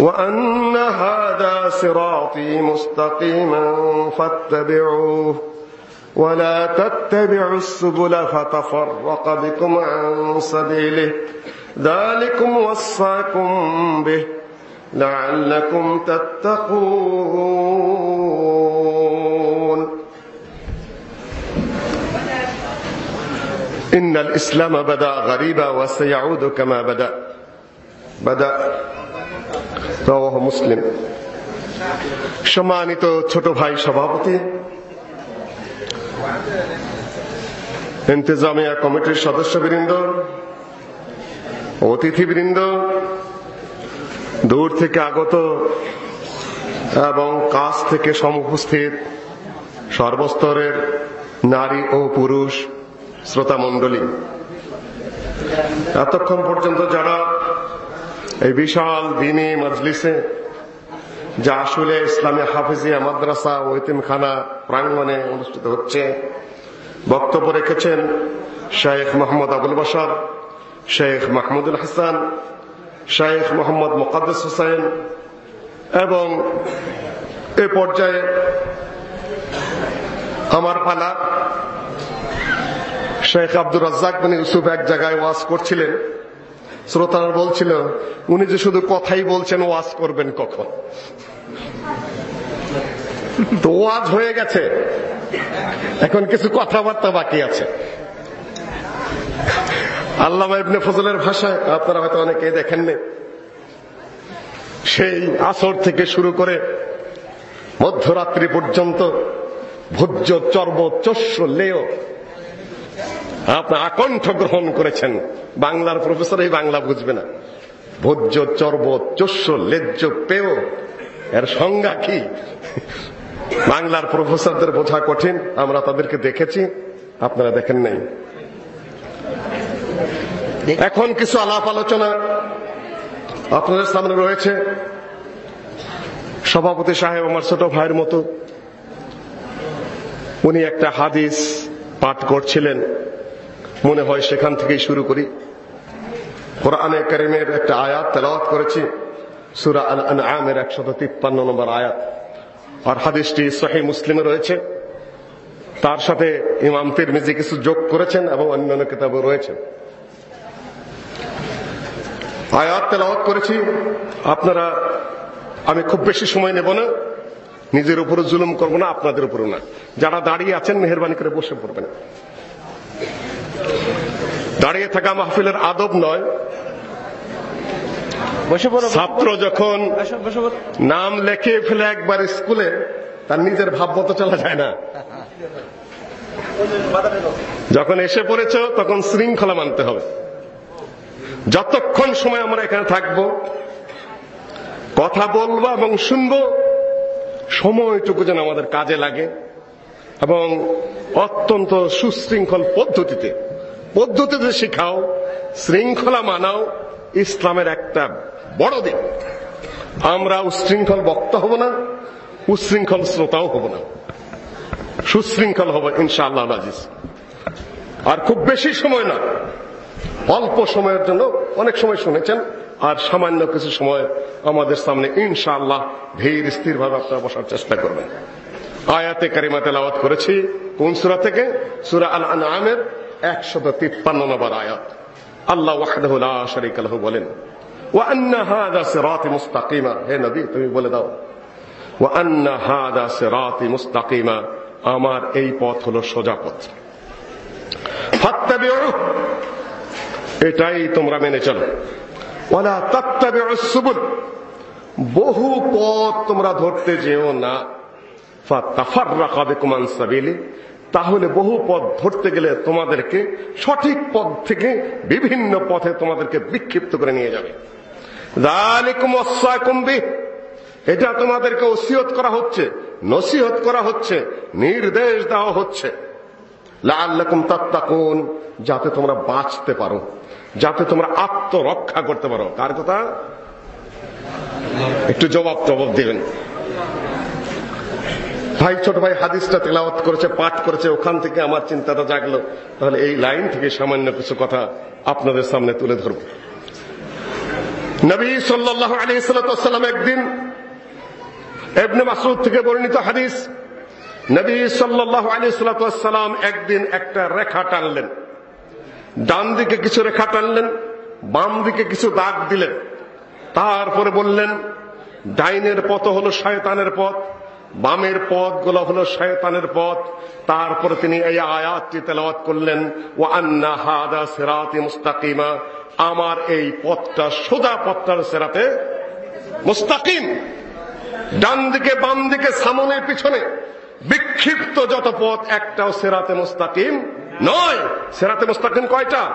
وأن هذا صراطي مستقيما فاتبعوه ولا تتبعوا السبل فتفرق بكم عن سبيله ذلكم وصاكم به لعلكم تتقون. إن الإسلام بدأ غريبا وسيعود كما بدأ. বাদা, রওয়াহ মুসলিম। সম্মানিত ছোট ভাই সভাপতি, ইন্তেজামিয়া কমিটির সদস্যবৃন্দ, অতিথিবৃন্দ, দূর থেকে আগত এবং কাছ থেকে সমুপস্থিত সর্বস্তরের নারী ও পুরুষ শ্রোতামণ্ডলী। এতক্ষণ পর্যন্ত যারা এই বিশাল দিনী মজলিসে, যা আসলে ইসলামী হাফিজিয়া মাদ্রাসা ও ইতিমখানা প্রাঙ্গনে অনুষ্ঠিত হচ্ছে, বক্তব্য রেখেছেন শেখ মোহাম্মদ আবুল বসার শেখ মাহমুদুল হাসান শেখ মোহাম্মদ মোকাদ্দেস হোসেন এবং এ পর্যায়ে আমার পালা শেখ আব্দুর রাজ্জাক মানে ইউসুফ এক জায়গায় ওয়াজ করছিলেন। শ্রোতারা বলছিল, উনি যে শুধু কথাই বলছেন, ওয়াজ করবেন কখন? তো ওয়াজ হয়ে গেছে। এখন কিছু কথাবার্তা বাকি আছে। আল্লাহ ইবনে ফজলের ভাষায়, আপনারা হয়তো অনেকে দেখেননি। সেই আসর থেকে শুরু করে মধ্যরাত্রি পর্যন্ত ভোজ্য চর্ব চস্য লেয় আপনি আকণ্ঠ গ্রহণ করেছেন। বাংলার প্রফেসর এই বাংলা বুঝবে না। ভোজ্য চর্ব চস্য লেজ্জ পেয় এর সংজ্ঞা কি? বাংলার প্রফেসরদের বোঝা কঠিন আমরা তাদেরকে দেখেছি আপনারা দেখেন নাই। এখন কিছু আলাপ আলোচনা আপনাদের সামনে রয়েছে। সভাপতি সাহেব আমার ছোট ভাইয়ের মতো। উনি একটা হাদিস পাঠ করছিলেন। মনে হয় সেখান থেকেই শুরু করি। কোরআনে করিমের একটা আয়াত তেলাওয়াত করেছি। সুরা আল আনআমের একশত তিপ্পান্ন নম্বর আয়াত। আর হাদিসটি সহি মুসলিমে রয়েছে। তার সাথে ইমাম তিরমিজি কিছু যোগ করেছেন এবং অন্যান্য কিতাবও রয়েছে। আয়াত তেলাওয়াত করেছি। আপনারা, আমি খুব বেশি সময় নেব না। নিজের উপরে জুলুম করব না, আপনাদের উপরও না। যারা দাঁড়িয়ে আছেন, মেহরবানি করে বসে পড়বেন। দাঁড়িয়ে থাকা মাহফিলের আদব নয়। ছাত্র যখন নাম লেখে ফেলে একবার স্কুলে তার নিজের ভাবমতো চলা যায় না। যখন এসে পড়েছ তখন শৃঙ্খলা মানতে হবে। যতক্ষণ সময় আমরা এখানে থাকব কথা বলব এবং শুনব সময়টুকু যেন আমাদের কাজে লাগে এবং অত্যন্ত সুশৃঙ্খল পদ্ধতিতে পদ্ধতিতে শেখাও, শৃঙ্খলা মানাও, ইসলামের একটা বড় দিক। আমরা উশৃঙ্খল বক্তা হব না, উশৃঙ্খল শ্রোতাও হব না। সুশৃঙ্খল হব ইনশাআল্লাহ আজিজ। আর খুব বেশি সময় না, অল্প সময়ের জন্য, অনেক সময় শুনেছেন, আর সামান্য কিছু সময় আমাদের সামনে ইনশাআল্লাহ ধীর স্থির ভাবে আপনারা বসার চেষ্টা করবেন। আয়াতে কারিমা তেলাওয়াত করেছি, কোন সুরা থেকে? সুরা আল আনআমের একশত তিপ্পান্ন নম্বর আয়াত। আল্লাহ ওয়াহদাহু লা শারীকা লাহু বলেন ওয়ান্না হাদা সিরাতি মুস্তাকিমা হে নবী, তুমি বলে দাও ওয়ান্না হাদা সিরাতি মুস্তাকিমা আমার এই পথ হলো সোজা পথ। ফাত্তাবিউ, এটাই তোমরা মেনে চলো। ওয়ালা তাত্তাবিউ সুবুল, বহু পথ তোমরা ধরতে যেও না। ফাতাফাররাকা বিকুম আন সাবিলি তাহলে বহু পথ ধরতে গেলে তোমাদেরকে সঠিক পথ থেকে বিভিন্ন পথে তোমাদেরকে বিক্ষিপ্ত করে নিয়ে যাবে। এটা তোমাদেরকে ওসিয়ত করা হচ্ছে, নসিহত করা হচ্ছে, নির্দেশ দেওয়া হচ্ছে। লাআল্লাকুম তাত্তাকুন, যাতে তোমরা বাঁচতে পারো, যাতে তোমরা আত্মরক্ষা করতে পারো। কার কথা? একটু জবাব জবাব দিবেন। ভাই, ছোট ভাই হাদিসটা তেলাওয়াত করেছে, পাঠ করেছে, ওখান থেকে আমার চিন্তাটা জাগলো। তাহলে এই লাইন থেকে সামান্য কিছু কথা আপনাদের সামনে তুলে ধরব। নবী সাল্লাম একদিন ইবনে মাসউদ থেকে বর্ণিত হাদিস, নবী সাল্লাল্লাহু আলাইহি সাল্লাম একদিন একটা রেখা টানলেন। ডান দিকে কিছু রেখা টানলেন, বাম দিকে কিছু দাগ দিলেন। তারপরে বললেন, ডাইনের পথ হলো শয়তানের পথ। বামের পথগুলো হলো শয়তানের পথ তারপরে তিনি এই আয়াতটি তেলাওয়াত করলেন ও আন্না হাদা সিরাতি মুস্তাকিমা। আমার এই পথটা সোজা পথটার সেরাতে মুস্তাকিম। ডান দিকে, বাম দিকে সামনে পিছনে। বিক্ষিপ্ত যত পথ, একটাও সেরাতে মুস্তাকিম নয়। সেরাতে মুস্তাকিম কয়টা?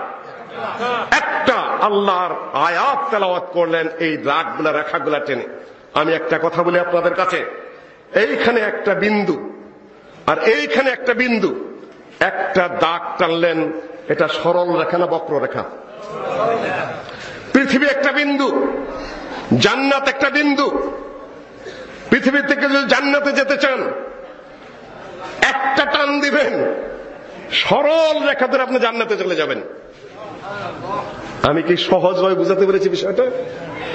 একটা। আল্লাহর আয়াত তেলাওয়াত করলেন, এই দাগগুলা রেখাগুলা টেনে। আমি একটা কথা বলি আপনাদের কাছে। এইখানে একটা বিন্দু আর এইখানে একটা বিন্দু। একটা দাগ টানলেন, এটা সরল রেখা না বক্র রেখা? পৃথিবী একটা বিন্দু, জান্নাত একটা বিন্দু। পৃথিবী থেকে যদি জান্নাতে যেতে চান, একটা টান দিবেন, সরল রেখা ধরে আপনি জান্নাতে চলে যাবেন। আমি কি সহজভাবে বুঝাতে পেরেছি বিষয়টা?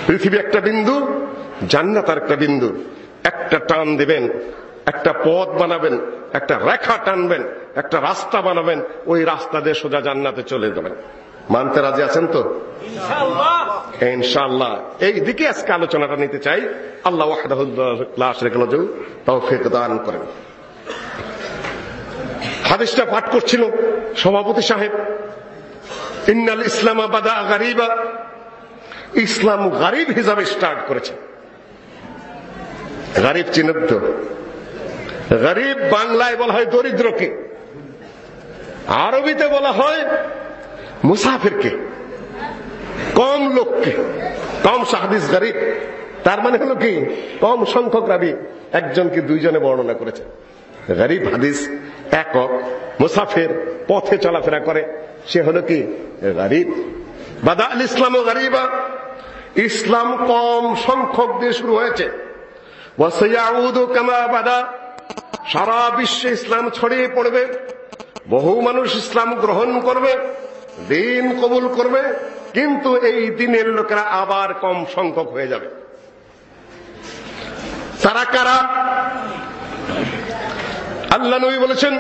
পৃথিবী একটা বিন্দু, জান্নাত আর একটা বিন্দু। একটা টান দিবেন একটা পথ বানাবেন একটা রেখা টানবেন একটা রাস্তা বানাবেন ওই রাস্তা দিয়ে সোজা জান্নাতে চলে যাবেন। মানতে রাজি আছেন তো? ইনশাআল্লাহ। এই দিকে আজকে আলোচনাটা নিতে চাই। আল্লাহ তৌফিক দান করেন। হাদিসটা পাঠ করছিল সভাপতি সাহেব। ইন্নাল ইসলাম বাদা গারিবা। ইসলাম গারিব হিসাবে স্টার্ট করেছে। গারিব চিনেন তো গরিব বাংলায় বলা হয় দরিদ্রকে। আরবিতে বলা হয় মুসাফিরকে। কম লোককে। কম সাহাদিস গরিব। তার মানে হলো কি? কম সংখ্যক রাবি একজনকে দুইজনে বর্ণনা করেছে। গরিব হাদিস একক, মুসাফির পথে চলাফেরা করে। সে হলো কি? গরিব। বাদা আল ইসলাম ও গরিবা। ইসলাম কম সংখ্যক দিয়ে শুরু হয়েছে। সারা বিশ্বে ইসলাম ছড়িয়ে পড়বে। বহু মানুষ ইসলাম গ্রহণ করবে, দিন কবুল করবে, কিন্তু এই দিনের লোকেরা আবার কম সংখ্যক হয়ে যাবে। তারা কারা? আল্লাহ নবী বলেছেন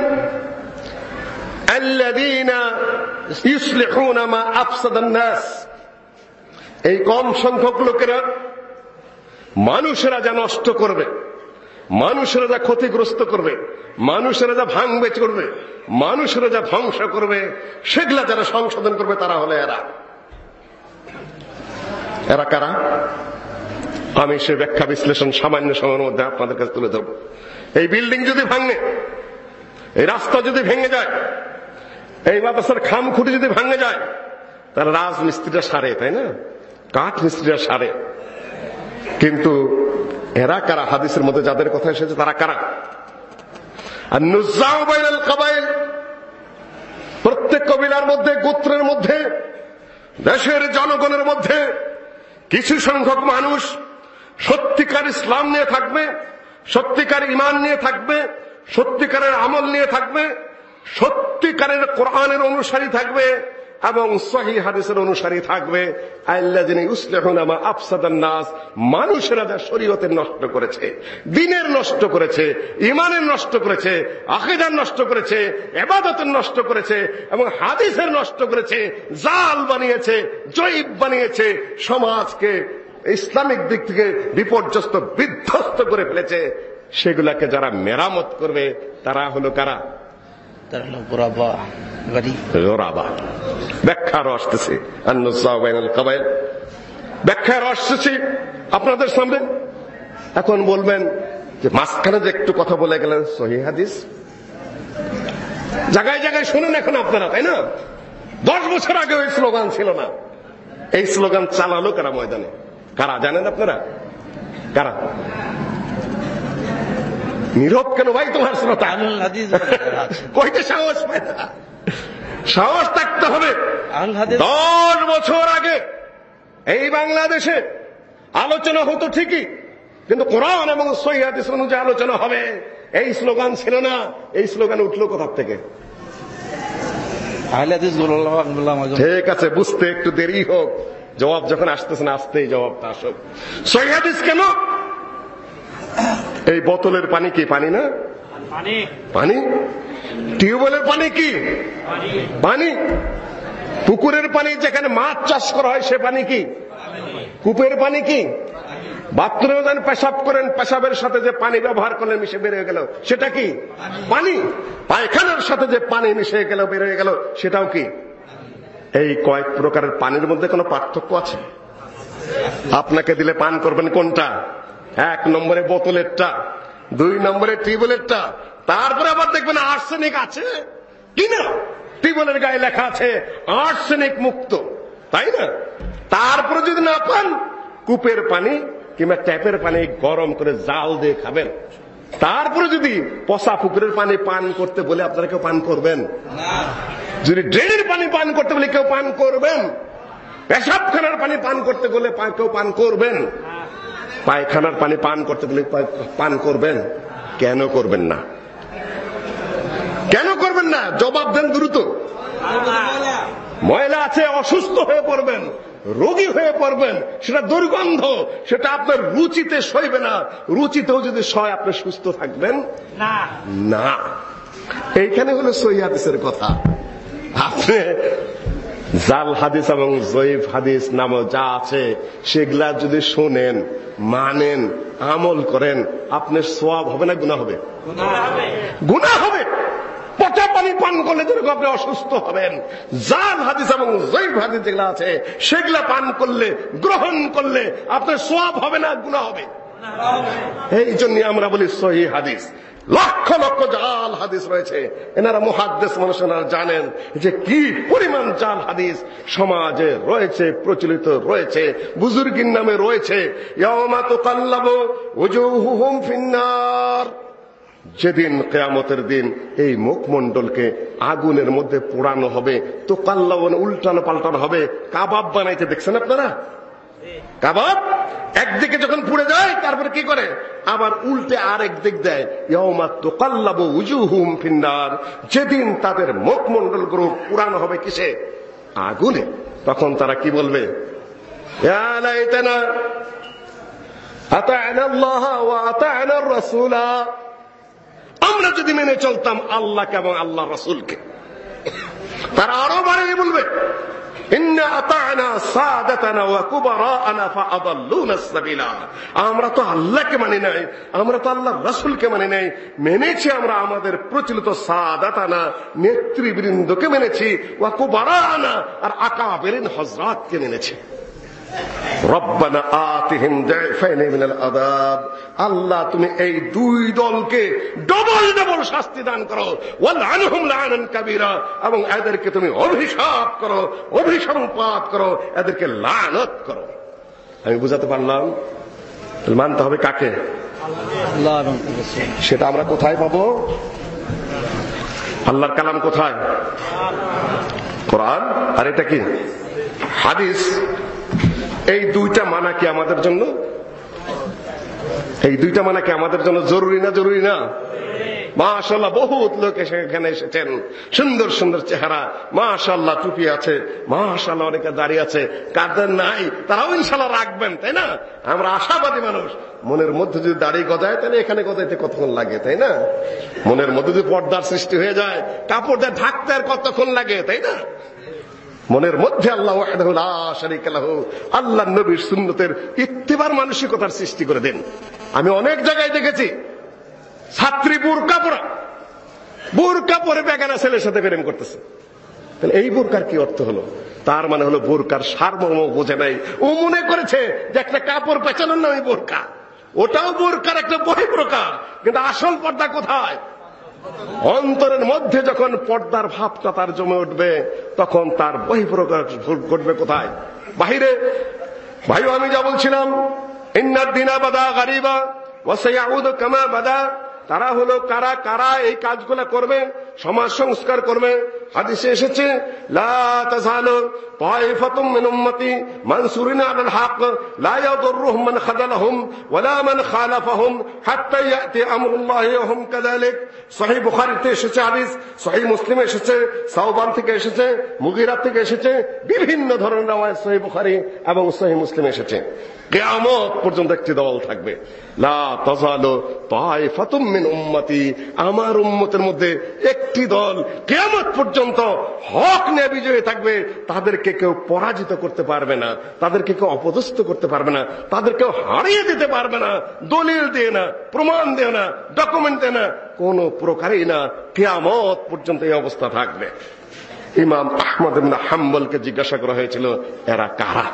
এই কম সংখ্যক লোকেরা মানুষেরা যা নষ্ট করবে, মানুষেরা যা ক্ষতিগ্রস্ত করবে, মানুষেরা যা ভাঙবে করবে মানুষেরা যা ধ্বংস করবে, সেগুলা যারা সংশোধন করবে তারা হলে এরা। এরা কারা? আমি সে ব্যাখ্যা বিশ্লেষণ সামান্য সময়ের মধ্যে আপনাদের কাছে তুলে ধরবো। এই বিল্ডিং যদি ভাঙে, এই রাস্তা যদি ভেঙে যায়, এই মাদ্রাসার খাম খুঁটি যদি ভাঙে যায়, তাহলে রাজমিস্ত্রিরা সারে, তাই না? কাঠ মিস্ত্রিরা সারে। কিন্তু এরা কারা? হাদিসের মধ্যে যাদের কথা এসেছে, তারা কারা? আর নুজাও বাইনাল প্রত্যেক কবিলার মধ্যে, গোত্রের মধ্যে, দেশের জনগণের মধ্যে কিছু সংখ্যক মানুষ সত্যিকার ইসলাম নিয়ে থাকবে, সত্যিকার ইমান নিয়ে থাকবে, সত্যিকারের আমল নিয়ে থাকবে, সত্যিকারের কোরআনের অনুসারী থাকবে। এবং সহি হাদিসের অনুসারী থাকবে, আল্লাযিনা ইউসলিহুনা মা আফসাদান নাস, মানুষেরা যা শরীয়তের নষ্ট করেছে, দিনের নষ্ট করেছে ইমানের নষ্ট করেছে আকীদার নষ্ট করেছে, ইবাদতের নষ্ট করেছে, এবং হাদিসের নষ্ট করেছে, জাল বানিয়েছে জৈব বানিয়েছে, সমাজকে ইসলামিক দিক থেকে বিপর্যস্ত, বিধ্বস্ত করে ফেলেছে। সেগুলাকে যারা মেরামত করবে, তারা হলো কারা? আপনাদের সামনে। এখন বলবেন যে মাঝখানে যে একটু কথা বলে গেলেন, সহি হাদিস। জায়গায় জায়গায় শুনেন এখন আপনারা, তাই না? দশ বছর আগে ওই স্লোগান ছিল না। এই স্লোগান চালালো কারা ময়দানে? কারা, জানেন আপনারা? কারা? নীরব কেন? ভাই তোমার শ্রোতা। কইতে সাহস পায় না। সাহস থাকতে হবে। দশ বছর আগে এই বাংলাদেশে আলোচনা হতো ঠিকই কিন্তু কোরআন এবং সৈহাদিস অনুযায়ী আলোচনা হবে। এই স্লোগান ছিল না এই স্লোগান উঠল কোথার থেকে? ঠিক আছে বুঝতে একটু দেরি হোক। জবাব যখন আসতেছে না আসতেই জবাবটা আসুক। সৈহাদিস কেন? এই বোতলের পানি কি পানি না? পানি। টিউবওয়েলের পানি কি? পানি। পুকুরের পানি যেখানে মাছ চাষ করা হয় সে পানি কি? কূপের পানি কি? বাথরুমে যেন পেশাব করেন পেশাবের সাথে যে পানি ব্যবহার করলেন মিশে বের হয়ে গেল সেটা কি? পানি। পায়খানার সাথে যে পানি মিশে গেল বের হয়ে গেল সেটাও কি? এই কয়েক প্রকারের পানির মধ্যে কোনো পার্থক্য আছে? আপনাকে দিলে পান করবেন কোনটা? এক নম্বরে বোতলেরটা, দুই নম্বরে টিউবওয়েলেরটা, তারপরে আবার দেখবেন আর্সেনিক আছে। কি না? টিউবওয়েলের গায়ে লেখা আছে, আর্সেনিক মুক্ত। তাই না? তারপরে যদি না পান, কূপের পানি কিংবা ট্যাপের পানি গরম করে জাল দিয়ে খাবেন। তারপরে যদি পচা পুকুরের পানি পান করতে বলে আপনারা কেউ পান করবেন? যদি ড্রেনের পানি পান করতে বলে কেউ পান করবেন? পেশাবখানার পানি পান করতে বলে কেউ পান করবেন? পায়খানার পানি পান করতে গেলে পান করবেন? কেন করবেন না? কেন করবেন না? জবাব দেন দ্রুত ময়লা আছে অসুস্থ হয়ে পড়বেন রোগী হয়ে পড়বেন সেটা দুর্গন্ধ সেটা আপনার রুচিতে সইবে না। রুচিতেও যদি সয় আপনি সুস্থ থাকবেন? না। এইখানে হলো সই কথা। আপনি জাল হাদিস এবং জয়ীফ হাদিস নামও যা আছে সেগুলা যদি শোনেন মানেন আমল করেন আপনার সোয়াব হবে না গুণা হবে? গুণা হবে। পচা পানি পান করলে যেরকম আপনি অসুস্থ হবেন জাল হাদিস এবং জৈব হাদিস যেগুলো আছে সেগুলা পান করলে গ্রহণ করলে আপনার সোয়াব হবে না গুণা হবে? এই জন্য আমরা বলি সহি হাদিস। লক্ষ লক্ষ জাল হাদিস রয়েছে। এনারা মুহাদ্দেস মানুষ এনারা জানেন যে কি পরিমাণ জাল হাদিস সমাজে রয়েছে, প্রচলিত রয়েছে, বুজুর্গির নামে রয়েছে। যেদিন কেয়ামতের দিন এই মুখমণ্ডলকে আগুনের মধ্যে পোড়ানো হবে তো কাল্লাবন উল্টানো পাল্টানো হবে, কাবাব বানাইতে দেখছেন আপনারা? কাবাব, একদিকে যখন পুড়ে যায়, তারপরে কি করে? আবার উল্টে আর একদিক দেয়। ফিন্নার। যেদিন তাদের মুখমণ্ডলগুলো পুরানো হবে কিসে? আগুনে। তখন তারা কি বলবে? আমরা যদি মেনে চলতাম আল্লাহকে এবং আল্লাহ রসুলকে। তারা আরও বাড়িয়ে বলবে আমরা তো আল্লাহকে মানি নাই, আমরা তো আল্লাহ রসুলকে মানি নাই। মেনেছি আমরা আমাদের প্রচলিত সাদাতানা, নেতৃবৃন্দকে মেনেছি ওয়াকুবারা আনা আর আকাবেরিন হজরাতকে মেনেছি। রব্বানা আতিহিম আযাব। আল্লাহ, তুমি এই দুই দলকে ডবল ডবল শাস্তি দান করো। কাবীরা। এবং এদেরকে তুমি অভিশাপ করো, অভিসম্পাত করো, এদেরকে লানত করো। আমি বুঝাতে পারলাম? মানতে হবে কাকে? সেটা আমরা কোথায় পাবো? আল্লাহর কালাম কোথায়? কোরআন? আর এটা কি? হাদিস? এই দুইটা মানা কি আমাদের জন্য? এই দুইটা মানা কি আমাদের জন্য জরুরি না জরুরি না? মাশাল্লাহ বহুত লোক এখানে এসেছেন। সুন্দর সুন্দর চেহারা। মাশাল্লাহ টুপি আছে। মাশাল্লাহ অনেকে দাঁড়িয়ে আছে। কাদের নাই, তারাও ইনশাল্লাহ রাখবেন, তাই না? আমরা আশাবাদী মানুষ। মনের মধ্যে যদি দাঁড়িয়ে গজায়, তাহলে এখানে গজাইতে কতক্ষণ লাগে, তাই না? মনের মধ্যে যদি পর্দার সৃষ্টি হয়ে যায়, কাপড় দিয়ে ঢাকতে আর কতক্ষণ লাগে, তাই না? মনের মধ্যে আল্লাহ আল্লাহ নবীর সুন্নতের ইত্তিবার মানসিকতার সৃষ্টি করে দেন। আমি অনেক জায়গায় দেখেছি, ছাত্রী বুরকা পরা, বুরকা পরে বেগানা ছেলের সাথে প্রেম করতেছে। তাহলে এই বোরকার কি অর্থ হলো? তার মানে হলো বোরকার সারমর্ম বোঝে নাই। ও মনে করেছে যে একটা কাপড় পেঁচানোর নামই বোরকা। ওটাও বোরকার একটা বহি প্রকার কিন্তু আসল পর্দা কোথায়? অন্তরের মধ্যে যখন পর্দার ভাবটা তার জমে উঠবে, তখন তার বহিঃপ্রকাশ ঘটবে কোথায়? বাহিরে। ভাই আমি যা বলছিলাম ইন্নার দিনা বাদা গারিবা ওয়াসাইয়াউদ কামা বাদা। তারা হলো কারা কারা এই কাজগুলো করবে? সমাজ সংস্কার করবে হাদিসে এসেছে, লা লা এসেছে সাওবান থেকে এসেছে মুগীরা থেকে এসেছে, বিভিন্ন ধরনের রওয়ায়াত সহিহ এবং সহি মুসলিম এসেছে। কিয়ামত পর্যন্ত একটি দল থাকবে, লা পায় ফাতুম মিন উম্মতি আমার উম্মতের মধ্যে এক একটি দল কিয়ামত পর্যন্ত হক নিয়ে বিজয়ী থাকবে, তাদেরকে কেউ পরাজিত করতে পারবে না, তাদেরকে কেউ অপদস্থ করতে পারবে না তাদেরকে হারিয়ে দিতে পারবে না, দলিল দিয়ে না, প্রমাণ দিয়ে না ডকুমেন্ট দিয়ে না, কোন প্রকারেই না কিয়ামত পর্যন্ত এই অবস্থা থাকবে। ইমাম আহমদ হাম্বলকে জিজ্ঞাসা করা হয়েছিল, এরা কারা?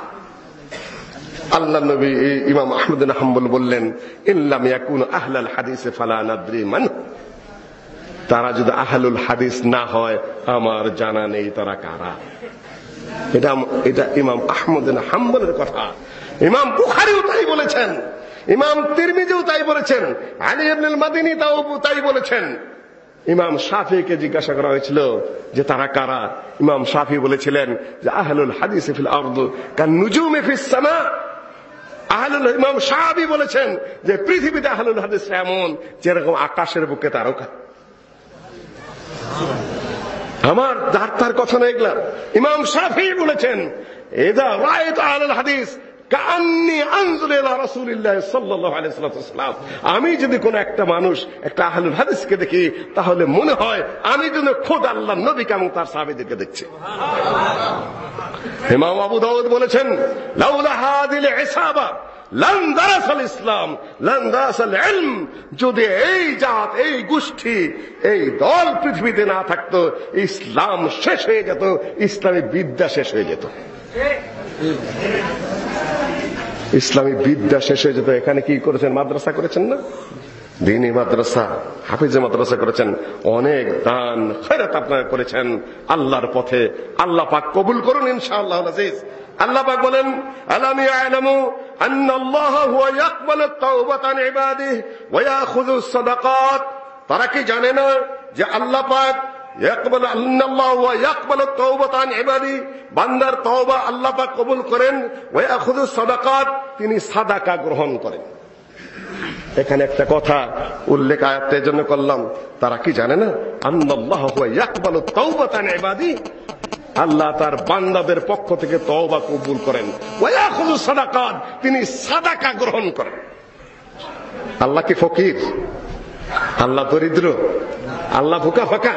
আল্লাহ নবী ইমাম আহমদ ইবনে হাম্বল বললেন ইল্লাম ইয়াকুন আহলাল হাদিসে ফালা নাদরি মান। তারা যদি আহলুল হাদিস না হয়, আমার জানা নেই তারা কারা? এটা এটা ইমাম আহমদ হাম্বলের কথা। ইমাম বুখারীও তাই বলেছেন। ইমাম তিরমিজিও তাই বলেছেন। আলী ইবনুল মাদিনী তাও তাই বলেছেন। ইমাম শাফিকে জিজ্ঞাসা করা হয়েছিল যে তারা কারা? ইমাম শাফি বলেছিলেন যে আহলুল হাদিস ফিল কান নুজুমে আহলুল ইমাম শাহাবি বলেছেন যে পৃথিবীতে আহলুল হাদিস এমন যেরকম আকাশের বুকে তারকা। আমার যার কথা না এগুলা। ইমাম শাফি বলেছেন এদা রায়ত আহলুল হাদিস আমি যদি কোন একটা মানুষ, একটা আহলুল হাদিসকে দেখি, তাহলে মনে হয় আমি যেন খোদ আল্লাহ নবীকে এবং তার সাহাবীদেরকে দেখছি। ইমাম আবু দাউদ বলেছেন, লাউলা হাদিল ইসলাম, লান দারাসাল ইলম। যদি এই জাত, এই গোষ্ঠী, এই দল পৃথিবীতে না থাকতো, ইসলাম শেষ হয়ে যেত, ইসলামী বিদ্যা শেষ হয়ে যেত। ইসলামী বিদ্যা শেষ হয়ে যেত। এখানে কি করেছেন? মাদ্রাসা করেছেন না? দিনী মাদ্রাসা, হাফিজে মাদ্রাসা করেছেন। অনেক দান, খয়রাত আপনারা করেছেন। আল্লাহর পথে আল্লাহ পাক কবুল করুন ইনশাআল্লাহ, আজিজ। আল্লাহ পাক বলেন, আলাম ইয়ালামু আন্না الله هو يقبل التوبة عن عباده ويأخذ الصدقات তারা কি জানে না যে আল্লাহ পাক ইয়াকবাল আল্লাহ ওয়া ইয়াকবাল তাওবাত আন ইবাদি বান্দার তওবা আল্লাহ পাক কবুল করেন, ওয়া ইয়াখুযু সাদাকাত, তিনি সাদাকা গ্রহণ করেন। এখানে একটা কথা উল্লেখ আয়াতের জন্য করলাম। তারা কি জানে না? হুয়া ইয়াকবালু তাওবাত আন ইবাদি। আল্লাহ তার বান্দাদের পক্ষ থেকে তওবা কবুল করেন। ওয়ায়াখুযু তিনি সাদাকা গ্রহণ করেন। আল্লাহ কি ফকির? আল্লাহ দরিদ্র, আল্লাহ ফুকা ফাঁকা।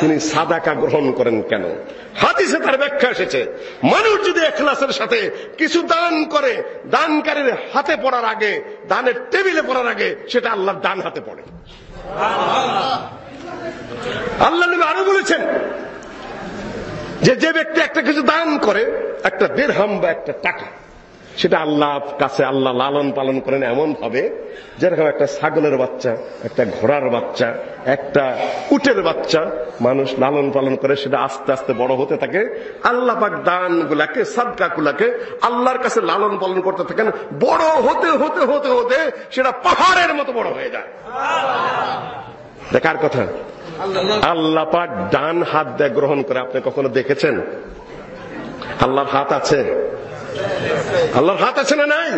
তিনি সাদাকা গ্রহণ করেন কেন? হাদিসে তার ব্যাখ্যা এসেছে, মানুষ যদি এখলাসের সাথে কিছু দান করে, দানকারীর হাতে পড়ার আগে, দানের টেবিলে পড়ার আগে, সেটা আল্লাহর ডান হাতে পড়ে। আল্লাহ নবী আরও বলেছেন যে যে ব্যক্তি একটা কিছু দান করে, একটা দেড়হাম বা একটা টাকা সেটা আল্লাহ কাছে আল্লাহ লালন পালন করেন এমন ভাবে যেরকম একটা ছাগলের বাচ্চা, একটা ঘোড়ার বাচ্চা, একটা উটের বাচ্চা মানুষ লালন পালন করে, সেটা আস্তে আস্তে বড় হতে থাকে। আল্লাহ পাক দান গুলাকে সাদকা গুলাকে আল্লাহর কাছে লালন পালন করতে থাকেন। বড় হতে হতে হতে হতে সেটা পাহাড়ের মতো বড় হয়ে যায়। দেখার কথা? আল্লাহ পাক ডান হাত দিয়ে গ্রহণ করে, আপনি কখনো দেখেছেন? আল্লাহর হাত আছে? আল্লাহর হাত আছে না নাই?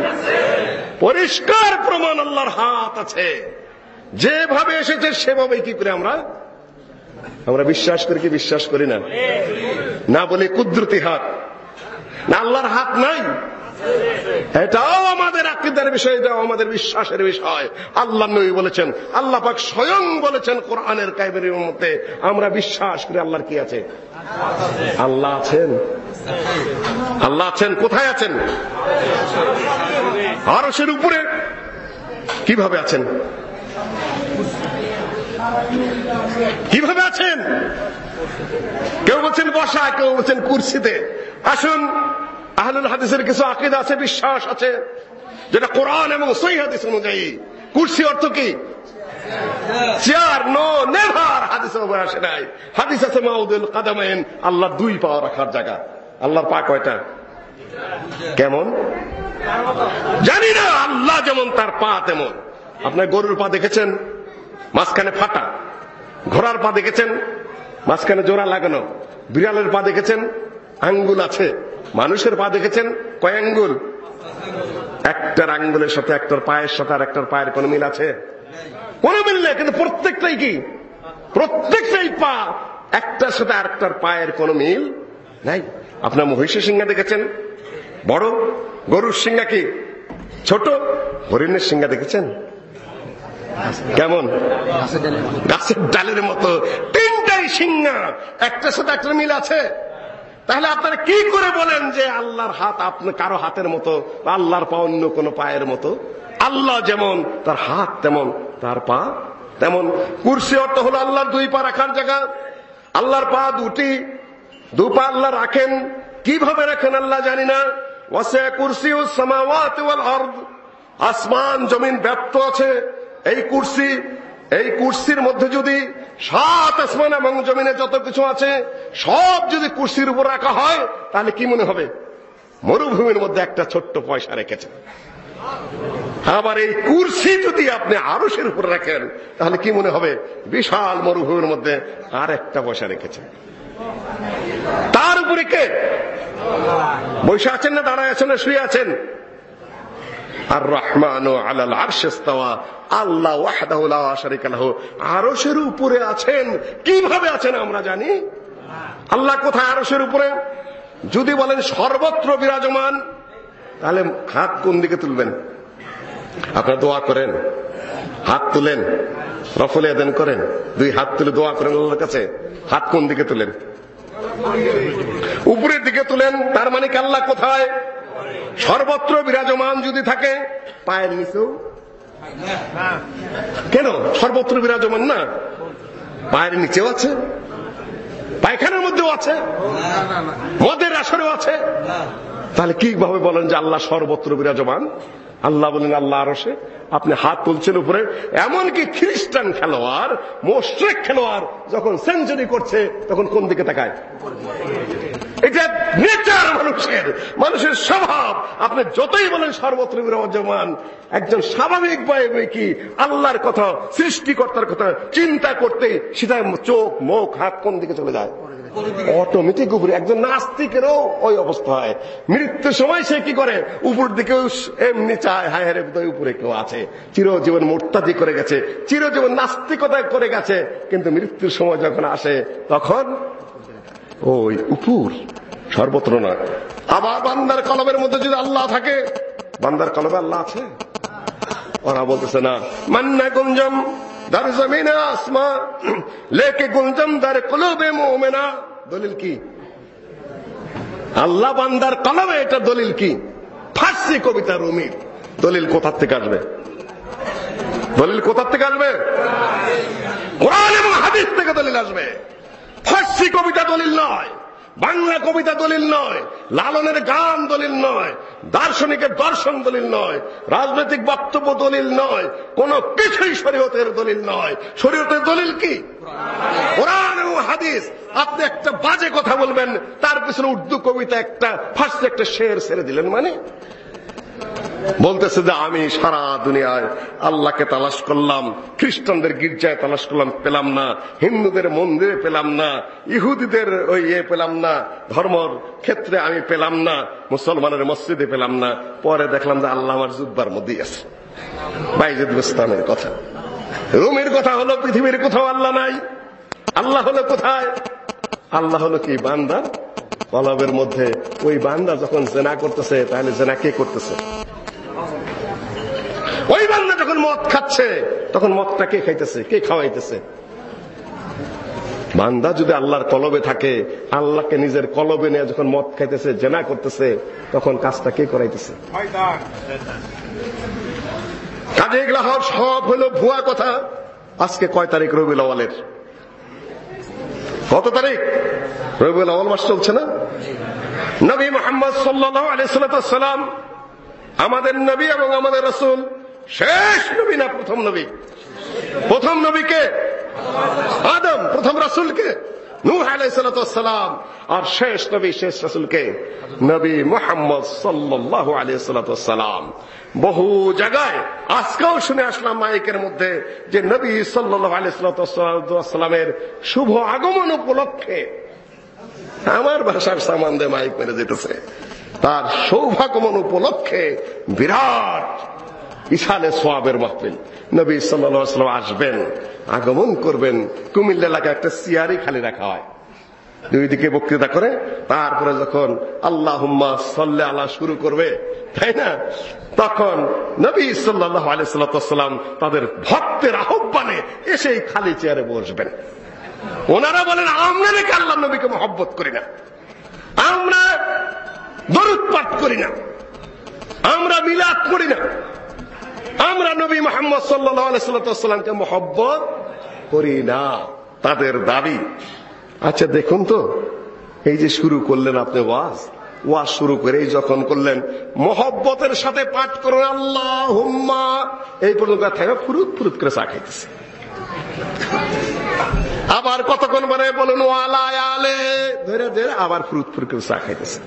পরিষ্কার প্রমাণ আল্লাহর হাত আছে। যেভাবে এসেছে সেভাবে কি করে আমরা? আমরা বিশ্বাস করি কি বিশ্বাস করি না? না বলে কুদরতি হাত। না আল্লাহর হাত নাই। এটাও আমাদের আকিদার বিষয়, এটাও আমাদের বিশ্বাসের বিষয়। আল্লাহ নবী বলেছেন, আল্লাহ পাক স্বয়ং বলেছেন কোরআনের কাইবের মধ্যে আমরা বিশ্বাস করি আল্লাহর কি আছে? আল্লাহ আছেন। আল্লাহ আছেন, কোথায় আছেন? আরশের উপরে। কীভাবে আছেন? কীভাবে আছেন? কেউ বলছেন বসা কেউ বলছেন কুর্সিতে। আসুন আহলুল হাদিসের কিছু আকিদ আছে, বিশ্বাস আছে, যেটা কোরআন এবং সহি হাদিস অনুযায়ী। কুর্সি অর্থ কি? Chair, no, never. হাদিস আসে নাই। হাদিস আছে মাউদুল কাদামাইন, আল্লাহ দুই পা রাখার জায়গা। আল্লাহর পা কয়টা? কেমন? জানি না, আল্লাহ যেমন, তার পা তেমন। আপনার গরুর পা দেখেছেন? মাঝখানে ফাটা। ঘোড়ার পা দেখেছেন? মাঝখানে জোড়া লাগানো। বিড়ালের পা দেখেছেন? আঙ্গুল আছে। মানুষের পা দেখেছেন? কয় আঙ্গুল? একটার আঙ্গুলের সাথে একটার পায়ের সাথে আর একটার পায়ের কোন মিল আছে? কোন মিল নেই, কিন্তু প্রত্যেকটাই কি? প্রত্যেকটাই পা। একটার সাথে আরেকটার পায়ের কোন মিল নাই। আপনার মহিষের সিংহা দেখেছেন? বড়? গরুর সিংহা কি? ছোট? হরিণের সিংহা দেখেছেন? কেমন? গাছের ডালের মতো। তিনটাই সিংহা। একটার সাথে একটা মিল আছে? তাহলে আপনারা কি করে বলেন যে আল্লাহর হাত আপনার কারও হাতের মতো আল্লাহর পা অন্য কোন পায়ের মতো? আল্লাহ যেমন, তার হাত তেমন, তার পা তেমন। কুর্সি অর্থ হলো আল্লাহর দুই পা রাখার জায়গা। আল্লাহর পা দুটি, দু পা আল্লাহ রাখেন। কীভাবে রাখেন আল্লাহ জানি না। ওয়াসে কুরসি সামাওয়াত ওয়াল আরদ। আসমান, জমিন ব্যপ্ত আছে। এই কুর্সি এই কুর্সির মধ্যে যদি সাত আসমান এবং জমিনে যত কিছু আছে, সব যদি কুর্সির উপর রাখা হয়, তাহলে কি মনে হবে? মরুভূমির মধ্যে একটা ছোট্ট পয়সা রেখেছে। আবার এই কুর্সি যদি আপনি আরসের উপর রাখেন, তাহলে কি মনে হবে? বিশাল মরুভূমির মধ্যে আর একটা পয়সা রেখেছে। তার উপরে কে? বসে আছেন না দাঁড়ায় আছেন না শুয়ে আছেন? আর রহমান আলাল আরশেস্তাওয়া আল্লাহ ওয়াহদাহু লা শারিকা লাহু। আরশের উপরে আছেন। কীভাবে আছেন আমরা জানি? আল্লাহ কোথায় আরশের উপরে? যদি বলেন সর্বত্র বিরাজমান, তাহলে হাত কোন দিকে তুলবেন? আপনারা দোয়া করেন। হাত তুলেন। রফলে আদান করেন। দুই হাত তুলে দোয়া করেন আল্লাহর কাছে। হাত কোন দিকে তুলেন? উপরের দিকে তুলেন। তার মানে কি আল্লাহ কোথায়? সর্বত্র বিরাজমান যদি থাকে, পায়ের নিচেও। কেন? সর্বত্র বিরাজমান না? পায়ের নিচেও আছে। পায়খানার মধ্যেও আছে। মদের আসরেও আছে। তাহলে কীভাবে বলেন যে আল্লাহ সর্বত্র বিরাজমান? আল্লাহ বলেন আল্লাহ আরসে আপনি হাত তুলছেন উপরে, এমনকি খ্রিস্টান খেলোয়াড় মোস্ট্রেক খেলোয়াড় যখন সেঞ্চুরি করছে, তখন কোন দিকে তাকায়? এটা নেচার মানুষের মানুষের স্বভাব। আপনি যতই বলেন সর্বত্র বিরাজমান, একজন স্বাভাবিক ভাবে কি আল্লাহর কথা, সৃষ্টিকর্তার কথা চিন্তা করতে, সেটা চোখ, মুখ, হাত কোন দিকে চলে যায়? অটোমেটিক উপরে একজন নাস্তিকেরও ওই অবস্থা হয়। মৃত্যুর সময় সে কি করে? উপর দিকে এমনি চায়, হায় হায় বোধহয় উপরে কেউ আছে। চিরজীবন মোর্তাদি করে গেছে, চিরজীবন নাস্তিকতা করে গেছে। কিন্তু মৃত্যুর সময় যখন আসে, তখন ওই উপর, সর্বত্র না। আবার বান্দার কলমের মধ্যে যদি আল্লাহ থাকে, বান্দার কলমে আল্লাহ আছে? ওরা বলতেছে না। মান্না গুঞ্জম দার জমিনে আসমা লেকে গুঞ্জম দার কলবে মোমেনা দলিল কি আল্লাহ বান্দার কলমে এটা দলিল কি ফার্সি কবিতা রুমির দলিল কোথার থেকে আসবে দলিল কোথার থেকে আসবে কোরআন এবং হাদিস থেকে দলিল আসবে ফার্সি কবিতা দলিল নয় বাংলা কবিতা দলিল নয়, লালনের গান দলিল নয়, দার্শনিকের দর্শন দলিল নয়, রাজনৈতিক বক্তব্য দলিল নয়, কোন কিছুই শরীয়তের দলিল নয়। শরীয়তের দলিল কি? কোরআন এবং হাদিস। আপনি একটা বাজে কথা বলবেন, তার পিছনে উর্দু কবিতা একটা ফার্স্ট একটা শের ছেড়ে দিলেন মানে? বলতেছে যে, আমি সারা দুনিয়ায় আল্লাহকে তালাশ করলাম, খ্রিস্টানদের গির্জায় তালাশ করলাম, পেলাম না, হিন্দুদের মন্দিরে পেলাম না, ইহুদিদের ওই ইয়ে পেলাম না, ধর্মর ক্ষেত্রে আমি পেলাম না, মুসলমানের মসজিদে পেলাম না, পরে দেখলাম যে আল্লাহ আমার জুব্বার মধ্যেই আছে। বাইজুদ কথা। রুমের কথা হলো, পৃথিবীর কোথাও আল্লাহ নাই। আল্লাহ হলো কোথায়? আল্লাহ হলো কি, বান্দা? কলবের মধ্যে। ওই বান্দা যখন জেনা করতেছে, তাহলে জেনা কে করতেছে? ওই বান্দা যখন মদ খাচ্ছে তখন মদটা কে খাইতেছে? কে খাওয়াইতেছে? বান্দা যদি আল্লাহর কলবে থাকে আল্লাহকে নিজের কলবে নিয়ে যখন মদ খাইতেছে জেনা করতেছে তখন কাজটা কে করাইতেছে? কাজে এগুলা হওয়ার সব হলো ভুয়া কথা। আজকে কয় তারিখ রবি আওয়ালের কত তারিখ? রবিউল আওয়াল মাস চলছে না? নবী মোহাম্মদ সাল্লাহ আলাইসালাম আমাদের নবী এবং আমাদের রসুল শেষ নবী না প্রথম নবী? প্রথম নবীকে আদম, প্রথম রাসুলকে নূহ আলাইসালাম আর শেষ নবী, শেষ রাসুলকে নবী মোহাম্মদ সাল্লাহ আলাইসালাম বহু জায়গায় আজকেও শুনে আসলাম মাইকের মধ্যে যে নবী সাল্লাহ আলাইসালামের শুভ আগমন উপলক্ষে আমার ভাষার সামান দিয়ে মাইক মেরে যেতেছে তার সৌভাগমন উপলক্ষে বিরাট ইশালে সোয়াবের মাহফিল। নবী সাল্লাম আসবেন, আগমন করবেন। কুমিল্লা এলাকায় একটা সিয়ারি খালি রাখা হয়। দুই দিকে বক্তৃতা করে, তারপরে যখন আল্লাহ সাল্লে আল্লাহ শুরু করবে, তাই না? তখন নবী সাল্লাহ আলাইসাল্লাম তাদের ভক্তের আহ্বানে এসেই খালি চেয়ারে বসবেন। ওনারা বলেন, আমরা নাকি আল্লাহ নবীকে মহব্বত করি না। আমরা দরুদ পাঠ করি না। আমরা মিলাদ করি না। আমরা নবী মোহাম্মদ সাল্লাহামকে মহব্বত করি না, তাদের দাবি। আচ্ছা দেখুন তো, এই যে শুরু করলেন আপনি ওয়াজ ওয়াজ শুরু করে যখন করলেন, মহব্বতের সাথে পাঠ করুন আল্লাহ হুম্মা এই পর্যন্ত ফুরুত ফুরুত করে চা খাইতেছে। আবার কতক্ষণ পরে বলুন আলে, ধরে ধরে আবার ফুরুত ফুরুত করে চা খাইতেছে।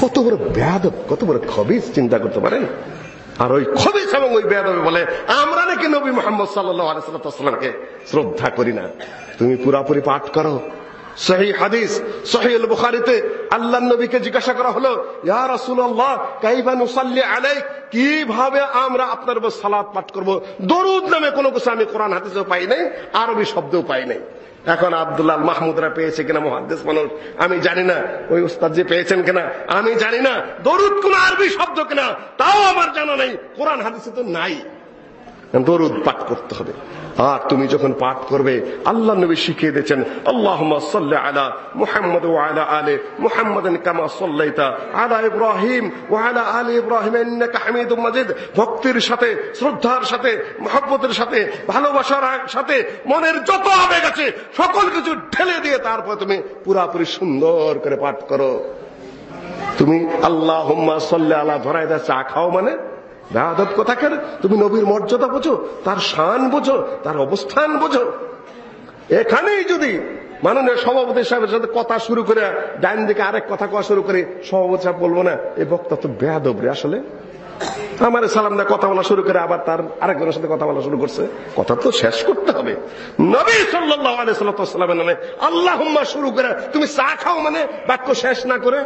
কত বড় ব্যাধব, কত বড় খবিজ চিন্তা করতে পারেন? আর ওই খবিস এবং ওই বেদবে বলে, আমরা নাকি নবী মোহাম্মদ সাল্লাহামকে শ্রদ্ধা করি না। তুমি পুরাপুরি পাঠ করো। সহি হাদিস সহি বুখারিতে আল্লাহ নবীকে জিজ্ঞাসা করা হলো, ইয়া রাসূলুল্লাহ, কাইফা নুসাল্লি আলাইক? কীভাবে আমরা আপনার উপর সালাত পাঠ করব? দরুদ নামে কোনো কিছু আমি কোরআন হাদিসেও পাই নাই, আরবি শব্দও পাই নাই। এখন আব্দুল্লাহ মাহমুদরা পেয়েছে কিনা মহাদ্দেশ মানুষ? আমি জানি না। ওই উস্তাদ যে পেয়েছেন কিনা? আমি জানি না। দরুদ কোন আরবি শব্দ কিনা? তাও আমার জানা নাই। কোরআন হাদিসে তো নাই। দরুদ পাঠ করতে হবে। আর তুমি যখন পাঠ করবে, আল্লাহ নবী শিখিয়ে দিয়েছেন আল্লাহ আলা মুহাম্মদ আলা আলে মুহাম্মদ কামা সাল্লাইতা আলা ইব্রাহিম ও আলা আলে ইব্রাহিম, ইন্নাকা মাজিদ। ভক্তির সাথে, শ্রদ্ধার সাথে, মহব্বতের সাথে, ভালোবাসার সাথে মনের যত আবেগ আছে, সকল কিছু ঢেলে দিয়ে তারপর তুমি পুরাপুরি সুন্দর করে পাঠ করো। তুমি আল্লাহ সাল্লাহ আলা ধরাইদা চা খাও মানে বেহাদব কোথাকার তুমি নবীর মর্যাদা বোঝো, তার শান বোঝো, তার অবস্থান বোঝো। এখানেই যদি মাননীয় সভাপতি সাহেবের সাথে কথা শুরু করে ডাইন দিকে আরেক কথা কওয়া শুরু করে, সভাপতি সাহেব বলব না, এ বক্তা তো বেহাদব রে আসলে। আমার সালাম দা কথা বলা শুরু করে, আবার তার আরেকজনের সাথে কথা বলা শুরু করছে। কথা তো শেষ করতে হবে। নবী সাল্লাহ আলাইসাল্লামের নামে আল্লাহ শুরু করে, তুমি চা খাও মানে বাক্য শেষ না করে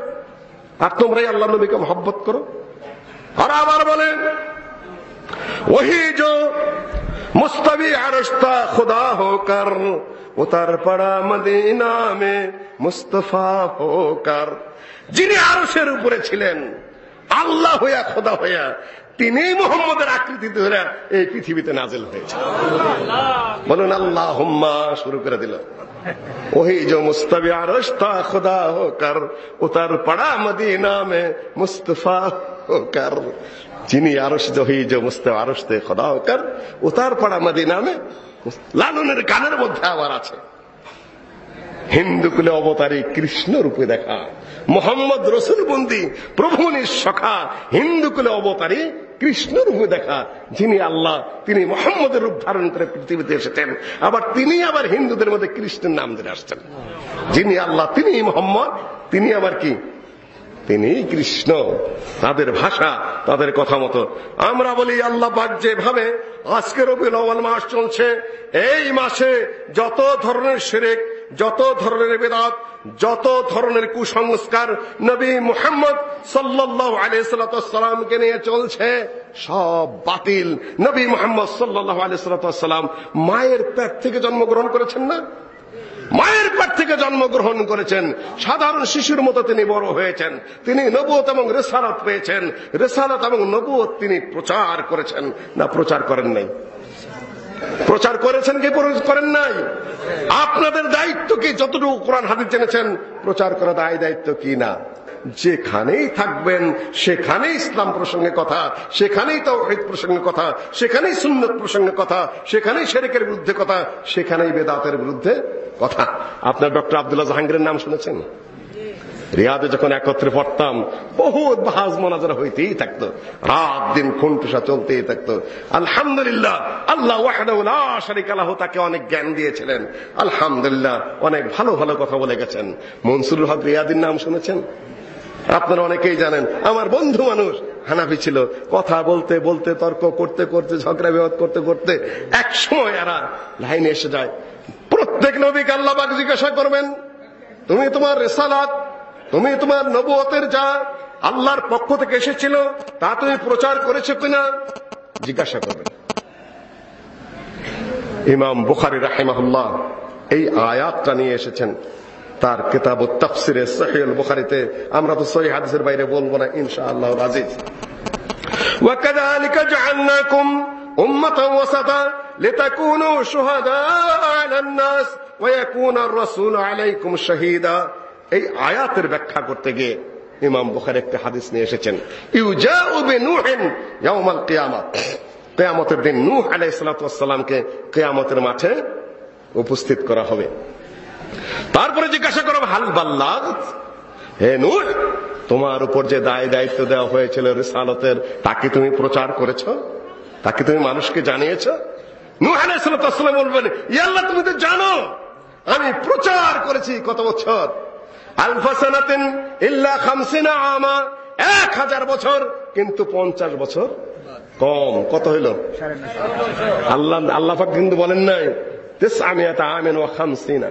আর তোমরাই আল্লাহ নবীকে মহব্বত করো। আর আবার বলে ওহি যো মুস্তবি আরশতা খুদা হোকর উতর পড়া মদিনা মে মুস্তফা হোকর যিনি আরসের উপরে ছিলেন, আল্লাহ হইয়া খোদা হইয়া তিনি মোহাম্মদের আকৃতি ধরে এই পৃথিবীতে নাজেল হয়েছে। বলুন আল্লাহ হুম্মা শুরু করে দিল। ওই যে মুস্তাবি আরশ, তা খুদা ও তার পাড়া মদি নামে মুস্তফা হোকার যিনি আরস জহি যে মুস্তাব আরশ, তে খোদা হোকার তার পাড়া মদি নামে লালনের কানের মধ্যে আবার আছে। হিন্দুকুলে অবতারে কৃষ্ণ রূপে দেখা। মোহাম্মদ রসুল বন্দী প্রভুনির সখা হিন্দুকুলে অবতারে কৃষ্ণ রূপে দেখা, যিনি আল্লাহ, তিনি মোহাম্মদের রূপ ধারণ করে পৃথিবীতে এসেছেন। আবার তিনি আবার হিন্দুদের মধ্যে কৃষ্ণের নাম ধরে আসছেন। যিনি আল্লাহ, তিনি মোহাম্মদ, তিনি আবার কি? তিনি কৃষ্ণ। তাদের ভাষা, তাদের কথা মতো। আমরা বলি, আল্লাহ যেভাবে আজকের আওয়াল মাস চলছে, এই মাসে যত ধরনের সেরেক যত ধরনের বেদাত, যত ধরনের কুসংস্কার নবী মুহাম্মদ সাল্লাল্লাহু আলাইহি সাল্লামকে নিয়ে চলছে, সব বাতিল। নবী মুহাম্মদ সাল্লাল্লাহু আলাইহি সাল্লাম মায়ের পেট থেকে জন্মগ্রহণ করেছেন না? মায়ের পেট থেকে জন্মগ্রহণ করেছেন। সাধারণ শিশুর মতো তিনি বড় হয়েছেন। তিনি নবুয়ত এবং রেসালত পেয়েছেন। রেসালত এবং নবুয়ত তিনি প্রচার করেছেন। না, প্রচার করেন নাই। প্রচার করেছেন কি করেন নাই? আপনাদের দায়িত্ব কি? যতটুকু কোরআন হাদিস জেনেছেন, প্রচার করা দায় দায়িত্ব কি না? যেখানেই থাকবেন, সেখানেই ইসলাম প্রসঙ্গে কথা, সেখানেই তৌহিদ প্রসঙ্গে কথা, সেখানেই সুন্নত প্রসঙ্গে কথা, সেখানেই শেরেকের বিরুদ্ধে কথা, সেখানেই বেদাতের বিরুদ্ধে কথা। আপনার ডক্টর আব্দুল্লাহ জাহাঙ্গীরের নাম শুনেছেন? রিয়াদে যখন একত্রে পড়তাম, বহুত বাহাজ মনাজারা হইতেই থাকতো। রাত দিন খুনটুসা চলতেই থাকতো। আলহামদুলিল্লাহ, আল্লাহ ওয়াহদাউল্লাহ শারিক আল্লাহ তাকে অনেক জ্ঞান দিয়েছিলেন। আলহামদুলিল্লাহ, অনেক ভালো ভালো কথা বলে গেছেন। মনসুরুল হক রিয়াদির নাম শুনেছেন? আপনারা অনেকেই জানেন, আমার বন্ধু মানুষ, হানাফি ছিল। কথা বলতে বলতে, তর্ক করতে করতে, ঝগড়া, বিবাদ করতে করতে এক সময় এরা লাইনে এসে যায়। প্রত্যেক নবীকে আল্লাহবাক জিজ্ঞাসা করবেন, তুমি তোমার রেসালাত তুমি তোমার নবুয়তের যা আল্লাহর পক্ষ থেকে এসেছিল তা তুমি প্রচার করেছো কিনা জিজ্ঞাসা করবেন ইমাম বুখারি রাহিমাহুল্লাহ এই আয়াতটা নিয়ে এসেছেন তার কিতাব তাফসিরে সহিউল বুখারীতে আমরা তো সহিহ হাদিসের বাইরে বলবো না ইনশাআল্লাহ আজিজ وكذلك جعلناكم أمة وسطا لتكونوا شهداء على الناس ويكون الرسول عليكم شهيدا এই আয়াতের ব্যাখ্যা করতে গিয়ে ইমাম বুখারী একটা হাদিস নিয়ে এসেছেন। ইউজাউ বিনুহিন ইয়াউমাল কিয়ামাত। কিয়ামতের দিন নূহ ওয়াসসালামকে কিয়ামতের মাঠে উপস্থিত করা হবে। তারপরে জিজ্ঞাসা করো, হাল বাল্লাগ? হে নূর তোমার উপর যে দায় দায়িত্ব দেওয়া হয়েছিল রিসালতের তাকে তুমি প্রচার করেছ? তাকে তুমি মানুষকে জানিয়েছ? নূহ আলাইহিসসালাম বলবেন, ইয়াল্লাহ, তুমি তো জানো, আমি প্রচার করেছি কত বছর। আলফাসানাতিন ইল্লা খামসিনা আমা এক হাজার বছর কিন্তু পঞ্চাশ বছর কম। কত হইল? আল্লাহ আল্লাহ কিন্তু বলেন নাই তেস আমি এটা আমেন ও খামসিনা।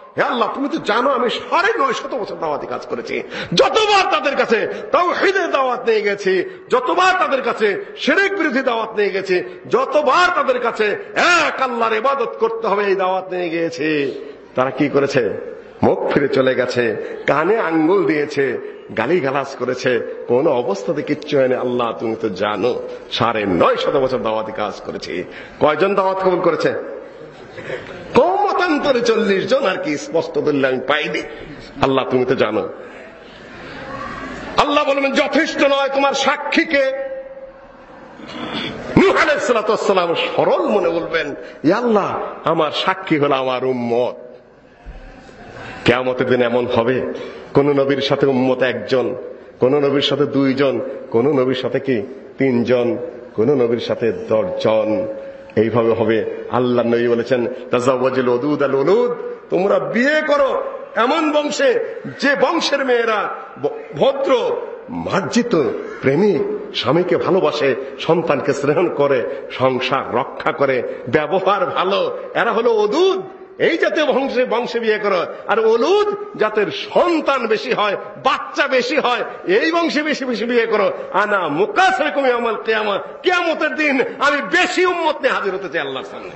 হে আল্লাহ, তুমি তো জানো আমি সাড়ে নয় শত বছর দাওয়াতি কাজ করেছি। যতবার তাদের কাছে তাও হৃদয় দাওয়াত নিয়ে গেছি, যতবার তাদের কাছে সেরেক বিরোধী দাওয়াত নিয়ে গেছি, যতবার তাদের কাছে এক আল্লাহর ইবাদত করতে হবে এই দাওয়াত নিয়ে গিয়েছি। তারা কি করেছে? মুখ ফিরে চলে গেছে, কানে আঙ্গুল দিয়েছে গালি গালাস করেছে, কোন অবস্থাতে কিচ্ছু হয়নি। আল্লাহ, তুমি তো জানো, সাড়ে নয় শত বছর দাওয়াতি কাজ করেছি। কয়জন দাওয়াত কবুল করেছে? কমতান্তরে চল্লিশ জন আর কি স্পষ্ট দলিল আমি পাইনি। আল্লাহ, তুমি তো জানো। আল্লাহ বলবেন যথেষ্ট নয় তোমার সাক্ষীকে। সরল মনে বলবেন আল্লাহ, আমার সাক্ষী হলো আমার উম্মত। কেয়ামতের দিন এমন হবে, কোন নবীর সাথে উম্মত একজন, কোন নবীর সাথে দুইজন, কোন নবীর সাথে কি তিনজন, কোন নবীর সাথে দশজন। এইভাবে হবে। আল্লাহ নবী বলেছেন তোমরা বিয়ে করো এমন বংশে, যে বংশের মেয়েরা ভদ্র, মার্জিত প্রেমী স্বামীকে ভালোবাসে, সন্তানকে স্নেহন করে, সংসার রক্ষা করে, ব্যবহার ভালো, এরা হলো অদুদ এই জাতীয় বংশে বংশে বিয়ে করো। আর অলুদ জাতের সন্তান বেশি হয়, বাচ্চা বেশি হয়, এই বংশে বেশি বেশি বিয়ে করো। আনা মুকাস রকম আমল কেয়ামত কেয়ামতের দিন আমি বেশি উম্মত নিয়ে হাজির হতে চাই আল্লাহর সামনে।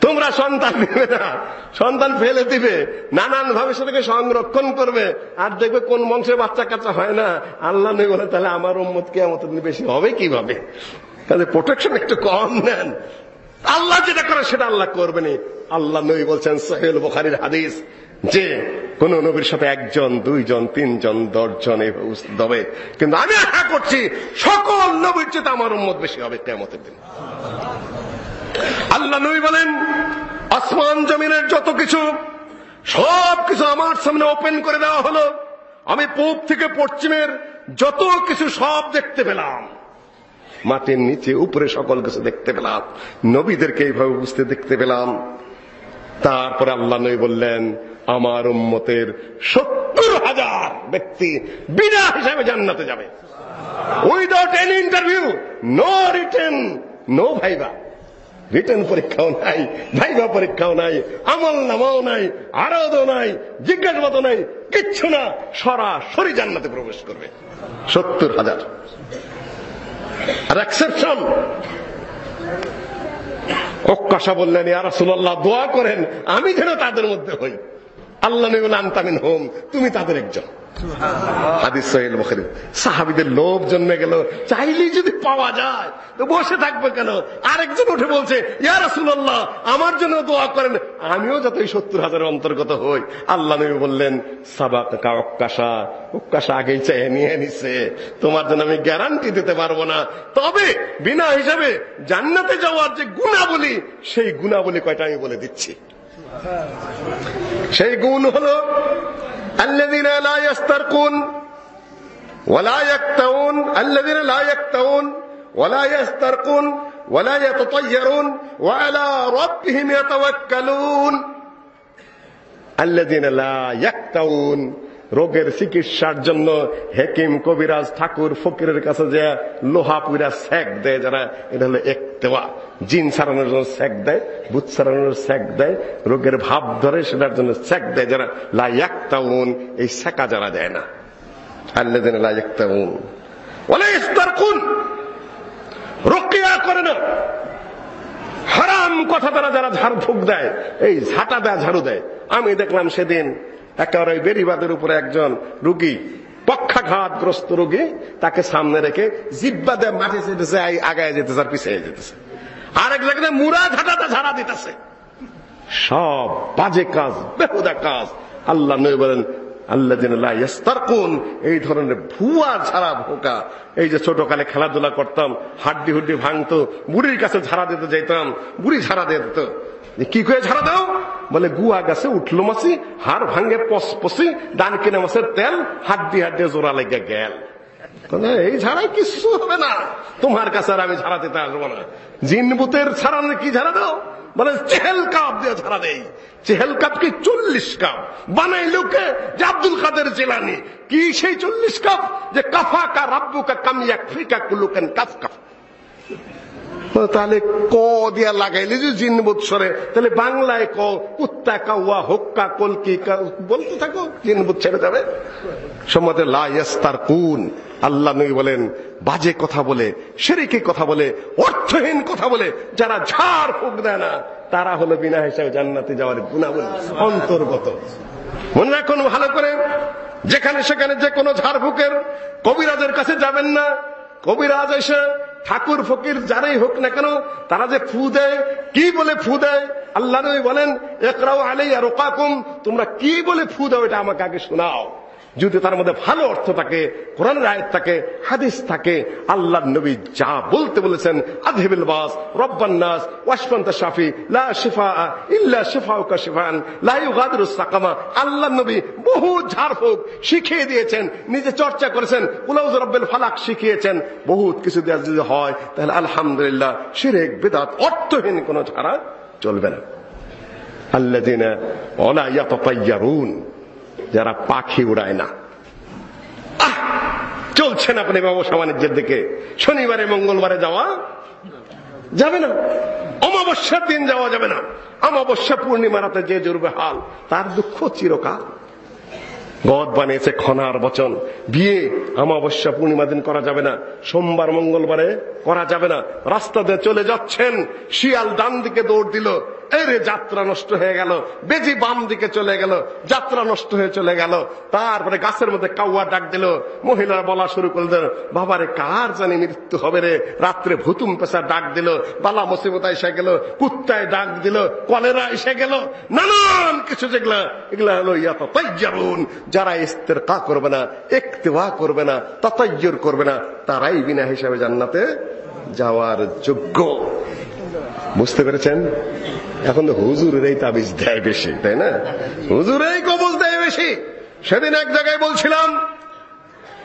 তোমরা সন্তান নেবে না। সন্তান ফেলে দিবে। নানান ভাবে সেটাকে সংরক্ষণ করবে। আর দেখবে কোন বংশে বাচ্চা কাচ্চা হয় না। আল্লাহ নেই বলে, তাহলে আমার উম্মত কেয়ামতের দিন বেশি হবে কীভাবে? তাহলে প্রোটেকশন একটু কম নেন। আল্লাহ যেটা করে সেটা আল্লাহ করবেন আল্লাহ নবী বলছেন সহেল বুখারীর হাদিস যে কোন নবীর সাথে একজন, দুইজন, তিনজন, দশজন হবে কিন্তু আমি আশা করছি সকল নবীর চেয়ে আমার উম্মত বেশি হবে কেমতের দিন। আল্লাহ নবী বলেন, আসমান, জমিনের যত কিছু সব কিছু আমার সামনে ওপেন করে দেওয়া হলো। আমি পূব থেকে পশ্চিমের যত কিছু সব দেখতে পেলাম। মাটির নিচে উপরে সকল কিছু দেখতে পেলাম। নবীদেরকে এইভাবে বুঝতে দেখতে পেলাম। তারপরে আল্লাহ নবী বললেন, আমার উম্মতের সত্তর হাজার ব্যক্তি বিনা হিসাবে জান্নাতে যাবে। Without any interview no written no viva. Written পরীক্ষাও নাই, ভাইবা পরীক্ষাও নাই, আমল নামাও নাই আরদও নাই, জিজ্ঞাসাবাদও নাই, কিচ্ছু না। সরাসরি জান্নাতে প্রবেশ করবে। সত্তর হাজার। আর এক্সেপশন অক্কাশা বললেন ইয়ারসুল্লাহ দোয়া করেন আমি যেন তাদের মধ্যে হই। আল্লাহ আনতামিন হোম তুমি তাদের একজন। হাদিস বুখারী। সাহাবীদের লোভ জন্মে গেল। চাইলেই যদি পাওয়া যায়, তো বসে থাকবে কেন? আরেকজন উঠে বলছে, ইয়া রাসূলুল্লাহ, আমার জন্য দোয়া করেন। আমিও যাতে সত্তর হাজারের অন্তর্গত হই, আল্লাহ নবী বললেন সাবাকা অক্কাশা আগেই চেয়ে নিয়ে নিছে। তোমার জন্য আমি গ্যারান্টি দিতে পারব না। তবে বিনা হিসাবে জান্নাতে যাওয়ার যে গুণাবলী, সেই গুণাবলী কয়টা আমি বলে দিচ্ছি? সেই গুণ হলো আল্লাযীনা লা ইস্তারকুন ওয়ালা ইয়াক্তাউন আল্লাযীনা লা ইয়াক্তাউন ওয়ালা ইস্তারকুন ওয়ালা ইয়াতাতায়্যারুন ওয়া আলা রাব্বিহিম ইয়াতাওয়াক্কালুন আল্লাযীনা লা ইয়াক্তাউন রোগের চিকিৎসার জন্য হেকিম কবিরাজ ঠাকুর ফকিরের কাছে যে লোহা পুরা সেক দেয় যারা, এটা হলো এক দেওয়া। জিন সারানোর জন্য সেক দেয় বুথ সারানোর সেক দেয়, রোগের ভাব ধরে সেটার জন্য সেক দেয় যারা। লাইয়াক্তাউন এই সেকা যারা দেয় না। আল্লাদিন লাইয়াক্তাউন ওলা ইস্তারকুন। রকিয়া করে না। হারাম কথা তারা যারা ঝাড়ু ফুক দেয়, এই ঝাঁটা দেয় ঝাড়ু দেয়। আমি দেখলাম সেদিন একেবারে বেরিবাদের উপরে একজন রুগী, পক্ষাঘাতগ্রস্ত রোগী, তাকে সামনে রেখে জিব্বা দিয়ে মাটি যেতেছে আগায় যেতেছে আর পিছিয়ে যেতেছে। আরেক জায়গায় মুরা ঝাঁটাতে ঝাড়া দিতেছে। সব বাজে কাজ, বেহুদা কাজ। আল্লাহ নই বলেন এই ধরনের ভুয়া ছাড়া ভোকা। এই যে ছোটকালে খেলাধুলা করতাম, হাড্ডি হুড্ডি ভাঙতো, বুড়ির কাছে ঝাড়া দিতে যাইতাম, বুড়ি ঝাড়া দিয়ে কি করে ঝাড়া দাও? বলে গুয়া গাছে উঠল মাসি, হাড় ভাঙে পস পসি, ডান কিনে মাসের তেল, হাড্ডি হাড্ডি জোড়া লেগে গেল। এই ছাড়াই কিছু হবে না। তোমার কাছে আর আমি ঝাড়া দিতে আসব না। জিনবুতের ছাড়ানো কি ঝাড়া দাও? বলে, চেহেল কাপ দিয়ে ছাড়া দেই। চেহেল কাপ কি চল্লিশ কাপ? বানাই লোকে, যে আব্দুল কাদের জেলানি। কি সেই চল্লিশ কাপ? যে কাফা কা রাব্বু কা কামিয়া ফ্রিকা কুলুকেন কাফ কাফ তাহলে ক দিয়া লাগাইলে যে জিন বৎসরে, তাহলে বাংলায় ক, কুত্তা কাউয়া, হোক্কা, কলকি বলতে থাকো, জিন ছেড়ে যাবে। সম্মতে লাইস্তার কুন, আল্লাহ নবী বলেন, বাজে কথা বলে, সেরিকে কথা বলে, অর্থহীন কথা বলে, যারা ঝাড় ফুক দেয় না, তারা হলো বিনা হিসাবে জান্নাতে যাওয়ার গুণাবলী, অন্তর্গত। মনে রাখুন ভালো করে, যেখানে সেখানে যে কোনো ঝাড়ফুকের কবিরাজের কাছে যাবেন না কবিরাজ এসে ঠাকুর, ফকির যারাই হোক না কেন, তারা যে ফু দেয়, কি বলে ফু দেয়? আল্লাহ বলেন একরাও আলাই আর ওকাকুম তোমরা কি বলে ফু দাও এটা আমাকে আগে শোনাও। যদি তার মধ্যে ভালো অর্থ থাকে, কোরআনের আয়াত থাকে, হাদিস থাকে আল্লাহ নবী যা বলতে বলেছেন আধেবিল বাস, রব্বান নাস ওয়াশফান্ত শাফি লা শিফা ইল্লা শিফাউকা শিফান লা ইউগাদিরুস সাকামা। আল্লাহ নবী বহু ঝাড়ফুঁক শিখিয়ে দিয়েছেন, নিজে চর্চা করেছেন উলাউজ রব্বিল ফালাক শিখিয়েছেন। বহুত কিছু দেওয়া যদি হয়, তাহলে আলহামদুলিল্লাহ শিরেক, বিদাত, অর্থহীন কোনো ছাড়া চলবে না। আল্লাযিনা ওয়ালা ইয়াতাতায়্যারুন যারা পাখি উড়ায় না। আহ! চলছেন আপনি ব্যবসা বাণিজ্যের দিকে। শনিবারে, মঙ্গলবারে যাওয়া যাবে না। অমাবস্যার দিন যাওয়া যাবে না। অমাবস্যা পূর্ণিমা রাতে যে জুড়বে হাল, তার দুঃখ চিরকাল। গদ বানিয়েছে খনার বচন। বিয়ে অমাবস্যা পূর্ণিমা দিন করা যাবে না। সোমবার, মঙ্গলবারে করা যাবে না। রাস্তা দিয়ে চলে যাচ্ছেন। শিয়াল ডান দিকে দৌড় দিল। এরে যাত্রা নষ্ট হয়ে গেল, বেজি বাম দিকে চলে গেল, যাত্রা নষ্ট হয়ে চলে গেল। তারপরে গাছের মধ্যে কাউয়া ডাক দিল, মহিলারা বলা শুরু করলেন বাবারে, কার জানি মৃত্যু হবে রে? রাত্রে ভুতুম পেশা ডাক দিল, বালা মুসিবত এসে গেল, কুত্তায় ডাক দিল, কলেরা এসে গেল, নানান কিছু যেগুলা, এগুলা হলো ইয়াত যারা ইস্তের কা করবে না একতেওয়া করবে না তাতাইয়র করবে না, তারাই বিনা হিসাবে জান্নাতে যাওয়ার যোগ্য। বুঝতে পেরেছেন? এখন তো হুজুরের এই তাবিজ দেয় বেশি, তাই না? হুজুরেই কবজ দেয় বেশি। সেদিন এক জায়গায় বলছিলাম,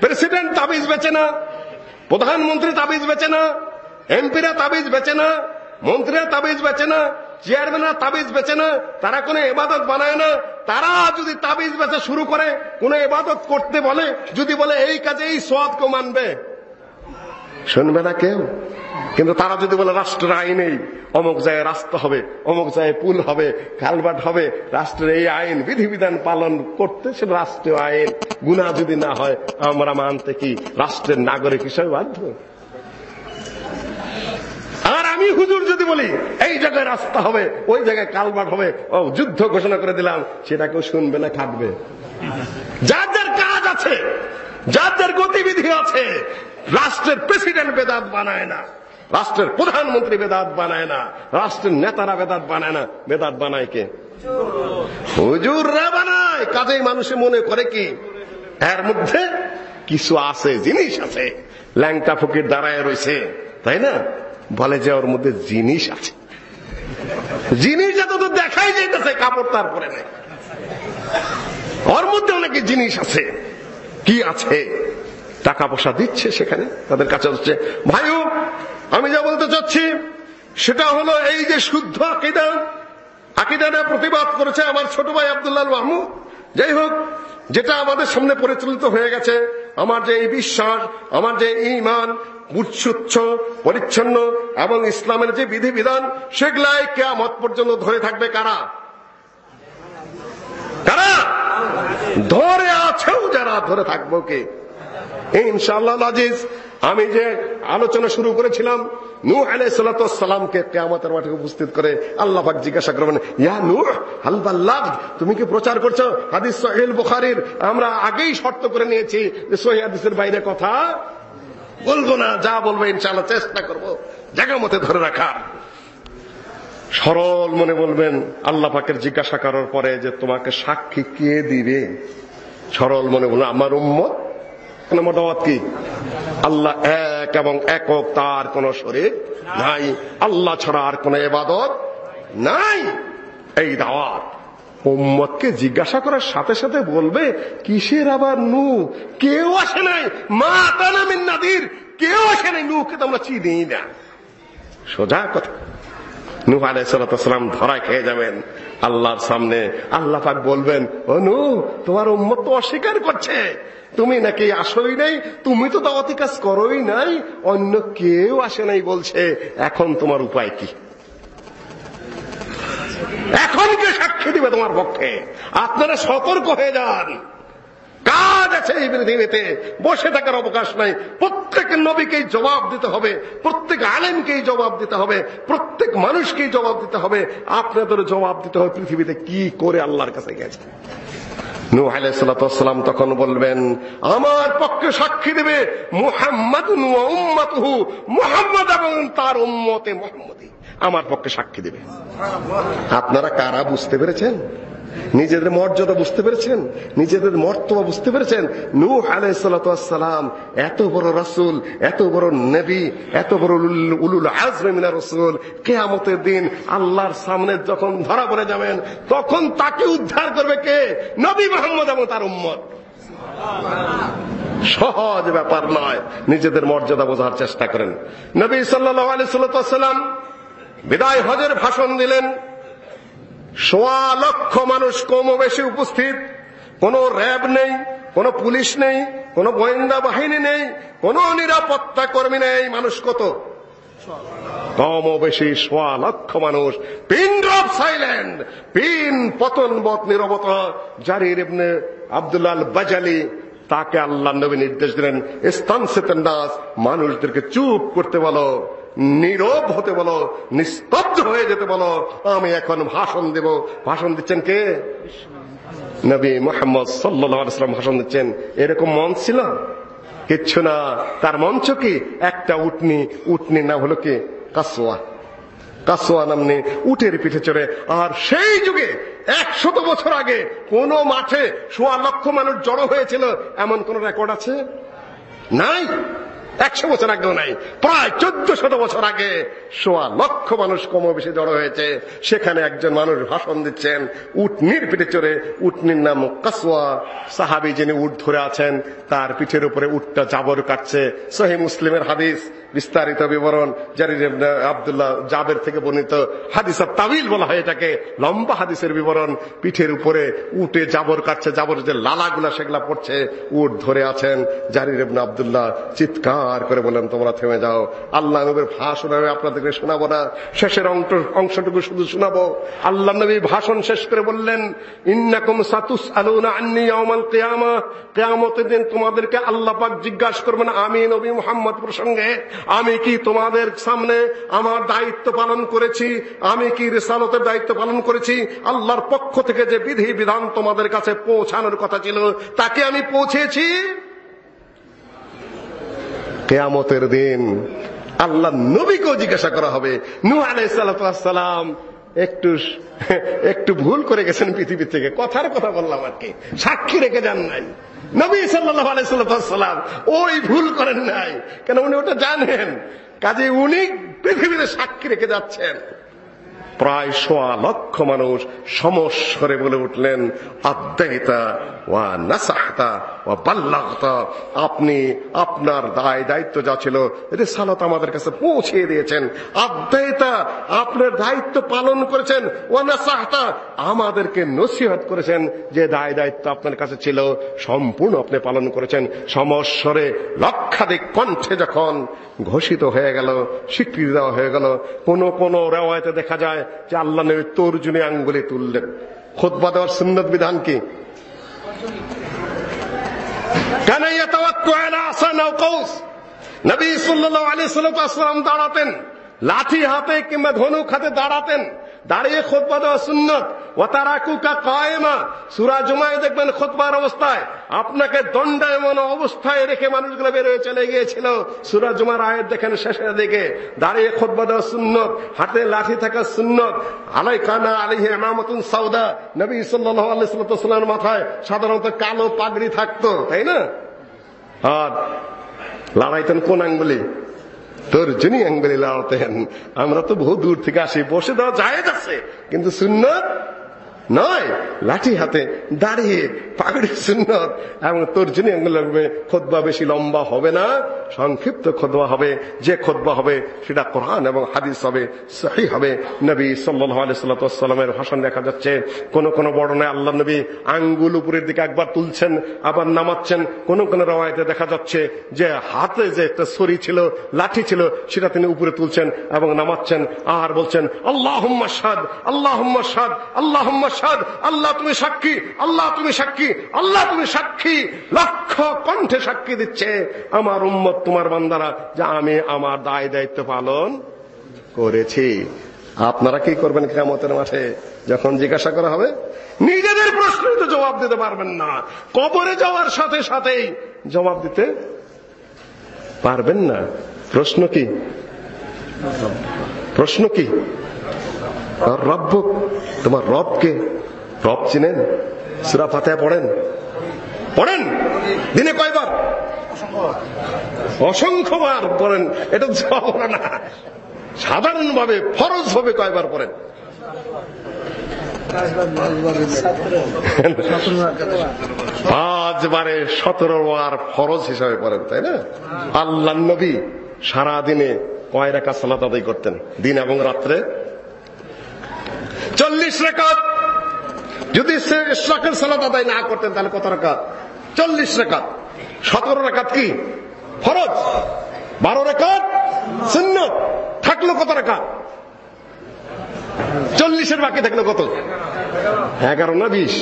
প্রেসিডেন্ট তাবিজ বেচে না, প্রধানমন্ত্রী তাবিজ বেচে না, এমপিরা তাবিজ বেচে না, মন্ত্রীরা তাবিজ বেচে না, চেয়ারম্যানরা তাবিজ বেচে না, তারা কোনো এবাদত বানায় না, তারা যদি তাবিজ বেচা শুরু করে, কোনো এবাদত করতে বলে, যদি বলে এই কাজে এই সোয়াদ কেউ মানবে। শুনবে না কেউ? কিন্তু তারা যদি বলে, রাষ্ট্রের আইনেই অমুক জায়গায় রাস্তা হবে, অমুক জায়গায় পুল হবে কালবাট হবে, রাষ্ট্রের এই আইন, বিধিবিধান পালন করতে সে রাষ্ট্রীয় আইন, গুণা যদি না হয়, আমরা মানতে কি রাষ্ট্রের নাগরিক হিসেবে বাধ্য? আর আমি হুজুর যদি বলি, এই জায়গায় রাস্তা হবে, ওই জায়গায় কালবাট হবে, ও যুদ্ধ ঘোষণা করে দিলাম, সেটা কেউ শুনবে না খাটবে যার যার কাজ আছে যার যার গতিবিধি আছে রাষ্ট্রের প্রেসিডেন্ট বেদাত বানায় না। রাষ্ট্রের প্রধানমন্ত্রী বেদাত বানায় না। রাষ্ট্রের নেতারা বেদাত বানায় না। বেদাত বানায় কে? হুজুররা বানায়। কাজেই মানুষে মনে করে কি? এর মধ্যে কিছু আছে, জিনিস আছে। ল্যাংটা ফকির দাঁড়ায় রয়েছে তাই না? বলে যে ওর মধ্যে জিনিস আছে। জিনিস যত তো দেখাই যাইতেছে, কাপড় তারপরে নেই। ওর মধ্যে অনেক জিনিস আছে। কি আছে? টাকা পয়সা দিচ্ছে সেখানে। তাদের কাছে হচ্ছে, ভাইও, আমি যা বলতে চাচ্ছি, সেটা হলো এই যে শুদ্ধ আকিদা। আকিদাটা প্রতিবাদ করেছে আমার ছোট ভাই আবদুল্লাহ মাহমুদ। যাই হোক, যেটা আমাদের সামনে পরিচালিত হয়ে গেছে, আমার যে এই বিশ্বাস, আমার যে ইমান উচ্ছুচ্ছ, পরিচ্ছন্ন এবং ইসলামের যে বিধিবিধান, সেগুলাই কেয়ামত পর্যন্ত ধরে থাকবে কারা? কারা? ধরে আছেও যারা, ধরে থাকব কে? ইনশাআল্লাহ আজিজ, আমি যে আলোচনা শুরু করেছিলাম, নূহ আলাইহিসসালামকে কিয়ামতের মাঠে উপস্থিত করে আল্লাহ পাক জিজ্ঞাসা করবেন, ইয়া নূহ তুমি কি প্রচার করছ? হাদিস সহিহ বুখারীর, আমরা আগেই শর্ত করে নিয়েছি যে হাদিসের বাইরে কথা বলব না, যা বলব ইনশাআল্লাহ চেষ্টা করব জায়গা মতে ধরে রাখার। সরল মনে বলবেন, আল্লাহ পাকের জিজ্ঞাসা করার পরে যে তোমাকে সাক্ষী কে দিবে? সরল মনে বলুন আমার উম্মত নম্বর দাওয়াত কি? আল্লাহ এক এবং একক তার কোন শরীর নাই। আল্লাহ ছাড়া আর কোন এবাদত নাই। এই দাওয়াত। উম্মতকে জিজ্ঞাসা করার সাথে সাথে বলবে, কিসের আবার নু কেউ আসে নাই। মা তানা মিন নাদির। কেউ আসে নাই। নুকে তো আমরা চিনি না। সোজা কথা। নূহ আলাইসালাম ধরা খেয়ে যাবেন। আল্লাহর সামনে আল্লাহ পাক বলবেন অনু তোমার উম্মত তো অস্বীকার করছে। তুমি নাকি আসোই নাই, তুমি তো দাওয়াতি কাজ করোই নাই, অন্য কেউ আসে নাই বলছে। এখন তোমার উপায় কি? এখন কে সাক্ষী দিবে তোমার পক্ষে? আপনারা সতর্ক হয়ে যান। কাজ আছে এই পৃথিবীতে। বসে থাকার অবকাশ নাই। প্রত্যেক নবীকেই জবাব দিতে হবে। প্রত্যেক আলেমকেই জবাব দিতে হবে। প্রত্যেক মানুষকেই জবাব দিতে হবে। আপনাদের জবাব দিতে হবে পৃথিবীতে কি করে আল্লাহর কাছে গেছে। নূহ তখন বলবেন, আমার পক্ষে সাক্ষী দেবে মুহাম্মদ উম্মাতুহু। মুহাম্মদ এবং তার উম্মতে মুহাম্মদী। আমার পক্ষে সাক্ষী দেবে। আপনারা কারা বুঝতে পেরেছেন? নিজেদের মর্যাদা বুঝতে পেরেছেন? নিজেদের মর্তবা বুঝতে পেরেছেন? নূহ আলাইসালাম এত বড় রাসূল, এত বড় নবী, এত বড় রসুল। কেয়ামতের দিন আল্লাহর সামনে যখন ধরা পড়ে যাবেন, তখন তাকে উদ্ধার করবে কে? নবী মোহাম্মদ এবং তার উম্মত। সহজ ব্যাপার নয়, নিজেদের মর্যাদা বোঝার চেষ্টা করেন। নবী সাল্লাহ আলাইসাল্লাম বিদায় হজের ভাষণ দিলেন। সোয়া লক্ষ মানুষ কমবেশি উপস্থিত। কোন র্যাব নেই, কোন পুলিশ নেই, কোন গোয়েন্দা বাহিনী নেই, কোন নিরাপত্তা কর্মী নেই। মানুষ কত? কম বেশি সোয়া লক্ষ মানুষ। পিন ড্রপ সাইল্যান্ড পিন পতন পতনবত নিরবতা। জারির ইবনে আব্দুল্লাহ বাজালি তাকে আল্লাহ নবী নির্দেশ দিলেন স্থান নাস, মানুষদেরকে চুপ করতে বলো। নীরব হতে বলো, নিস্তব্ধ হয়ে যেতে বলো, আমি এখন ভাষণ দেব। ভাষণ দিচ্ছেন কে? নবী মোহাম্মদ সাল্লাম ভাষণ দিচ্ছেন। এরকম মন ছিল? কিচ্ছু না। তার মঞ্চ কি? একটা উটনি। উটনি নাম হলো কি? কাসোয়া কাসোয়া নামনি উটের পিঠে চড়ে। আর সেই যুগে, একশত বছর আগে, কোন মাঠে সোয়া লক্ষ মানুষ জড়ো হয়েছিল। এমন কোন রেকর্ড আছে? নাই। একশো বছর আগেও নাই। প্রায় চোদ্দ শত বছর আগে সোয়া লক্ষ মানুষ কম বেশি জড়ো হয়েছে। সেখানে একজন মানুষ ভাষণ দিচ্ছেন উটনির পিঠে চড়ে, উটনির নাম কাসোয়া সাহাবি যিনি উট ধরে আছেন, তার পিঠের উপরে উটটা জাবর কাটছে। সহি মুসলিমের হাদিস। বিস্তারিত বিবরণ জারির আব্দুল্লাহ জাবের থেকে বর্ণিত হাদিসের তাবিল বলা হয় এটাকে। লম্বা হাদিসের বিবরণ, পিঠের উপরে উঠে জাবর কাটছে জাবর যে লালাগুলা সেগুলা পড়ছে, উট ধরে আছেন জারির ইবনে আবদুল্লাহ। চিৎকার করে বলেন তোমরা থেমে যাও। আল্লাহ নবীর ভাষণ আমি আপনাদেরকে শোনাবো না। শেষের অংশ- অংশটুকু শুধু শোনাবো। আল্লাহ নবী ভাষণ শেষ করে বললেন, ইন্নাকুম সাতুস আলুনা আন্নি কিয়ামতের দিন তোমাদেরকে আল্লাহ পাক জিজ্ঞাসা করবেন আমি নবী মুহাম্মদ প্রসঙ্গে। আমি কি তোমাদের সামনে আমার দায়িত্ব পালন করেছি? আমি কি রিসালতের দায়িত্ব পালন করেছি? আল্লাহর পক্ষ থেকে যে বিধি বিধান তোমাদের কাছে পৌঁছানোর কথা ছিল, তাকে আমি পৌঁছেছি? কেয়ামতের দিন আল্লাহ নবীকেও জিজ্ঞাসা করা হবে নু আলাইসালাম একটু একটু ভুল করে গেছেন পৃথিবী থেকে, কথার কথা বললাম আর কি সাক্ষী রেখে যান নাই। নবী আলাইসাল্লাম ওই ভুল করেন নাই। কেন উনি ওটা জানেন? কাজে উনি পৃথিবীতে সাক্ষী রেখে যাচ্ছেন। প্রায় সোয়া লক্ষ মানুষ সমস্বরে বলে উঠলেন আদ্যায়িতা ওয়া নাসাহতা ওয়া বাল্লাগতা। আপনি আপনার দায়, দায়িত্ব যা ছিল, রিসালত আমাদের কাছে পৌঁছে দিয়েছেন। আদ্যায়িতা আপনার দায়িত্ব পালন করেছেন, ওয়া নাসাহতা আমাদেরকে নসিহত করেছেন। যে দায়, দায়িত্ব আপনার কাছে ছিল, সম্পূর্ণ আপনি পালন করেছেন। সমস্বরে লক্ষাধিক কণ্ঠে যখন ঘোষিত হয়ে গেল, স্বীকৃতি দেওয়া হয়ে গেল, কোন কোন রেওয়ায়তে দেখা যায় যে আল্লাহ নবী তর্জুনে আঙ্গুলে তুললেন। খোদবা দেওয়ার সুন্নত বিধান কি? নবী সাল্লাম দাঁড়াতেন, লাঠি হাতে কিংবা ধনুক হাতে দাঁড়াতেন। দাঁড়িয়ে খোদবা দেওয়া সুন্নত। ও তারাকুকা কায়েমা। সুরা জুমায় দেখবেন খোদবার অবস্থায় আপনাকে দণ্ডায়মন অবস্থায় রেখে মানুষগুলো বেরোয় চলে গিয়েছিল। সুরা জুমার আয়ের দেখেন শেষের দিকে। দাঁড়িয়ে খোদবা দেওয়া সুন্নত, হাতে লাঠি থাকা সুন্নত। আলাই কানা আলিহি এমামতুন সাউদা। নবী সাল্লামের মাথায় সাধারণত কালো পাগড়ি থাকতো, তাই না? আর লড়াইতেন কোন আঙ্গুলি? তোর জুনি আঙ্গুলি লড়াতেন আমরা তো বহু দূর থেকে আসি, বসে দেওয়া যায় আছে। কিন্তু সুন্নত নয়, লাঠি হাতে দাঁড়িয়ে পাগড়ি সুন্নত এবং তোর জন্য লাগবে, খোদবা বেশি লম্বা হবে না, সংক্ষিপ্ত খোদবা হবে, যে খোদবা হবে সেটা কোরআন এবং হাদিস হবে, সহি হবে। নবী সাল্লামের ভাষণ দেখা যাচ্ছে, কোন কোন বর্ণনায় আল্লাহ নবী আঙ্গুল উপরের দিকে একবার তুলছেন, আবার নামাচ্ছেন, কোন কোন রওয়ায়তে দেখা যাচ্ছে যে হাতে যে একটা ছড়ি ছিল, লাঠি ছিল, সেটা তিনি উপরে তুলছেন এবং নামাচ্ছেন, আর বলছেন আল্লাহ সাদ আল্লাহ সাদ আল্লাহ সাদ আল্লাহ তুমি সাক্ষী, আল্লাহ তুমি সাক্ষী, আল্লাহ তুমি সাক্ষী। লক্ষ কণ্ঠে সাক্ষী দিচ্ছে আমার উম্মত তোমার বান্দারা যে আমি আমার দায় দায়িত্ব পালন করেছি। আপনারা কি করবেন কেমতের মাঠে? যখন জিজ্ঞাসা করা হবে, নিজেদের প্রশ্নই তো জবাব দিতে পারবেন না। কবরে যাওয়ার সাথে সাথেই জবাব দিতে পারবেন না। প্রশ্ন কি? প্রশ্ন কি? আর রব্ব তোমার রবকে, রব চিনেন? সুরা ফাতে পড়েন? পড়েন? দিনে কয়বার? অসংখ্যবার পড়েন। এটা জবাব না। সাধারণভাবে ফরজ ভাবে কয়বার পড়েন? পাঁচবারে সতেরো বার ফরজ হিসাবে পড়েন, তাই না? আল্লাহ নবী সারা দিনে কয় রেখা সালাত আদায় করতেন? দিন এবং রাত্রে? চল্লিশ রেখাত যদি ইশরাকের সালাত আদায় না করতেন, তাহলে কত রেখাত চল্লিশ রেখাত সতেরো রেখাত কি? ফরজ। বারো রেখাত সুন্নত। থাকল কত রেখাত চল্লিশের বাকি থাকল কত? এগারো না বিশ।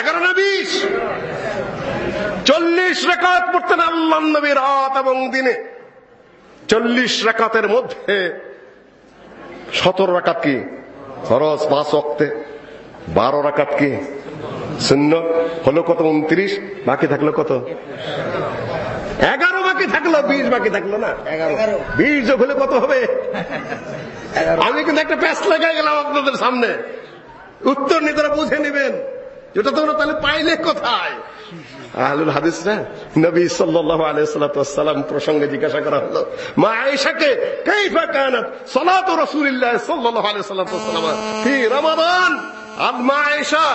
এগারো না বিশ। চল্লিশ রেখাত পড়তেন আল্লাহ নবী রাত এবং দিনে। চল্লিশ রেখাতের মধ্যে সতেরো রাকাত কি? ফরজ পাঁচ অক্তে বারো রাকাত কি? শূন্য। হলো কত? উনত্রিশ। বাকি থাকল কত? এগারো বাকি থাকল বিশ বাকি থাকল না? এগারো। বিশ যোগ হলে কত হবে? আমি কিন্তু একটা প্যাস লাগাই গেলাম আপনাদের সামনে। উত্তর নিতারা বুঝে নেবেন। যেটা তোমরা তাহলে পাইলে কোথায়? আহলুল হাদিসরা নবী সাল্লাল্লাহু আলাইহি সাল্লাম প্রসঙ্গে জিজ্ঞাসা করা হলো, মা আয়েশাকে কাইফা কানাত সালাতু রাসূলিল্লাহ সাল্লাল্লাহু আলাইহি সাল্লাম ফি রমাদান? আর মা আয়েশা।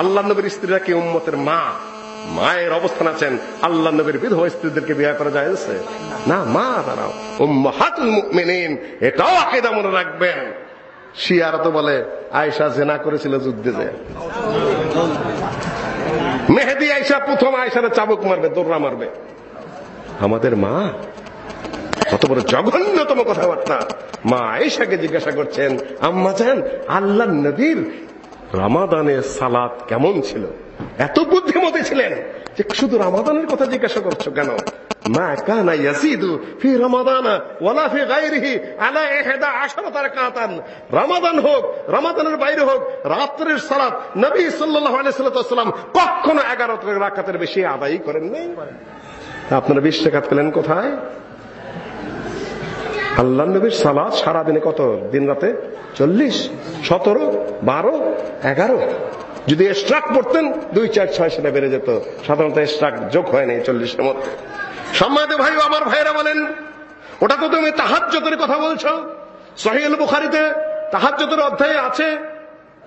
আল্লাহ নবীর স্ত্রীরা কি উম্মতের মা? মায়ের অবস্থান আছেন। আল্লাহ নবীর বিধবা স্ত্রীদেরকে বিয়ে করা যায় না, মা তারা উম্মাহাতুল মুমিনিন। এটাও আকিদা মনে রাখবেন। শিয়ারা তো বলে, আয়েশা জেনা করেছিল যুদ্ধে যে। মেহেদি আয়েশা প্রথম আয়সারে চাবুক মারবে দৌড়া মারবে। আমাদের মা, কত বড় জঘন্যতম কথাবার্তা। মা আয়েশাকে জিজ্ঞাসা করছেন, আম্মা চান আল্লাহ নবীর রামাদানের সালাত কেমন ছিল? এত বুদ্ধিমতী ছিলেন। যে শুধু রামাদানের কথা জিজ্ঞাসা করছ কেন? মা হোক বাইরে হোক নবী কখনো 11 রাকাতের বেশি আদায় করেন নাই। আপনারা 20 রাকাত পেলেন কোথায়? আল্লাহ নবীর সালাদ সারাদিনে কত? দিন রাতে চল্লিশ, সতেরো, বারো, এগারো। যদি স্ট্রাক পড়তেন, দুই চার ছয় সেটা বেড়ে যেত। সাধারণত স্ট্রাক যোগ হয় নাই চল্লিশের মধ্যে। সম্মানিত ভাই আমার ভাইয়েরা বলেন, ওটা তো তুমি তাহার তাহাজ্যতের কথা বলছ। সহিল বুখারিতে তাহার তাহাজ্যতের অধ্যায়ে আছে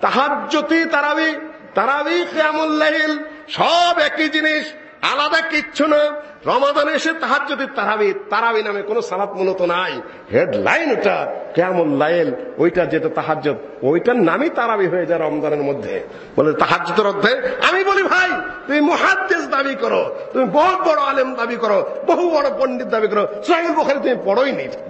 তাহার তাহাজ্যতি তারাবি তারাবি কেমন লাইল, সব একই জিনিস, আলাদা কিচ্ছু না। রমাদানে এসে তাহার যদি তারাবি তারাবি নামে কোনো সালাত মূলত নাই। হেডলাইন ওটা কেমন লাইল, ওইটা যেটা তাহাজ্জুদ, ওইটার নামই তারাবি হয়ে যায় রমজানের মধ্যে। বলে তাহাজ্জুদের অধ্যায় আমি বলি ভাই, তুমি মহাদ্দেস দাবি করো, তুমি বহু বড় আলেম দাবি করো, বহু বড় পণ্ডিত দাবি করো সাহেব বোখারি তুমি পড়োই নেই ঠিক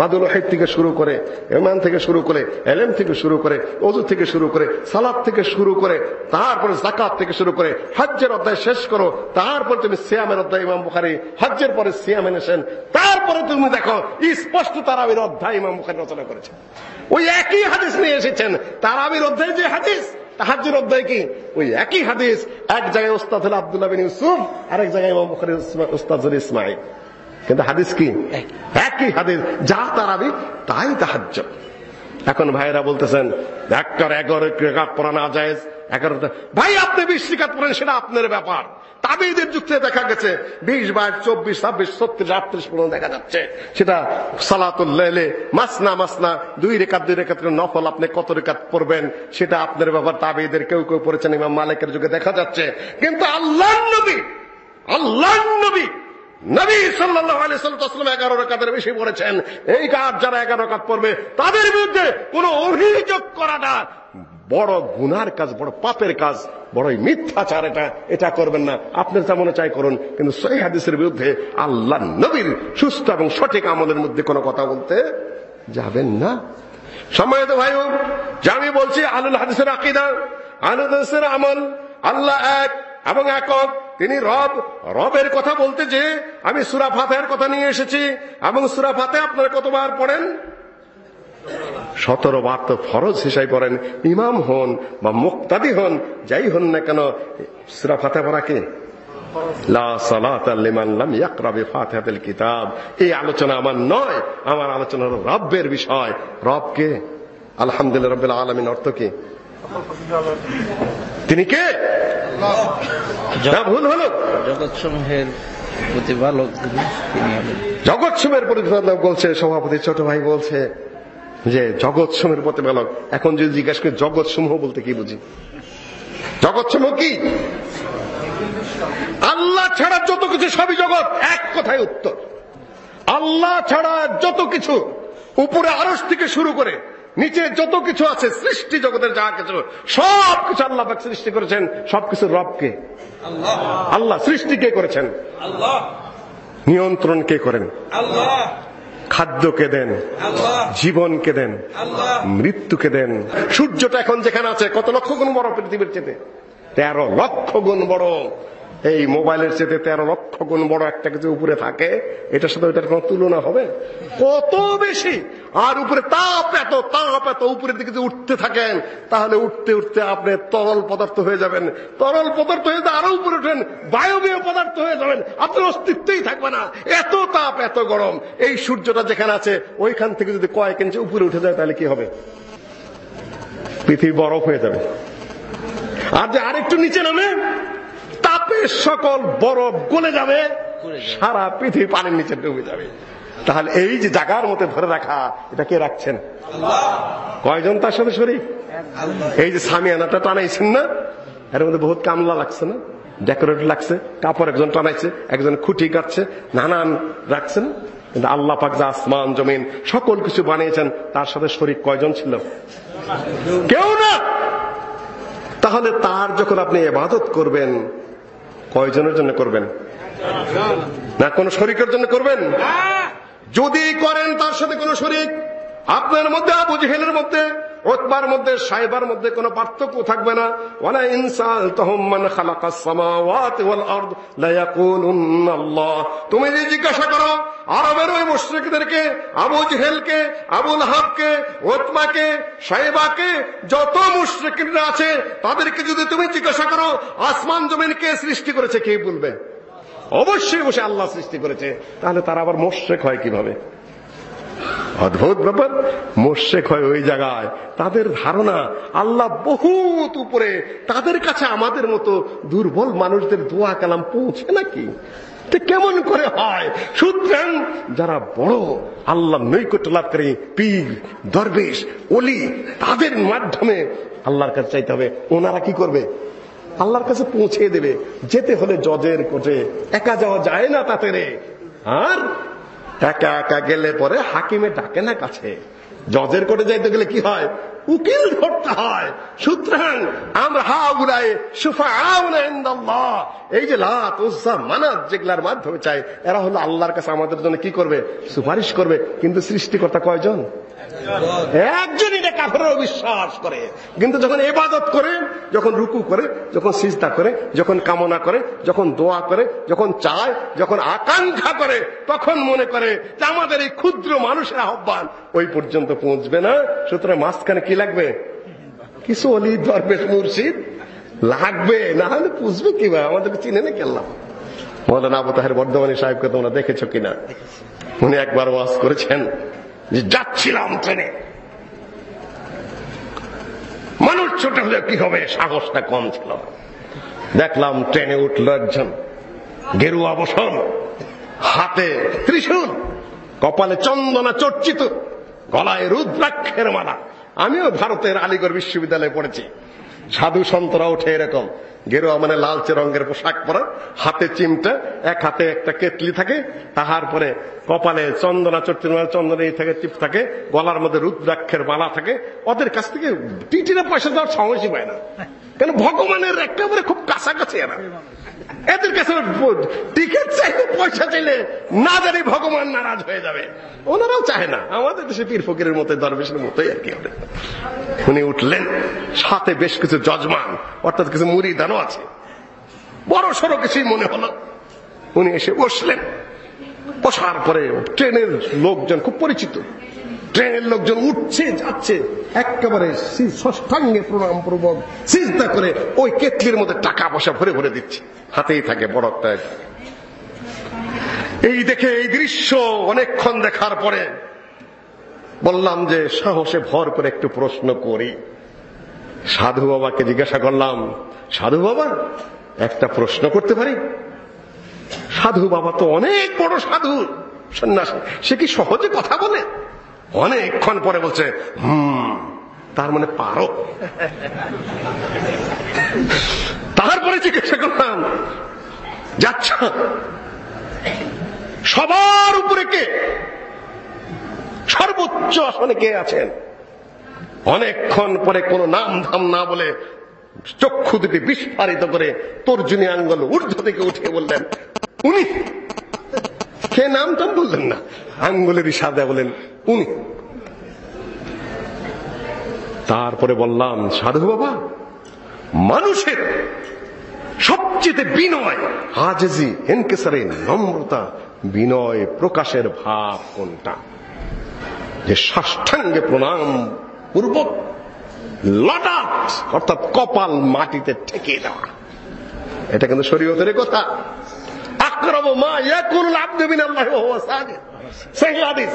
বাদুল হাইদ থেকে শুরু করে এমান থেকে শুরু করে, এলেম থেকে শুরু করে অজু থেকে শুরু করে সালাদ থেকে শুরু করে, তারপরে জাকাত থেকে শুরু করে, হজ্জের অধ্যায় শেষ করো, তারপরে তুমি সিয়ামের অধ্যায়, ইমাম বুখারি, হজ্জের পরে সিয়াম এনেছেন তারপরে তুমি দেখো স্পষ্ট তারাবির অধ্যায় ইমাম বুখারি রচনা করেছেন ওই একই হাদিস নিয়ে এসেছেন, তারাবির অধ্যায় যে হাদিস তাহাজ্জুর অধ্যায় কি? ওই একই হাদিস, এক জায়গায় ওস্তাদ হল আব্দুল্লাহ বিন ইউসুফ, আরেক জায়গায় ইমাম বুখারি ওস্তাদ ইসমাইল কিন্তু হাদিস কি? একই হাদিস যা তারাবি তাই তাহাজ্য এখন ভাইরা বলতেছেন একটার এগারো রেখাত পড়া না যায় এগারোটা ভাই আপনি বিশ রেখাত পড়েন সেটা আপনার ব্যাপার। তাবিদের যুক্তে দেখা গেছে বিশ বাইশ চব্বিশ ছাব্বিশ ছত্রিশ আটত্রিশ পর্যন্ত দেখা যাচ্ছে। সেটা সালাতুল লেলে মাসনা মাসনা দুই রেখাত দুই রেখাত নফল আপনি কত রেখাত পড়বেন সেটা আপনার ব্যাপার। তাবিদের কেউ কেউ পড়েছেন ইমাম মালিকের যুগে দেখা যাচ্ছে। কিন্তু আল্লাহ নবী আল্লাহ নবী নবী সাল্লাল্লাহু আলাইহি সাল্লাম এগারো রাকাতের বেশি পড়েছেন। এই কাজ যারা এগারো রাকাত পড়বে, তাদের বিরুদ্ধে কোনো অভিযোগ করাটা বড় গুনার কাজ, বড় পাপের কাজ, বড়ই মিথ্যাচার এটা এটা করবেন না। আপনার যা মনে চাই করুন, কিন্তু সহি হাদিসের বিরুদ্ধে আল্লাহ নবীর সুস্থ এবং সঠিক আমলের মধ্যে কোনো কথা বলতে যাবেন না। সম্মানিত ভাই যে আমি বলছি আলুল হাদিসের আকিদা আলুল হাদিসের আমল, আল্লাহ এক এবং একক তিনি রব, রবের কথা বলতে যে আমি সুরা ফাতেহার কথা নিয়ে এসেছি, এবং সুরা ফাতে আপনারা কতবার পড়েন? সতেরো বার তো ফরজ হিসাবে পড়েন ইমাম হন বা মুক্তাদি হন, যাই হন না কেন, সুরা ফাতে পড়া কে? লা সালাতা লিমান লাম ইয়াকরা কিতাব। এই আলোচনা আমার নয়, আমার আলোচনা রব্বের বিষয়। রবকে আলহামদুলিল্লাহ রাব্বিল আলামিন, অর্থ কি? তিনি কে? ভুল হল। জগৎ সমূহের প্রতিপালক জগৎ সুমের প্রতিপালক বলছে সভাপতি ছোট ভাই বলছে যে জগৎ সুমের প্রতিপালক। এখন যদি জিজ্ঞাসা করি জগৎ সমূহ বলতে কি বুঝি? জগৎ সমূহ কি? আল্লাহ ছাড়া যত কিছু সবই জগৎ। এক কথায় উত্তর। আল্লাহ ছাড়া যত কিছু উপরে আরস থেকে শুরু করে নিচে যত কিছু আছে সৃষ্টি জগতের যা কিছু সব কিছু আল্লাহ সৃষ্টি করেছেন সবকিছু রবকে। আল্লাহ। সৃষ্টি কে করেছেন? নিয়ন্ত্রণ কে করেন? খাদ্যকে দেন? জীবনকে দেন? মৃত্যুকে দেন? সূর্যটা এখন যেখানে আছে কত লক্ষ গুণ বড় পৃথিবীর চেতে তেরো লক্ষ গুণ বড়। এই মোবাইলের চেতে তেরো লক্ষ গুণ বড় একটা কিছু উপরে থাকে এটার সাথে ওইটার কোনো তুলনা হবে? কত বেশি? আর উপরে তাপ এত তাপ এত উপরের দিকে যদি উঠতে থাকেন তাহলে উঠতে উঠতে আপনি তরল পদার্থ হয়ে যাবেন। তরল পদার্থ হয়ে আরও উপরে উঠেন বায়বীয় পদার্থ হয়ে যাবেন। আপনার অস্তিত্বই থাকবে না। এত তাপ এত গরম। এই সূর্যটা যেখানে আছে ওইখান থেকে যদি কয়েক ইঞ্চি উপরে উঠে যায় তাহলে কি হবে? পৃথিবী বরফ হয়ে যাবে। আর যে আরেকটু নিচে নামে তাপের সকল বরফ গলে যাবে। সারা পৃথিবী পানির নিচে ডুবে যাবে। তাহলে এই যে জায়গার মধ্যে ধরে রাখা, এটা কে রাখছেন? কয়জন তার সাথে শরীর এই যে সামিয়ানাটা টানাইছেন না? এর মধ্যে বহুত কামলা লাগছে না? ডেকোরেট লাগছে, কাপড় একজন টানাইছে, একজন খুঁটি কাটছে, নানান রাখছেন কিন্তু আল্লাহ পাক যা আসমান, জমিন, সকল কিছু বানিয়েছেন, তার সাথে শরীর কয়জন ছিল? কেউ না! তাহলে তার যখন আপনি এবাদত করবেন, কয়জনের জন্য করবেন? না কোন শরিকের জন্য করবেন? যদি করেন তার সাথে কোন শরিক, আপনার মধ্যে আবু জেহেলের মধ্যে, ওতবার মধ্যে, সাইবার মধ্যে কোনো পার্থক্য থাকবে না। ওয়ালা ইনসান তহম্মান খালাকাস সামাওয়াতি ওয়াল আরদ লা ইয়াকুলুন্না আল্লাহ তুমি যে জিজ্ঞাসা করো, আরবের ওই মুশরিকদেরকে, আবু জেহেলকে আবুল হাবকে ওতমাকে, সাইবাকে, যত মুশরিকরা আছে, তাদেরকে যদি তুমি জিজ্ঞাসা করো, আসমান জমিন কে সৃষ্টি করেছে, কে বলবে? অবশ্যই বসে আল্লাহ সৃষ্টি করেছে। তাহলে তারা আবার মোশেক হয় কীভাবে? অদ্ভুত ব্যাপার। মোশেক হয় ওই জায়গায়। তাদের ধারণা, আল্লাহ বহুত উপরে, তাদের কাছে আমাদের মতো দুর্বল মানুষদের দোয়া কালাম পৌঁছে নাকি? কেমন করে হয়? সুতরাং যারা বড়, আল্লাহ নৈকট্য লাভকারী পীর, দরবেশ অলি তাদের মাধ্যমে আল্লাহর কাছে চাইতে হবে। ওনারা কি করবে? আল্লাহর কাছে পৌঁছে দেবে। যেতে হলে জজের কোর্টে। একা যাওয়া যায় না তাতে রে। আর একা একা গেলে পরে হাকিমে ডাকে না কাছে। জজের কোর্টে যাইতে গেলে কি হয়? উকিল ধরতে হয়। সুতরাং আমরা হা উড়ায় সুফা এই যে লাত মানাত যেগুলার মাধ্যমে চাই, এরা হলো আল্লাহর কাছে আমাদের জন্য কি করবে? সুপারিশ করবে। কিন্তু সৃষ্টিকর্তা কয়জন? একজন এটা কাফেরও বিশ্বাস করে। কিন্তু যখন এবাদত করে, যখন রুকু করে, যখন সিজদা করে, যখন কামনা করে, যখন দোয়া করে, যখন চায়, যখন আকাঙ্ক্ষা করে, তখন মনে করে যে আমাদের এই ক্ষুদ্র মানুষের আহ্বান ওই পর্যন্ত পৌঁছবে না। সুতরাং মাঝখানে কি লাগবে? কিছু অলি দরবেশ, মুর্শিদ? লাগবে, না হলে পুষবে কীভাবে আমাদেরকে চিনে না কেল্লাম মৌলানা আবু তাহের বর্ধমানী সাহেবকে তোমরা দেখেছ কিনা? উনি একবার ওয়াজ করেছেন। যাচ্ছিলাম ট্রেনে। মানুষ ছোট হলে কি হবে? সাহসটা কম ছিল। দেখলাম ট্রেনে উঠল একজন। গেরু অবসর হাতে ত্রিশূল, কপালে চন্দনা চর্চিত, গলায় রুদ্রাক্ষের মালা। আমিও ভারতের আলিগড় বিশ্ববিদ্যালয়ে পড়েছি। সাধু সন্তরা ওঠে এরকম। গেরুয়া মানে লালচে রঙের পোশাক পরা, হাতে চিমটা, এক হাতে একটা কেতলি থাকে, তাহার পরে কপালে চন্দনা চট্টির এই থাকে টিপ থাকে, গলার মধ্যে রুদ্রাক্ষের মালা থাকে। ওদের কাছ থেকে টিটিরা পয়সা দেওয়ার সাহসই পায় না। কেন ভগবানের একেবারে খুব কাছাকাছি এরা। এদের কাছে টিকিট চাইলে, পয়সা চাইলে না জানি ভগবান নারাজ হয়ে যাবে। ওনারাও চায় না। আমাদের দেশে পীর ফকিরের মতো, দরবেশের মতোই আর কি উনি উঠলেন, সাথে বেশ কিছু যজমান, অর্থাৎ কিছু মুড়ি মুড়িদানও আছে। বড় সড়ো কিছুই মনে হলো। উনি এসে বসলেন। বসার পরে ট্রেনের লোকজন, খুব পরিচিত ট্রেনের লোকজন উঠছে, যাচ্ছে। একেবারে ষষ্ঠাঙ্গে প্রণাম পূর্বক চিন্তা করে ওই কেতলির মধ্যে টাকা পয়সা ভরে ভরে দিচ্ছে। হাতেই থাকে বড় একটা এই দেখে এই দৃশ্য অনেকক্ষণ দেখার পরে বললাম যে, সাহসে ভর করে একটু প্রশ্ন করি। সাধু বাবাকে জিজ্ঞাসা করলাম, সাধু বাবা, একটা প্রশ্ন করতে পারি? সাধু বাবা তো অনেক বড় সাধু। সন্ন্যাসী, সে কি সহজে কথা বলে? অনেকক্ষণ পরে বলছে, হুম, তার মানে পারো। তারপরে জিজ্ঞাসা করলাম, যাচ্ছ? সবার উপরে কে? সর্বোচ্চ আসনে কে আছেন? অনেকক্ষণ পরে কোন নাম ধাম না বলে চক্ষু দুটি বিস্ফারিত করে তর্জনী আঙ্গল ঊর্ধ্ব থেকে উঠে বললেন, উনি। কে নাম টাম বললেন না? আঙ্গুলের ইশারা বলেন, উনি। তারপরে বললাম, সাধু বাবা, মানুষের সবচেয়ে বিনয় হাজজি এনকেসারে নম্রতা, বিনয় প্রকাশের ভাব কোনটা? যে সাষ্টাঙ্গে প্রণাম পূর্বক লটাট অর্থাৎ কপাল মাটিতে ঠেকে দেওয়া। এটা কিন্তু শরীয়তের কথা। মা ইয়াকুল আব্দু মিন আল্লাহ ওয়া হাদিস।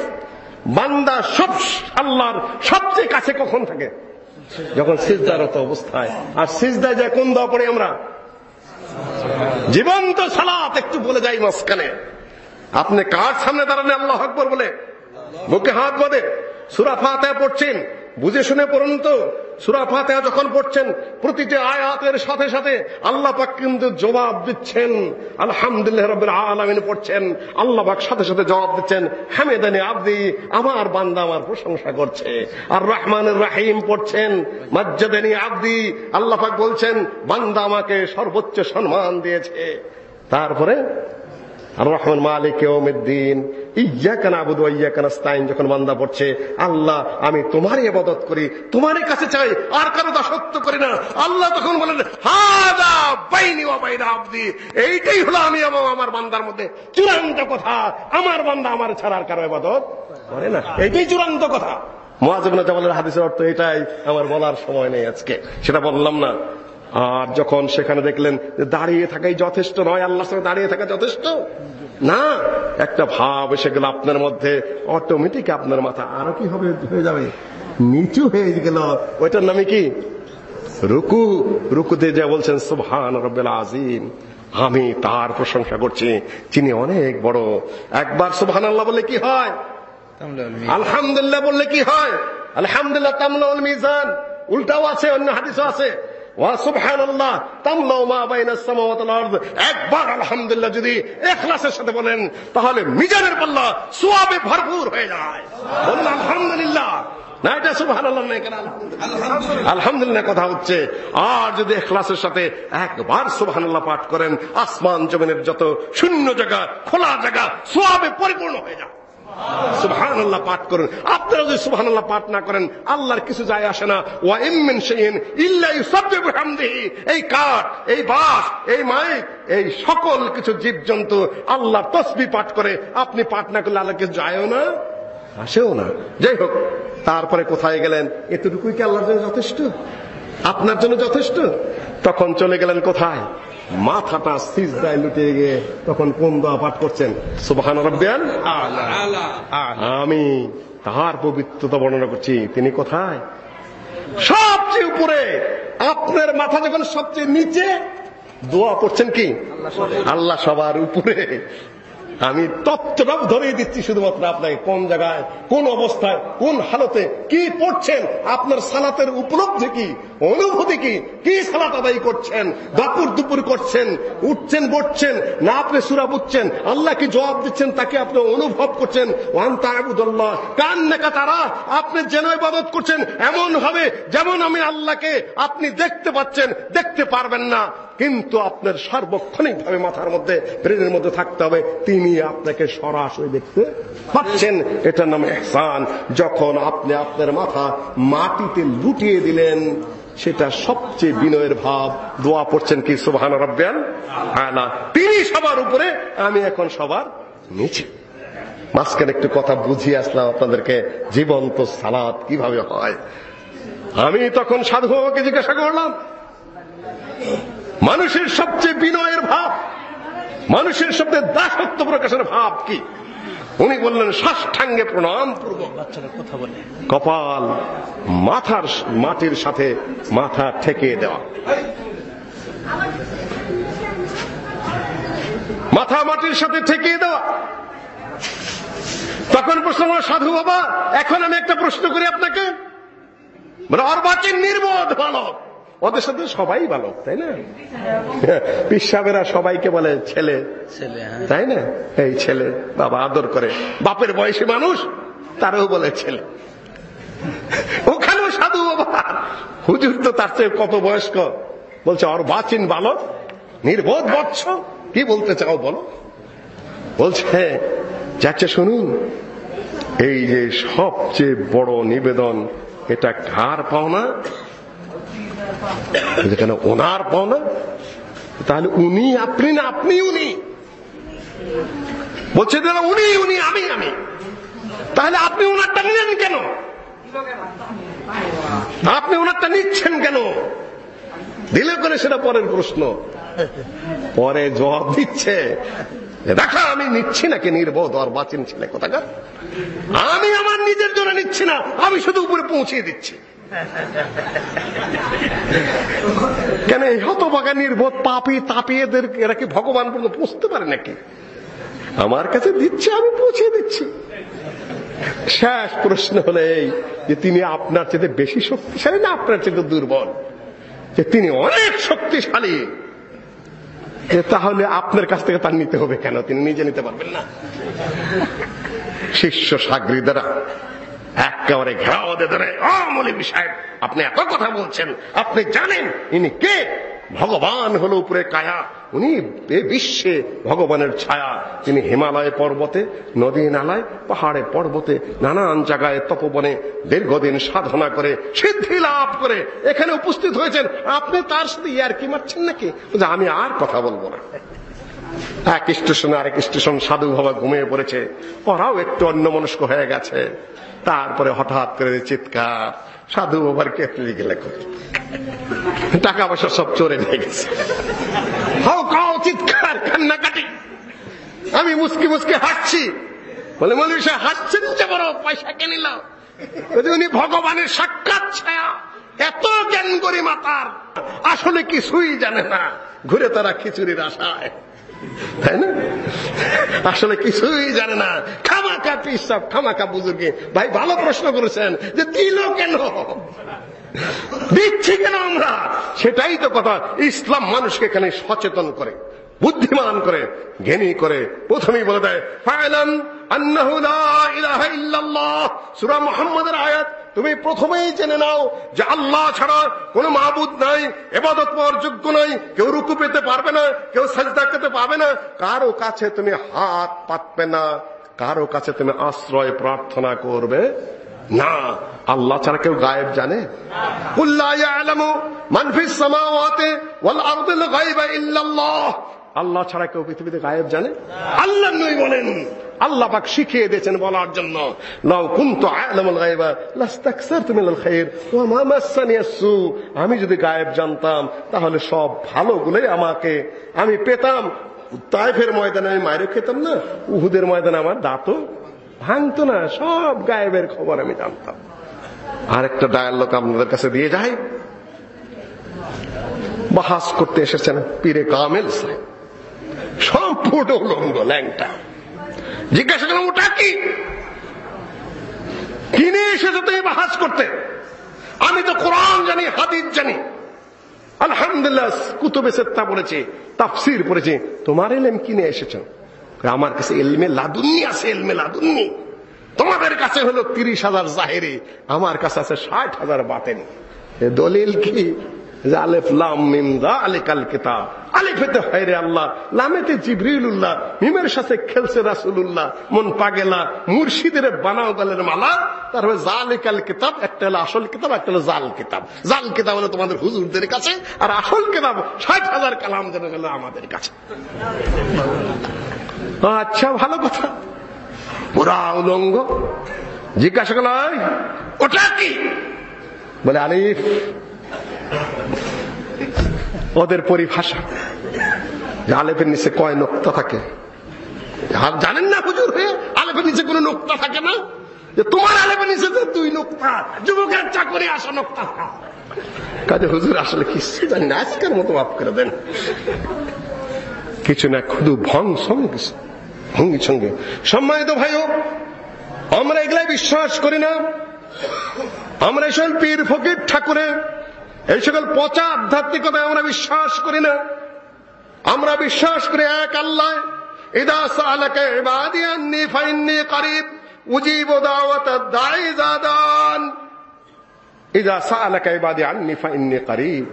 বান্দা সব আল্লাহর সবচেয়ে কাছে কখন থাকে? যখন সিজদারত অবস্থায়। আর সিজদায় যায় কোন দোয়া পড়ে আমরা? জীবন্ত সালাত, একটু বলে যাই মাঝখানে। আপনি কার সামনে দাঁড়ালে আল্লাহ আকবর বলে? বুকে হাত বাঁধে। সুরা ফাতে পড়ছেন। বুঝে শুনে পড়ুন তো। সুরা ফাতেহা যখন পড়ছেন, প্রতিটি আয়াতের সাথে সাথে আল্লাহ পাক কিন্তু জবাব দিচ্ছেন। আলহামদুলিল্লাহ রাব্বিল আলামিন পড়ছেন। আল্লাহ পাক সাথে সাথে জবাব দিচ্ছেন, হামেদানি আব্দি, আমার বান্দা আমার প্রশংসা করছে। আর রহমানুর রাহিম পড়ছেন, মজ্জাদানি আব্দি, আল্লাহ পাক বলছেন, বান্দা আমাকে সর্বোচ্চ সম্মান দিয়েছে। তারপরে, আর রহমান মালিক ওমিদ্দিন নাস্তাইন যখন পড়ছে, আল্লাহ, আমি তোমারই ইবাদত করি, তোমারই কাছে চাই, আর কারও দাসত্ব করি না। আল্লাহ তখন বলেন, হাদা বাইনি আবদি। এইটাই হলো আমি এবং আমার বান্দার মধ্যে চূড়ান্ত কথা। আমার বান্দা আমার ছাড়া আর কারও ইবাদত করে না। এইটাই চূড়ান্ত কথা। মুআজ ইবনে জাবালের হাদিসের অর্থ এটাই। আমার বলার সময় নেই আজকে। সেটা বললাম না। আর যখন সেখানে দেখলেন দাঁড়িয়ে থাকাই যথেষ্ট নয়, আল্লাহর সঙ্গে দাঁড়িয়ে থাকা যথেষ্ট। না একটা ভাব এসে গেল আপনার মধ্যে অটোমেটিক আপনার মাথা আরও কি হবে হয়ে যাবে। নিচু হয়ে গেল। ওইটার নামে কি? রুকু রুকুতে যা বলছেন সুবহান রব্বিল আজিম আমি তার প্রশংসা করছি যিনি অনেক বড়। একবার সুবহান আল্লাহ বলে কি হয়? আলহামদুলিল্লাহ বললে কি হয়? আলহামদুলিল্লাহ তামলাউল মিজান। উল্টাও আছে অন্য হাদিসও আছে। একবার যদি ইখলাসের সাথে বলেন, তাহলে মিজানের পাল্লা সওয়াবে ভরপুর হয়ে যায়। আলহামদুলিল্লাহ। না, এটা কেন আলহামদুলিল্লাহ? কথা হচ্ছে, আর যদি এখলাসের সাথে একবার সুবহানাল্লাহ পাঠ করেন, আসমান জমিনের যত শূন্য জায়গা, খোলা জায়গা, সোয়াবে পরিপূর্ণ হয়ে যায়। সুবহান আল্লাহ পাঠ করুন। আপনারা যদি আল্লাহ পাঠ না করেন, আল্লাহর কিছু যায় আসে না। এই কাঠ, এই বাঁশ, এই মাইক, এই সকল কিছু জীবজন্তু আল্লাহর তসবিহ পাঠ করে। আপনি পাঠ না করলে আল্লাহ কিছু যায়ও না, আসেও না। যাই হোক, তারপরে কোথায় গেলেন? এতটুকুই কি আল্লাহর জন্য যথেষ্ট? আপনার জন্য যথেষ্ট? তখন চলে গেলেন কোথায়? মাথাটা সিজদায় লুটিয়ে গিয়ে তখন কোন দোয়া পাঠ করছেন? সুবহান রাব্বিয়াল আমি তার পবিত্রতা বর্ণনা করছি। তিনি কোথায়? সবচেয়ে উপরে। আপনার মাথা যখন সবচেয়ে নিচে দোয়া পড়ছেন কি? আল্লাহ সবার উপরে। আমি তত্ত্বটা ধরিয়ে দিচ্ছি শুধুমাত্র আপনাকে, কোন জায়গায়, কোন অবস্থায়, কোন হালতে কি পড়ছেন, আপনার সালাতের উপলব্ধি কি, অনুভূতি কি কি সালাত আদায় করছেন, দাপুর দুপুর করছেন, উঠছেন, বসছেন, না আপনি সুরা বুঝছেন, আল্লাহ কি জবাব দিচ্ছেন তাকে আপনি অনুভব করছেন ওয়ান তাবুদুল্লাহ কান নাকা তারা, আপনি যেন ইবাদত করছেন, এমন হবে যেমন আমি আল্লাহকে আপনি দেখতে পাচ্ছেন, দেখতে পারবেন না। কিন্তু আপনার সার্বক্ষণিক ভাবে মাথার মধ্যে, ব্রেনের মধ্যে থাকতে হবে। তিনি আপনাকে সরাসরি দেখতে পাচ্ছেন। এটার নাম এহসান। যখন আপনি আপনার মাথা মাটিতে লুটিয়ে দিলেন, সেটা সবচেয়ে বিনয়ের ভাব। দোয়া পড়ছেন কি, সুবহান রব্বিয়াল? আলা। তিনি সবার উপরে, আমি এখন সবার নিচে। মাঝখানে একটু কথা বুঝিয়ে আসলাম আপনাদেরকে, জীবন্ত সালাত কীভাবে হয়। আমি তখন সাধু বাবাকে জিজ্ঞাসা করলাম মানুষের সবচেয়ে বিনয়ের ভাব মানুষের সবচেয়ে দাসত্ব প্রকাশের ভাব কি? উনি বললেন সাষ্টাঙ্গে প্রণাম পূর্বক। কথা বলে। কপাল মাথার মাটির সাথে মাথা ঠেকিয়ে দেওয়া। মাথা মাটির সাথে ঠেকিয়ে দেওয়া। তখন প্রশ্ন হলো, সাধু বাবা এখন আমি একটা প্রশ্ন করি আপনাকে। মানে অর্বাচীন নির্বোধ বালক। ওদের সাথে সবাই বালক তাই না? পিসাবেরা সবাইকে বলে ছেলে। ছেলে হ্যাঁ। তাই না? এই ছেলে বাবা আদর করে। বাপের বয়সী মানুষ তারও বলে ছেলে। ওখানেও সাধু বাবা। হুজুর তো তার চেয়ে কত বয়স্ক। বলছে ওর বাচিন বালক নির্বোধ বৎস। কি বলতে চাও বলো? বলছে যাচ্ছে শুনুন এই যে সবচেয়ে বড় নিবেদন এটা কার পাওনা? যেখানে ওনার পাওনা, তাহলে উনি আপনি না আপনি উনি। বলছে উনি উনি, আমি আমি। তাহলে আপনি ওনারটা নিলেন কেন? আপনি ওনারটা নিচ্ছেন কেন? দিলে করে সেটা পরের প্রশ্ন। পরে জবাব দিচ্ছে, দেখা, আমি নিচ্ছি নাকি নির্বোধ আর বাচিন ছেলে কোথাকার? আমি আমার নিজের জন্য নিচ্ছি না, আমি শুধু উপরে পৌঁছে দিচ্ছি। কেন এই হতবাগা নির্বোধ পাপি তাপি এদের এরা কি ভগবান পর্যন্ত পুষতে পারে নাকি? আমার কাছে দিচ্ছে, আমি পৌঁছে দিচ্ছি। শেষ প্রশ্ন হলো এই যে তিনি আপনার চেয়ে বেশি শক্তিশালী না আপনার চেয়ে দুর্বল? যে তিনি অনেক শক্তিশালী। যে তাহলে আপনার কাছ থেকে তার নিতে হবে কেন? তিনি নিজে নিতে পারবেন না। শিষ্য সাগরিদারা একেবারে ঘেরাও ধরে। "ও মৌলভী সাহেব, আপনি এত কথা বলছেন, আপনি জানেন ইনি কে? ভগবান হলো উপরে কায়া, উনি এ বিশ্বে ভগবানের ছায়া। তিনি হিমালয় পর্বতে, নদী নালায়, পাহাড়ে পর্বতে, নানান জায়গায় তপবনে দীর্ঘদিন সাধনা করে, সিদ্ধি লাভ করে এখানে উপস্থিত হয়েছেন। আপনি তার সাথে ইয়ার কি মারছেন নাকি? আমি আর কথা বলব না। এক স্টেশন আরেক স্টেশন সাধু বাবা ঘুমিয়ে পড়েছে। ওরাও একটু অন্যমনস্ক হয়ে গেছে। তারপরে হঠাৎ করে চিৎকার, সাধু বাবার কেটলি গেলে টাকা পয়সা সব চোরে নিয়ে গেছে। হাও কাও চিৎকার, কান্নাকাটি। আমি মুসকি মুসকি হাসছি। বলে মৌলী সাহেব, হাসছেন যে বড়, পয়সা কে নিল? উনি ভগবানের সাক্ষাৎ ছায়া। এত জ্ঞান করি মাতার। আসলে কিছুই জানে না। ঘুরে তারা খিচুড়ির আশায়। তাই না? আসলে কিছুই জানে না। খামাকা পিসাব খামাকা বুজুর্গে। ভাই, ভালো প্রশ্ন করেছেন যে দিল কেন? দিচ্ছি কেন আমরা? সেটাই তো কথা। ইসলাম মানুষকে এখানে সচেতন করে, বুদ্ধিমান করে, জ্ঞানী করে। প্রথমেই বলে দেয় ফায়লাম সূরা মুহাম্মাদের আয়াত তুমি প্রথমেই জেনে নাও যে আল্লাহ ছাড়া কোনো মাবুদ নাই, এবাদত পাওয়ার যোগ্য নাই, কেউ রুকু পেতে পারবে না, কেউ সাজদা করতে পারবে না। কারও কাছে তুমি হাত পাতবে না, কারও কাছে তুমি আশ্রয় প্রার্থনা করবে না। আল্লাহ ছাড়া কেউ গায়েব জানে? আল্লাহ ছাড়া কেউ পৃথিবীতে গায়েব জানে? আল্লাহ নই বলেন। আল্লাহ পাক শিখিয়ে দিয়েছেন বলার জন্য। লাউ কুনতু আ'লামুল গায়বা, লাস্তাকসারতু মিনাল খায়র ওয়া মা মাসানি সু। আমি যদি গায়েব জানতাম, তাহলে সব ভালোগুলোই আমাকে আমি পেতাম। তাইফের ময়দানে আমি মায়েরও খেতাম না, উহুদের ময়দানে আমার দাঁতও ভাঙতো না, সব গায়েবের খবর আমি জানতাম। আরেকটা ডায়ালগ আপনাদের কাছে দিয়ে যাই। বাহাস করতে এসেছেন পীরে কামেল সাহেব। সম্পূর্ণ উলঙ্গ ল্যাংটা। জিজ্ঞাসা করলাম, ওটা কি? কিনে এসেছ তুমি বাহাস করতে, আমি তো কোরআন জানি, হাদিস জানি। আলহামদুলিল্লাহ, কুতুবে সেত্তা পড়েছি, তাফসির পড়েছি। তোমার এলেম কিনে এসেছ? আমার কাছে এলমে লাদুন্নি আছে, এলমে লাদুন্নি। তোমাদের কাছে হলো তিরিশ হাজার জাহেরি, আমার কাছে আছে ষাট হাজার বাতেন। দলিল কি? যে আলেফ লাম মিম আলিকাল কিতাব। আলিফেতে হয় রে আল্লাহ লামেতে জিবরিলুল্লাহ মিমের সাথে খেলছে রাসূলুল্লাহ মন পাগেলা মুর্শিদের বানাও গালের মালা তারপরে জালিকাল কিতাব একটা হলো আসল কিতাব একটা হলো জাল কিতাব। জাল কিতাব হলো তোমাদের হুজুরদের কাছে আর আসল কিতাব ষাট হাজার কালাম যেন গেল আমাদের কাছে। আচ্ছা ভালো কথা। পুরা উলঙ্গ। জিজ্ঞাসা করল "এই, ওটা কি? বলে আলিফ ওদের পরিভাষা। যে আলেফের নিচে কয় নোক্তা থাকে? আর জানেন না হুজুর হয়ে আলেফের নিচে কোনো নোক্তা থাকে না? যে তোমার আলেফের নিচে যে দুই নোক্তা। যুবকের চাকরি আসা নোক্তা কাজে হুজুর আসলে কিছু জানি না, আজকের মতো মাফ করে দেন। কিছু না শুধু ভং সঙ্গে ভঙ্গি সঙ্গে। সম্মানিত ভাইও, আমরা এগুলাই বিশ্বাস করি না। আমরা সকল পীর ফকির ঠাকুরে এই সকল পচা আধ্যাত্মিকতায় আমরা বিশ্বাস করি না। আমরা বিশ্বাস করি এক আল্লাহ, ইদা সালাকা ইবাদি আন্নি ফাইন্নি করিব, উজিব দাওয়াত দাই জাদান ইদা সালাকা ইবাদি আন্নি ফাইন্নি করিব।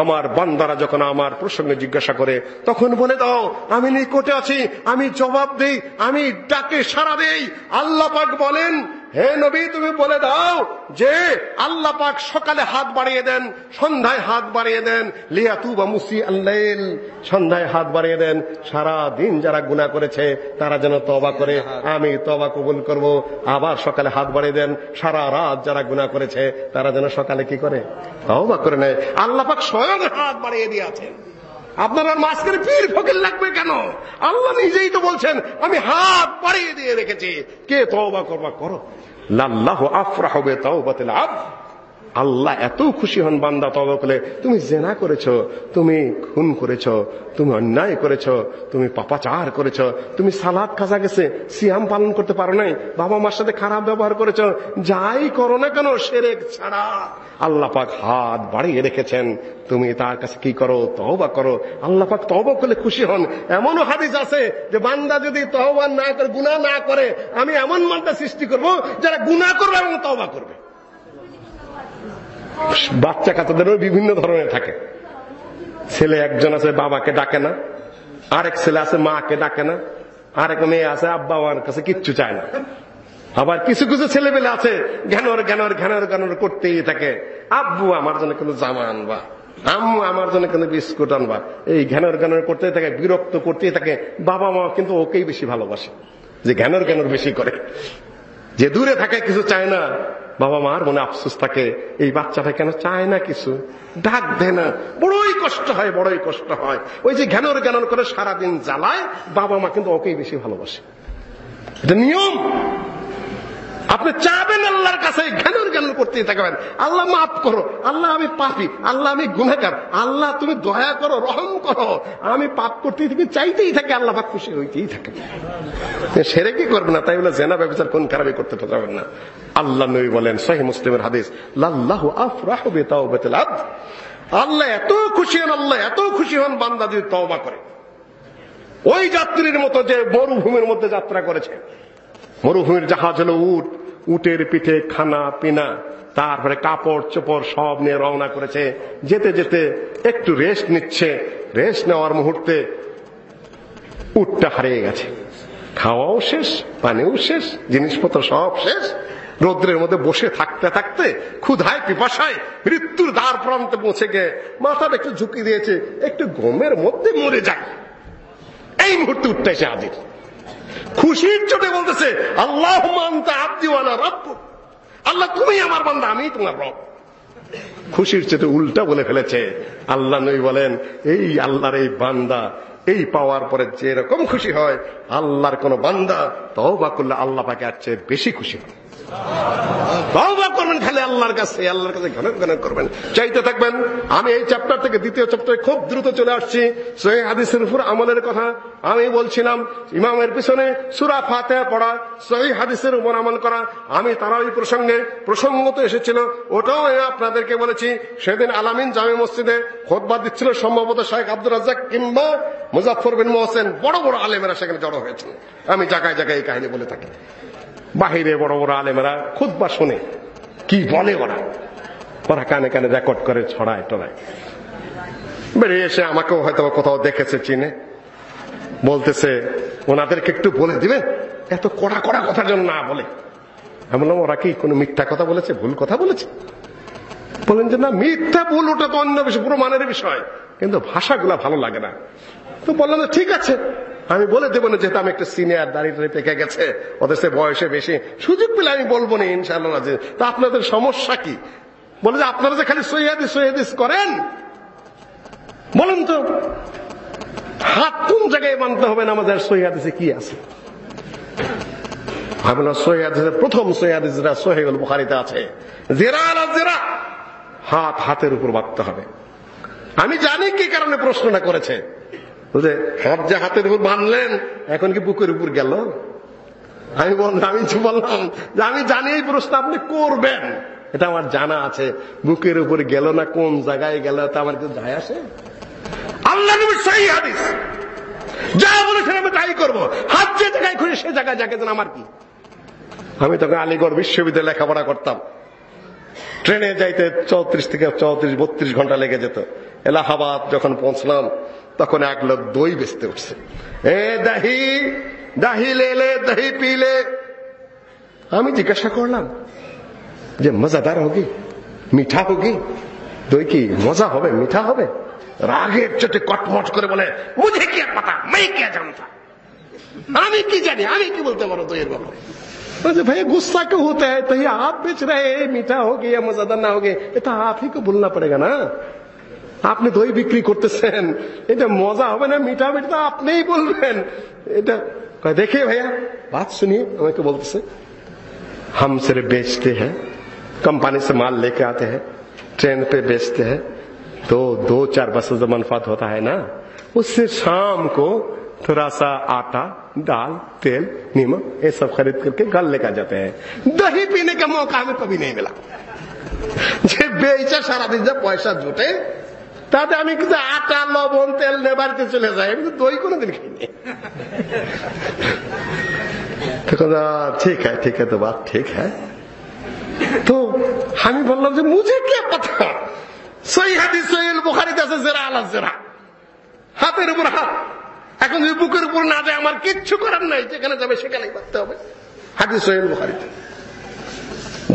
আমার বান্দারা যখন আমার প্রসঙ্গে জিজ্ঞাসা করে, তখন বলে দাও, আমি নিকটে আছি, আমি জবাব দেই, আমি ডাকে সারা দেই। আল্লাহ বলেন হে নবী, তুমি বলে দাও যে আল্লাহ পাক সকালে হাত বাড়িয়ে দেন, সন্ধ্যায় হাত বাড়িয়ে দেন। লিয়াতু বা মুসি আল্লাইল, সন্ধ্যায় হাত বাড়িয়ে দেন। সারা দিন যারা গুনাহ করেছে, তারা যেন তবা করে। আমি তবা কবুল করব। আবার সকালে হাত বাড়িয়ে দেন। সারা রাত যারা গুনাহ করেছে, তারা যেন সকালে কি করে? তবা করে নেয়। আল্লাহ পাক স্বয়ং হাত বাড়িয়ে দিয়েছেন আপনার মাঝখানে পীর ফকির লাগবে কেন? আল্লাহ নিজেই তো বলছেন, আমি হাত পাড়িয়ে দিয়ে রেখেছি। কে তওবা করবা করো? লাল্লাহ আফরাহ তাও তাওবাতিল আব আল্লাহ এত খুশি হন বান্দা তবা করলে তুমি জেনা করেছ, তুমি খুন করেছ, তুমি অন্যায় করেছ, তুমি পাপাচার করেছ, তুমি সালাদ কাজা গেছে, সিয়াম পালন করতে পারো নাই, বাবা মার সাথে খারাপ ব্যবহার করেছ, যাই করো না কেন, সেরেক ছাড়া। আল্লাহ পাক হাত বাড়িয়ে রেখেছেন, তুমি তার কাছে কি করো তহবা করো। আল্লাহ পাক তওবা করলে খুশি হন। এমনও হাদিস আছে যে বান্দা যদি তহবা না করে, গুনাহ না করে, আমি এমন মানটা সৃষ্টি করব যারা গুনাহ করবে এবং তহবা করবে। বাচ্চা কাচ্চাদেরও বিভিন্ন ধরনের থাকে। ছেলে একজন আছে, বাবাকে ডাকে না। আরেক ছেলে আছে, মাকে ডাকে না। আরেক মেয়ে আছে আব্বা আমার কাছে কিচ্ছু চায় না। আবার কিছু কিছু ছেলেবেলে আছে, ঘ্যানর ঘ্যানর ঘ্যানর ঘ্যানর করতেই থাকে। আব্বু আমার জন্য কিন্তু জামা আনবা আম্মু আমার জন্য কিন্তু বিস্কুট আনবা। এই ঘ্যানর ঘ্যানর করতেই থাকে, বিরক্ত করতেই থাকে। বাবা মা কিন্তু ওকেই বেশি ভালোবাসে, যে ঘ্যানর ঘ্যানর বেশি করে। যে দূরে থাকে, কিছু চায় না। বাবা মার মনে আফসোস থাকে, এই বাচ্চাটা কেন চায় না কিছু? ডাক দেয় না, বড়ই কষ্ট হয়, বড়ই কষ্ট হয়। ওই যে জ্ঞানর জ্ঞানর করে সারাদিন জ্বালায়, বাবা মা কিন্তু ওকেই বেশি ভালোবাসে। এটা নিয়ম। আপনি চাবেন আল্লাহর কাছে জ্ঞানর জ্ঞানর করতেই থাকবেন। আল্লাহ মাফ করো, আল্লাহ আমি পাপি, আল্লাহ আমি গুণাকার আল্লাহ তুমি দয়া করো, রহম করো। আমি পাপ করতেই থাকি, চাইতেই থাকে, আল্লাহ পাক খুশি হইতেই থাকে। সেরে কি করবে না? তাই বলে জেনা ব্যবচার কোন খারাপই করতে পারবেন না। আল্লাহ নবী বলেন সহি মুসলিমের হাদিস, লাল্লাহু আফরাহু বিতাওবাতিল আবদ আল্লাহ এত খুশি হন, আল্লাহ এত খুশি হন, বান্দা যদি তওবা করে। ওই যাত্রীর মতো যে মরুভূমির মধ্যে যাত্রা করেছে। মরুভূমির জাহাজ হলো উট। উটের পিঠে খানা, পিনা, তারপরে কাপড়, চোপড় সব নিয়ে রওনা করেছে। যেতে যেতে একটু রেস্ট নিচ্ছে। রেস্ট নেওয়ার মুহূর্তে উটটা হারিয়ে গেছে। খাওয়াও শেষ, পানিও শেষ, জিনিসপত্র সব শেষ। রৌদ্রের মধ্যে বসে থাকতে থাকতে ক্ষুধায়, পিপাসায় মৃত্যুর দ্বার প্রান্তে পৌঁছে গিয়ে মাথাটা একটু ঝুঁকি দিয়েছে, একটু গমের মধ্যে মরে যায়। এই মুহূর্তে উঠতে এসে হাজির। খুশির চোটে বলতেছে আল্লাহ আল্লাহ, তুমি আমার বান্দা, আমি তোমার রব। খুশির চেতে উল্টা বলে ফেলেছে। আল্লাহ নই বলেন, এই আল্লাহর এই বান্দা, এই পাওয়ার পরে যে রকম খুশি হয়, আল্লাহর কোন বান্দা তওবা করলে আল্লাহ পাকে আর চেয়ে বেশি খুশি হয় তওবা করবেন খালি আল্লাহর কাছে আল্লাহর কাছে ঘন ঘন করবেন। চাইতে থাকবেন, আমি এই চ্যাপ্টার থেকে দ্বিতীয় চ্যাপ্টারে খুব দ্রুত চলে আসছি। সহি হাদিসের উপর আমলের কথা আমি বলছিলাম, ইমামের পিছনে সুরা ফাতেহা পড়া, সহি হাদিসের উপর আমল করা, আমি তারাই প্রসঙ্গে প্রসঙ্গত এসেছিল, ওটাও আমি আপনাদেরকে বলেছি। সেদিন আলামিন জামে মসজিদে খোদবা দিচ্ছিল, সম্ভবত শেখ আব্দুর রাজ্জাক কিংবা মুজাফর বিন মোহসেন, বড় বড় আলেমেরা সেখানে জড়ো হয়েছেন আমি জায়গায় জায়গায় এই কাহিনী বলে থাকি। বাহিরে বড় বড় আলেমেরা খুদবা শুনে। কি বলে ওরা? ওরা কানে কানে রেকর্ড করে ছড়ায় টড়ায়। বেরিয়ে এসে আমাকেও হয়তো কোথাও দেখেছে, চিনে। বলতেছে, ওনাদেরকে একটু বলে দিবেন? এত কড়া কড়া কথা যেন না বলে। আমি বললাম, ওরা কি কোনো মিথ্যা কথা বলেছে, ভুল কথা বলেছে? বলেন যে, না, মিথ্যা ভুল ওটা তো অন্য বিষয়, পুরো মানের বিষয়। কিন্তু ভাষাগুলা ভালো লাগে না। তো বললাম ঠিক আছে। আমি বলে দেবো না যেহেতু আমি একটা সিনিয়র দাঁড়িয়ে পেকে গেছে, ওদের সে বয়সে বেশি। সুযোগ পেলে আমি বলব না, ইনশাআল্লাহ যে তা আপনাদের সমস্যা কি? বলে যে আপনারা যে খালি সৈয়াদিস সৈয়াদিস করেন? বলেন তো, হাত কোন জায়গায় মানতে হবে না আমাদের সৈয়াদিসে কি আছে? সৈয়াদিসের প্রথম সৈয়াদিসরা সোহেগুল বুখারিতে আছে, জেরা জেরা, হাত হাতের উপর বাঁধতে হবে। আমি জানি কি কারণে প্রশ্নটা করেছে। বুঝলে হাত যে হাতের উপর বাঁধলেন, এখন কি বুকের উপর গেল? আমি বললাম আমি বললাম যে আমি জানি এই প্রশ্ন আপনি করবেন। এটা আমার জানা আছে, বুকের উপরে গেল না কোন জায়গায় গেল, তা আমার কিছু যায় আসে? আল্লাহ সেই হাদিস। যা বলেছেন আমি তাই করব। হাত যে জায়গায় খুঁজে সে জায়গায় যাকে আমার কি? আমি তখন আলিগড় বিশ্ববিদ্যালয়ে লেখাপড়া করতাম। ট্রেনে যাইতে চৌত্রিশ থেকে চৌত্রিশ, বত্রিশ ঘণ্টা লেগে যেত। এলাহাবাদ যখন পৌঁছলাম তখন এক লোক দই বেচতে উঠছে এ দাহি দাহি লেলে দহি পিলে আমি জিজ্ঞাসা করলাম যে মজাদার হোগি মিঠা হোগি দই কি মজা হবে মিঠা হবে রাগের চোটে কটমট করে বলে মুঝে কি পাতা मैं क्या जानता আমি কি জানি আমি কি বলতে পারো দইয়ের ব্যাপারে बोले भैया गुस्सा क्यों होता है तो ये आप बेच रहे हैं मीठा हो गया या मजादार ना हो गया ये तो आप ही को बोलना पड़ेगा ना আপনি দই বিক্রি করতেছেন এটা মজা হবে না মিঠা মিঠা তো আপনিই বলবেন এটা কয়, দেখে ভাইয়া বাত শুনিয়ে আমাকে বলতেছে हम सिर्फ बेचते हैं कंपनी से माल लेके आते हैं ट्रेन पे बेचते हैं तो दो चार पैसे जो मनफात होता है ना उससे शाम को थोड़ा सा आटा दाल तेल नीमक ये सब खरीद करके घर लेकर जाते हैं दही पीने का मौका हमें कभी नहीं मिला যে বেচে সারাদিন যা পয়সা জোটে তাতে আমি কিন্তু আটা, লবণ, তেল নিয়ে বাড়িতে চলে যাই। আমি তো দই কোনোদিন খাইনি ঠিক হ্যাঁ ঠিক হ্যাঁ তো বাদ ঠিক হ্যাঁ তো আমি বললাম যে, মুঝে কে কথা সই হাতি সহিল বুখারিতে আছে, জেরা আলা জেরা। হাতের উপর হাত। এখন যদি বুকের উপর না যায়, আমার কিচ্ছু করার নাই। যেখানে যাবে, সেখানেই বাঁধতে হবে। হাদিস সহিল বুখারিতে।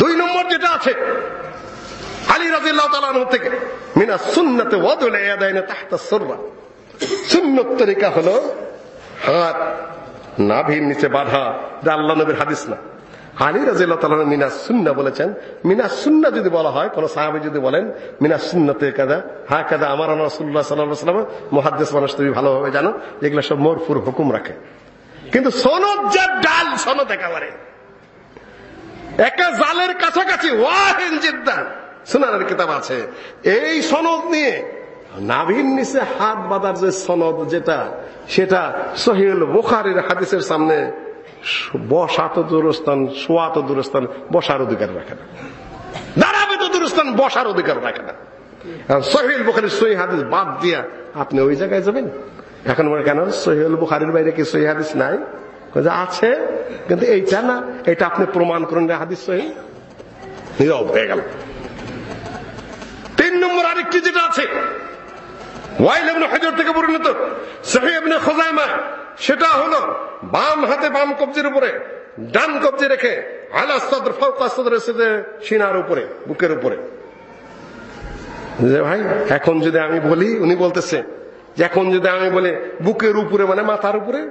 দুই নম্বর যেটা আছে আলী রাজিল্লাহ তালান থেকে, মিনা সুন্নতে ওয়াদুলে ইয়াদাইনে তরিকা হলো হাত, নাভির নিচে বাঁধা, এটা আল্লাহ নবীর হাদিস না। আলী রাজিল্লাহ তালান মিনা সুন্না বলেছেন, মিনা সুন্না যদি বলা হয়, কোন সাহাবি যদি বলেন, মিনা সুন্নতে কাদা, হা কাদা আমার রসুল্লাহ সাল্লাহ সাল্লাম মহাদ্দেশ মানুষ তুমি ভালোভাবে জানো এগুলো সব মোরফুর হুকুম রাখে। কিন্তু সনদ যা ডাল, সনদ একেবারে। একা জালের কাছাকাছি ওয়াহেন জিদ্দান সুনানের কিতাব আছে। এই সনদ নিয়ে নাভির নিচে হাত বাঁধার যে সনদ যেটা, সেটা সহিল বুখারির হাদিসের সামনে বসা তো দূরস্থান শোয়া তো দূরস্থান বসার অধিকার রাখে না। দাঁড়াবে তো দূরস্থান বসার অধিকার রাখে না। সহিল বুখারির সহি হাদিস বাদ দিয়া আপনি ওই জায়গায় যাবেন। এখন মনে কেন সহিল বুখারির বাইরে কি সহি হাদিস নাই? আছে, কিন্তু এইটা না এটা আপনি প্রমাণ করুন হাদিস সহি। নীরব হয়ে গেল। তিন নম্বর আরেকটি যেটা আছে, ওয়াইল ইবনে হজর থেকে পরিণত সহি সেটা হলো বাম হাতে বাম কবজির উপরে, ডান কবজি রেখে আলা সদর সদর সিনার উপরে, বুকের উপরে। যে ভাই, এখন যদি আমি বলি, উনি বলতেছে এখন যদি আমি বলি, বুকের উপরে মানে মাথার উপরে,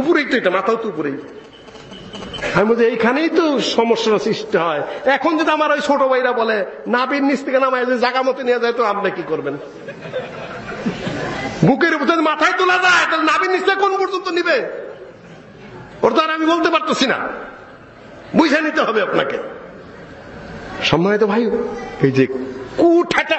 উপরেই তো এটা, মাথাও তো উপরেই। আমি বলছি, এইখানেই তো সমস্যার সৃষ্টি হয়। এখন যদি আমার ওই ছোট ভাইরা বলে, নাবির নিচ থেকে নামায় যদি জায়গা মতো নিয়ে যায় তো আপনি কি করবেন? বুকের উপর যদি মাথায় তোলা যায়, তাহলে নাবির নিচ কোন পর্যন্ত নিবে? ওর তো আর আমি বলতে পারতেছি না। বুঝে নিতে হবে আপনাকে। সম্মানিত ভাই, এই যে কুঠাটা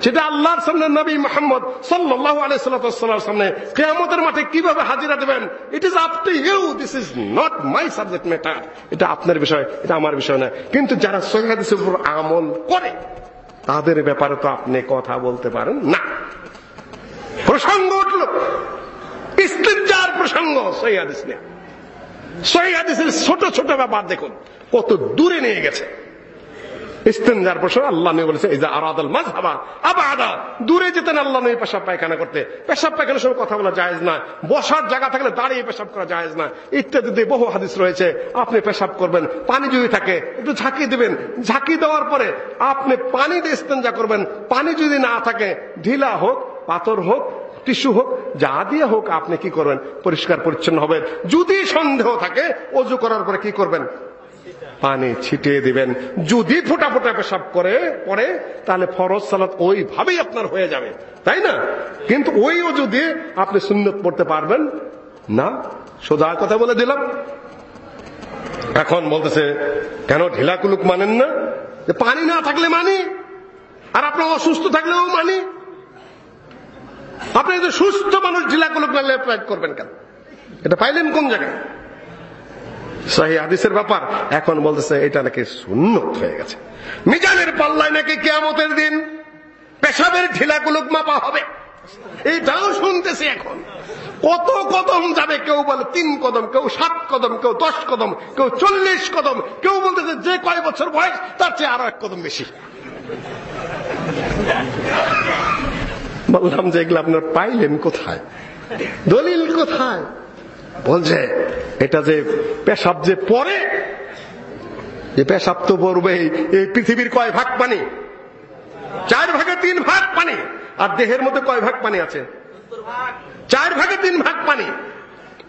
যেটা আল্লাহর সামনে নবী মোহাম্মদ সাল্লাহ আলাইসাল্লামের সামনে কেয়ামতের মাঠে কীভাবে হাজিরা দেবেন it is up to you this is not my subject matter এটা আপনার বিষয়, এটা আমার বিষয় না। কিন্তু যারা সহিদের উপর আমল করে, তাদের ব্যাপারে তো আপনি কথা বলতে পারেন না। প্রসঙ্গ উঠল। ইস্তিজার প্রসঙ্গ সহিদিস নিয়ে। সহিদিসের ছোট ছোট ব্যাপার দেখুন, কত দূরে নিয়ে গেছে। ইস্তেঞ্জার প্রসঙ্গ আল্লাহ নবী বলেছে আরাদাল আবাদা। দূরে যেতেন আল্লাহ নবী পেশাব পায়খানা করতে। পেশাব পায়খানার সময় কথা বলা জায়েজ না। বসার জায়গা থাকলে দাঁড়িয়ে পেশাব করা জায়েজ না। ইত্যাদি দিয়ে বহু হাদিস রয়েছে। আপনি পেশাব করবেন, পানি যদি থাকে, একটু ঝাঁকি দিবেন। ঝাঁকি দেওয়ার পরে আপনি পানি দিয়ে ইস্তেঞ্জা করবেন। পানি যদি না থাকে, ঢিলা হোক, পাথর হোক, টিস্যু হোক, যা দিয়ে হোক, আপনি কি করবেন? পরিষ্কার পরিচ্ছন্ন হবেন। যদি সন্দেহ থাকে, অজু করার পরে কি করবেন? পানি ছিটিয়ে দিবেন। যদি ফোটা ফোটা পেশাব করে পরে তাহলে ফরজ সালাত ওইভাবেই আপনার হয়ে যাবে। তাই না? কিন্তু ওইও যদি আপনি সুন্নত পড়তে পারবেন, না, সোজা কথা বলে দিলাম। এখন বলতেছে, কেন ঢিলা কুলুক মানেন না? যে পানি না থাকলে মানি, আর আপনার অসুস্থ থাকলেও মানি। আপনি যদি সুস্থ মানুষ ঢিলা কুলুক মানলে করবেন কেন? এটা পাইলেন কোন জায়গায়? সাহি হাদিসের ব্যাপার। এখন বলতেছে, এটা নাকি সুন্নত হয়ে গেছে। মিজানের পাল্লায় নাকি কেয়ামতের দিন পেশাবের ঢিলাগুলোক মাপা হবে। এইটাও শুনতেছি এখন। কত কদম যাবে কেউ বলে তিন কদম, কেউ সাত কদম, কেউ দশ কদম, কেউ চল্লিশ কদম। কেউ বলতেছে, যে কয় বছর বয়স, তার চেয়ে আরও এক কদম বেশি। বললাম যে এগুলো আপনার পাইলেন কোথায়? দলিল কোথায়? বলছে, এটা যে পেশাব যে পরে যে পেশাব তো পড়বে এই পৃথিবীর কয় ভাগ পানি? চার ভাগে তিন ভাগ পানি। আর দেহের মধ্যে কয় ভাগ পানি আছে? চার ভাগে তিন ভাগ পানি।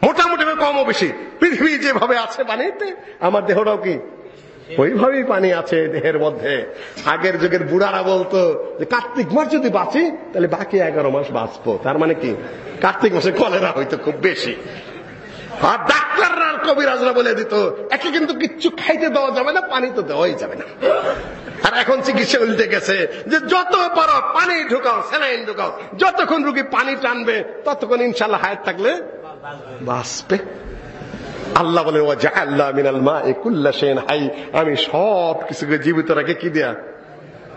মোটামুটি কম বেশি। পৃথিবী যেভাবে আছে পানিতে, আমার দেহটাও কি? ওইভাবেই পানি আছে দেহের মধ্যে। আগের যুগের বুড়ারা বলতো যে, কার্তিক মাস যদি বাঁচি, তাহলে বাকি এগারো মাস বাঁচবো। তার মানে কি? কার্তিক মাসে কলেরা হয়তো খুব বেশি। আর ডাক্তাররা আর কবিরাজরা বলে দিত, একে কিন্তু কিচ্ছু খাইতে দেওয়া যাবে না, পানি তো দেওয়াই যাবে না। আর এখন চিকিৎসা উল্টে গেছে যে যত পারো পানি ঢুকাও, স্যালাইন ঢুকাও, যতক্ষণ রুগী পানি টানবে, ততক্ষণ ইনশাল্লাহ হায়াত থাকলে বাঁচবে। আল্লাহ বলে ও আল্লাহ মিনাল মা একুল্লা সেন হাই। আমি সব কিছুকে জীবিত রাখে কি দেয়া?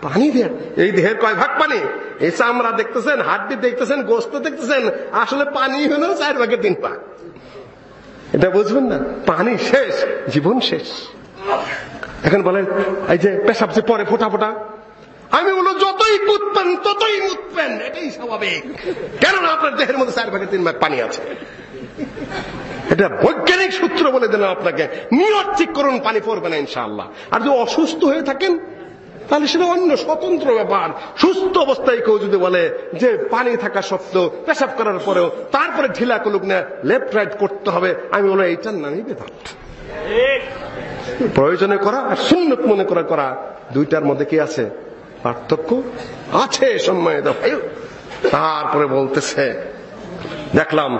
পানি দেয়া। এই দেহের কয় ভাগ পানি? এই চামড়া দেখতেছেন, হাড্ডি দেখতেছেন, গোস্ত দেখতেছেন, আসলে পানি হলো চার ভাগের তিন ভাগ। এটা বুঝবেন না? পানি শেষ, জীবন শেষ। এখন বলেন, এই যে পেশাব যে পরে ফোটা ফোটা, আমি বলো যতই মুতবেন ততই মুতবেন এটাই স্বাভাবিক। কেননা আপনার দেহের মধ্যে চার ভাগে তিন ভাগ পানি আছে। এটা বৈজ্ঞানিক সূত্র বলে দিলাম আপনাকে নিয়ত ঠিক করুন পানি পড়বে না ইনশাআল্লাহ। আর যদি অসুস্থ হয়ে থাকেন তাহলে সেটা অন্য স্বতন্ত্র ব্যাপার। সুস্থ অবস্থায় কেউ যদি বলে যে পানি থাকা সত্ত্বেও পেশাব করার পরেও তারপরে ঢিলা কলুক না লেফট রাইট করতে হবে, আমি বলো এইটার নামই বেদাত প্রয়োজনে করা আর সুন্নত মনে করে করা। দুইটার মধ্যে কি আছে? পার্থক্য আছে সম্মানিত ভাই তারপরে বলতেছে, দেখলাম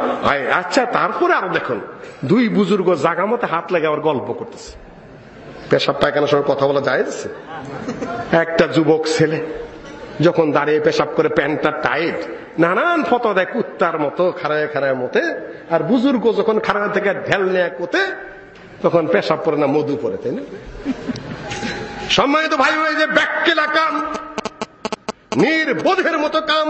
আচ্ছা তারপরে আরও দেখুন। দুই বুজুর্গ জাগা মতো হাত লাগে আবার গল্প করতেছে। পেশাব পায়খানার সঙ্গে কথা বলা যায় একটা যুবক ছেলে যখন দাঁড়িয়ে পেশাব করে প্যান্টটা টাইট নানান ফটো দেয় কুত্তার মতো খারায় খারায় মতে আর বুজুর্গ যখন খারায় থেকে ঢেল নেয়া কোতে তখন পেশাব পরে না, মধু পরে, তাই না? সম্মানিত ভাই ভাই যে ব্যাককেলা কাম, নির্বোধের মতো কাম,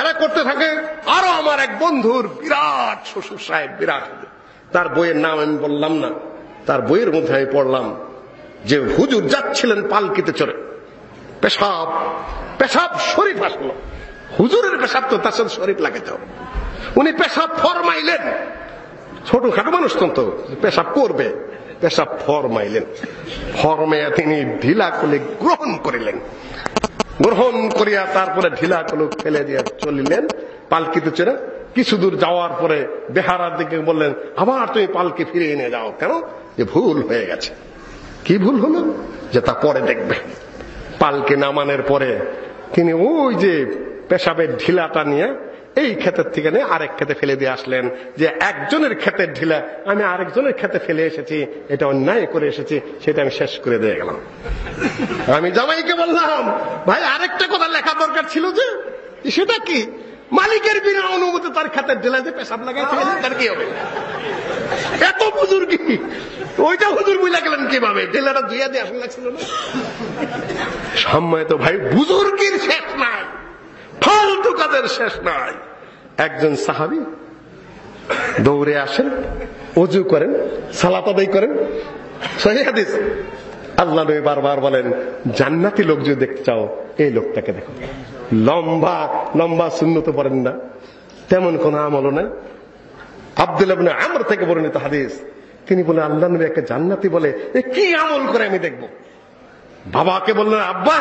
এরা করতে থাকে, আরও আমার এক বন্ধুর বিরাট শ্বশুর সাহেব বিরাট তার বইয়ের নাম আমি বললাম না। তার বইয়ের মধ্যে আমি পড়লাম যে হুজুর যাচ্ছিলেন পালকিতে চড়ে। পেশাব পেশাব শরীফ আসলো। হুজুরের পেশাব তো তার সাথে শরীফ লাগাতে হবে। উনি পেশাব ফরমাইলেন। ছোটখাটো মানুষ তো পেশাব করবে, পেশাব ফরমাইলেন। ফরমাইয়া তিনি ঢিলা খুলে গ্রহণ করিলেন। গ্রহণ করিয়া তারপরে ঢিলা কলুক ফেলে দিয়ে চলিলেন পালকিতে চড়ে। কিছু দূর যাওয়ার পরে বেহারার দিকে বললেন, আবার তুমি পালকি ফিরিয়ে নিয়ে যাও। কেন? যে ভুল হয়ে গেছে। কি ভুল হলো? যে তা পরে দেখবে। পালকে নামানোর পরে তিনি ওই যে পেশাবের ঢিলাটা নিয়ে এই ক্ষেতের থেকে নিয়ে আরেক ক্ষেতে ফেলে দিয়ে আসলেন যে একজনের ক্ষেতের ঢিলা, আমি আরেকজনের ক্ষেতে ফেলে এসেছি, এটা অন্যায় করে এসেছি, সেটা আমি শেষ করে দিয়ে গেলাম। আমি জামাইকে বললাম, ভাই, আরেকটা কথা লেখা দরকার ছিল যে, সেটা কি? মালিকের বিনা অনুমতি তার খাতের ঢেলাতে পেশাব গেলেন তার কি হবে? এত হুজুর কি? ওইটা হুজুর বুঝলা গেলেন কীভাবে? ঢেলাটা ধুইয়া দিয়ে আসলে লাগছিল না? সম্মানিত ভাই, বুজুর্গের শেষ নাই, ফালতু কাদের শেষ নাই। একজন সাহাবি দৌড়ে আসেন, অজু করেন, সালাত করেন। সহি হাদিস। আল্লাহ বারবার বলেন, জান্নাতি লোক যদি দেখতে চাও, এই লোকটাকে দেখো। লম্বা লম্বা শূন্যত পড়েন না। তেমন কোন আমলও নাই। আব্দুল আমর থেকে বর্ণিত হাদিস। তিনি বলে আল্লাহ নবী একটা জান্নাতি বলে, এ কি আমল করে আমি দেখব? বাবাকে বললেন, আব্বা,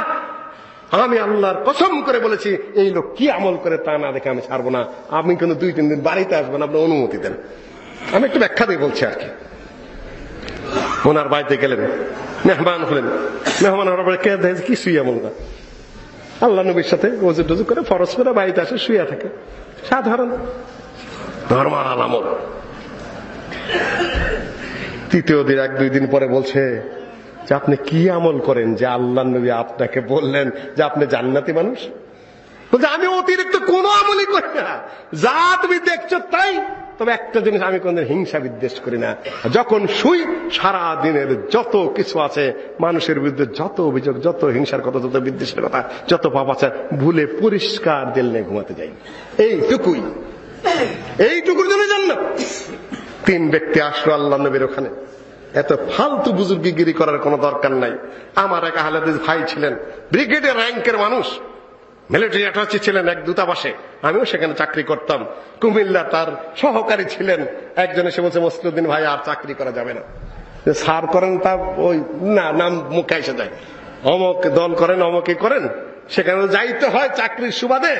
আমি আল্লাহর কসম করে বলেছি, এই লোক কি আমল করে তা না দেখে আমি ছাড়বো না। আপনি কিন্তু দুই, তিন দিন বাড়িতে আসবেন, আপনি অনুমতি দেন। আমি একটু ব্যাখ্যা দিয়ে বলছি আর কি। ওনার বাড়িতে গেলেন, মেহমান হলেন। মেহমান হওয়ার পরে কে দেখে কি শুয়ে আমল না আল্লাহ নবীর সাথে ওজু টজু করে ফরস করে বাড়িতে আসে শুয়ে থাকে। সাধারণ। নর্মাল আমল। তৃতীয় দিন, এক দুই দিন পরে বলছে, যে আপনি কি আমল করেন যে আল্লাহ নবী আপনাকে বললেন যে আপনি জান্নাতি মানুষ? বলছে, আমি অতিরিক্ত কোন আমলই করি না। যা তুমি দেখছ তাই। তবে একটা জিনিস আমি কোনদিন হিংসা বিদ্বেষ করি না। যখন শুই সারা দিনের যত কিছু আছে, মানুষের বিরুদ্ধে যত অভিযোগ, যত হিংসার কথা, যত বিদ্বেষের কথা, যত পাপ আছে, ভুলে পরিষ্কার দিল নিয়ে ঘুমাতে যাই। এইটুকুই। এইটুকুর জন্য জান্নাত। তিন ব্যক্তি আসলো আল্লাহ নবীর ওখানে। এত ফালতু বুজুর্গিগিরি করার কোনো দরকার নাই। আমার এক আহলাদিস ভাই ছিলেন, ব্রিগেডের র্যাঙ্কের মানুষ। মিলিটারি অ্যাটাচি ছিলেন এক দূতাবাসে। আমিও সেখানে চাকরি করতাম। কুমিল্লা তার সহকারী ছিলেন। একজন এসে বলছে মসলুদ্দিন ভাই, আর চাকরি করা যাবে না। সার করেন তা ওই না, নাম মুখে এসে যায়। অমক দল করেন, অমকে করেন। সেখানে যাইতে হয় চাকরির সুবাদে।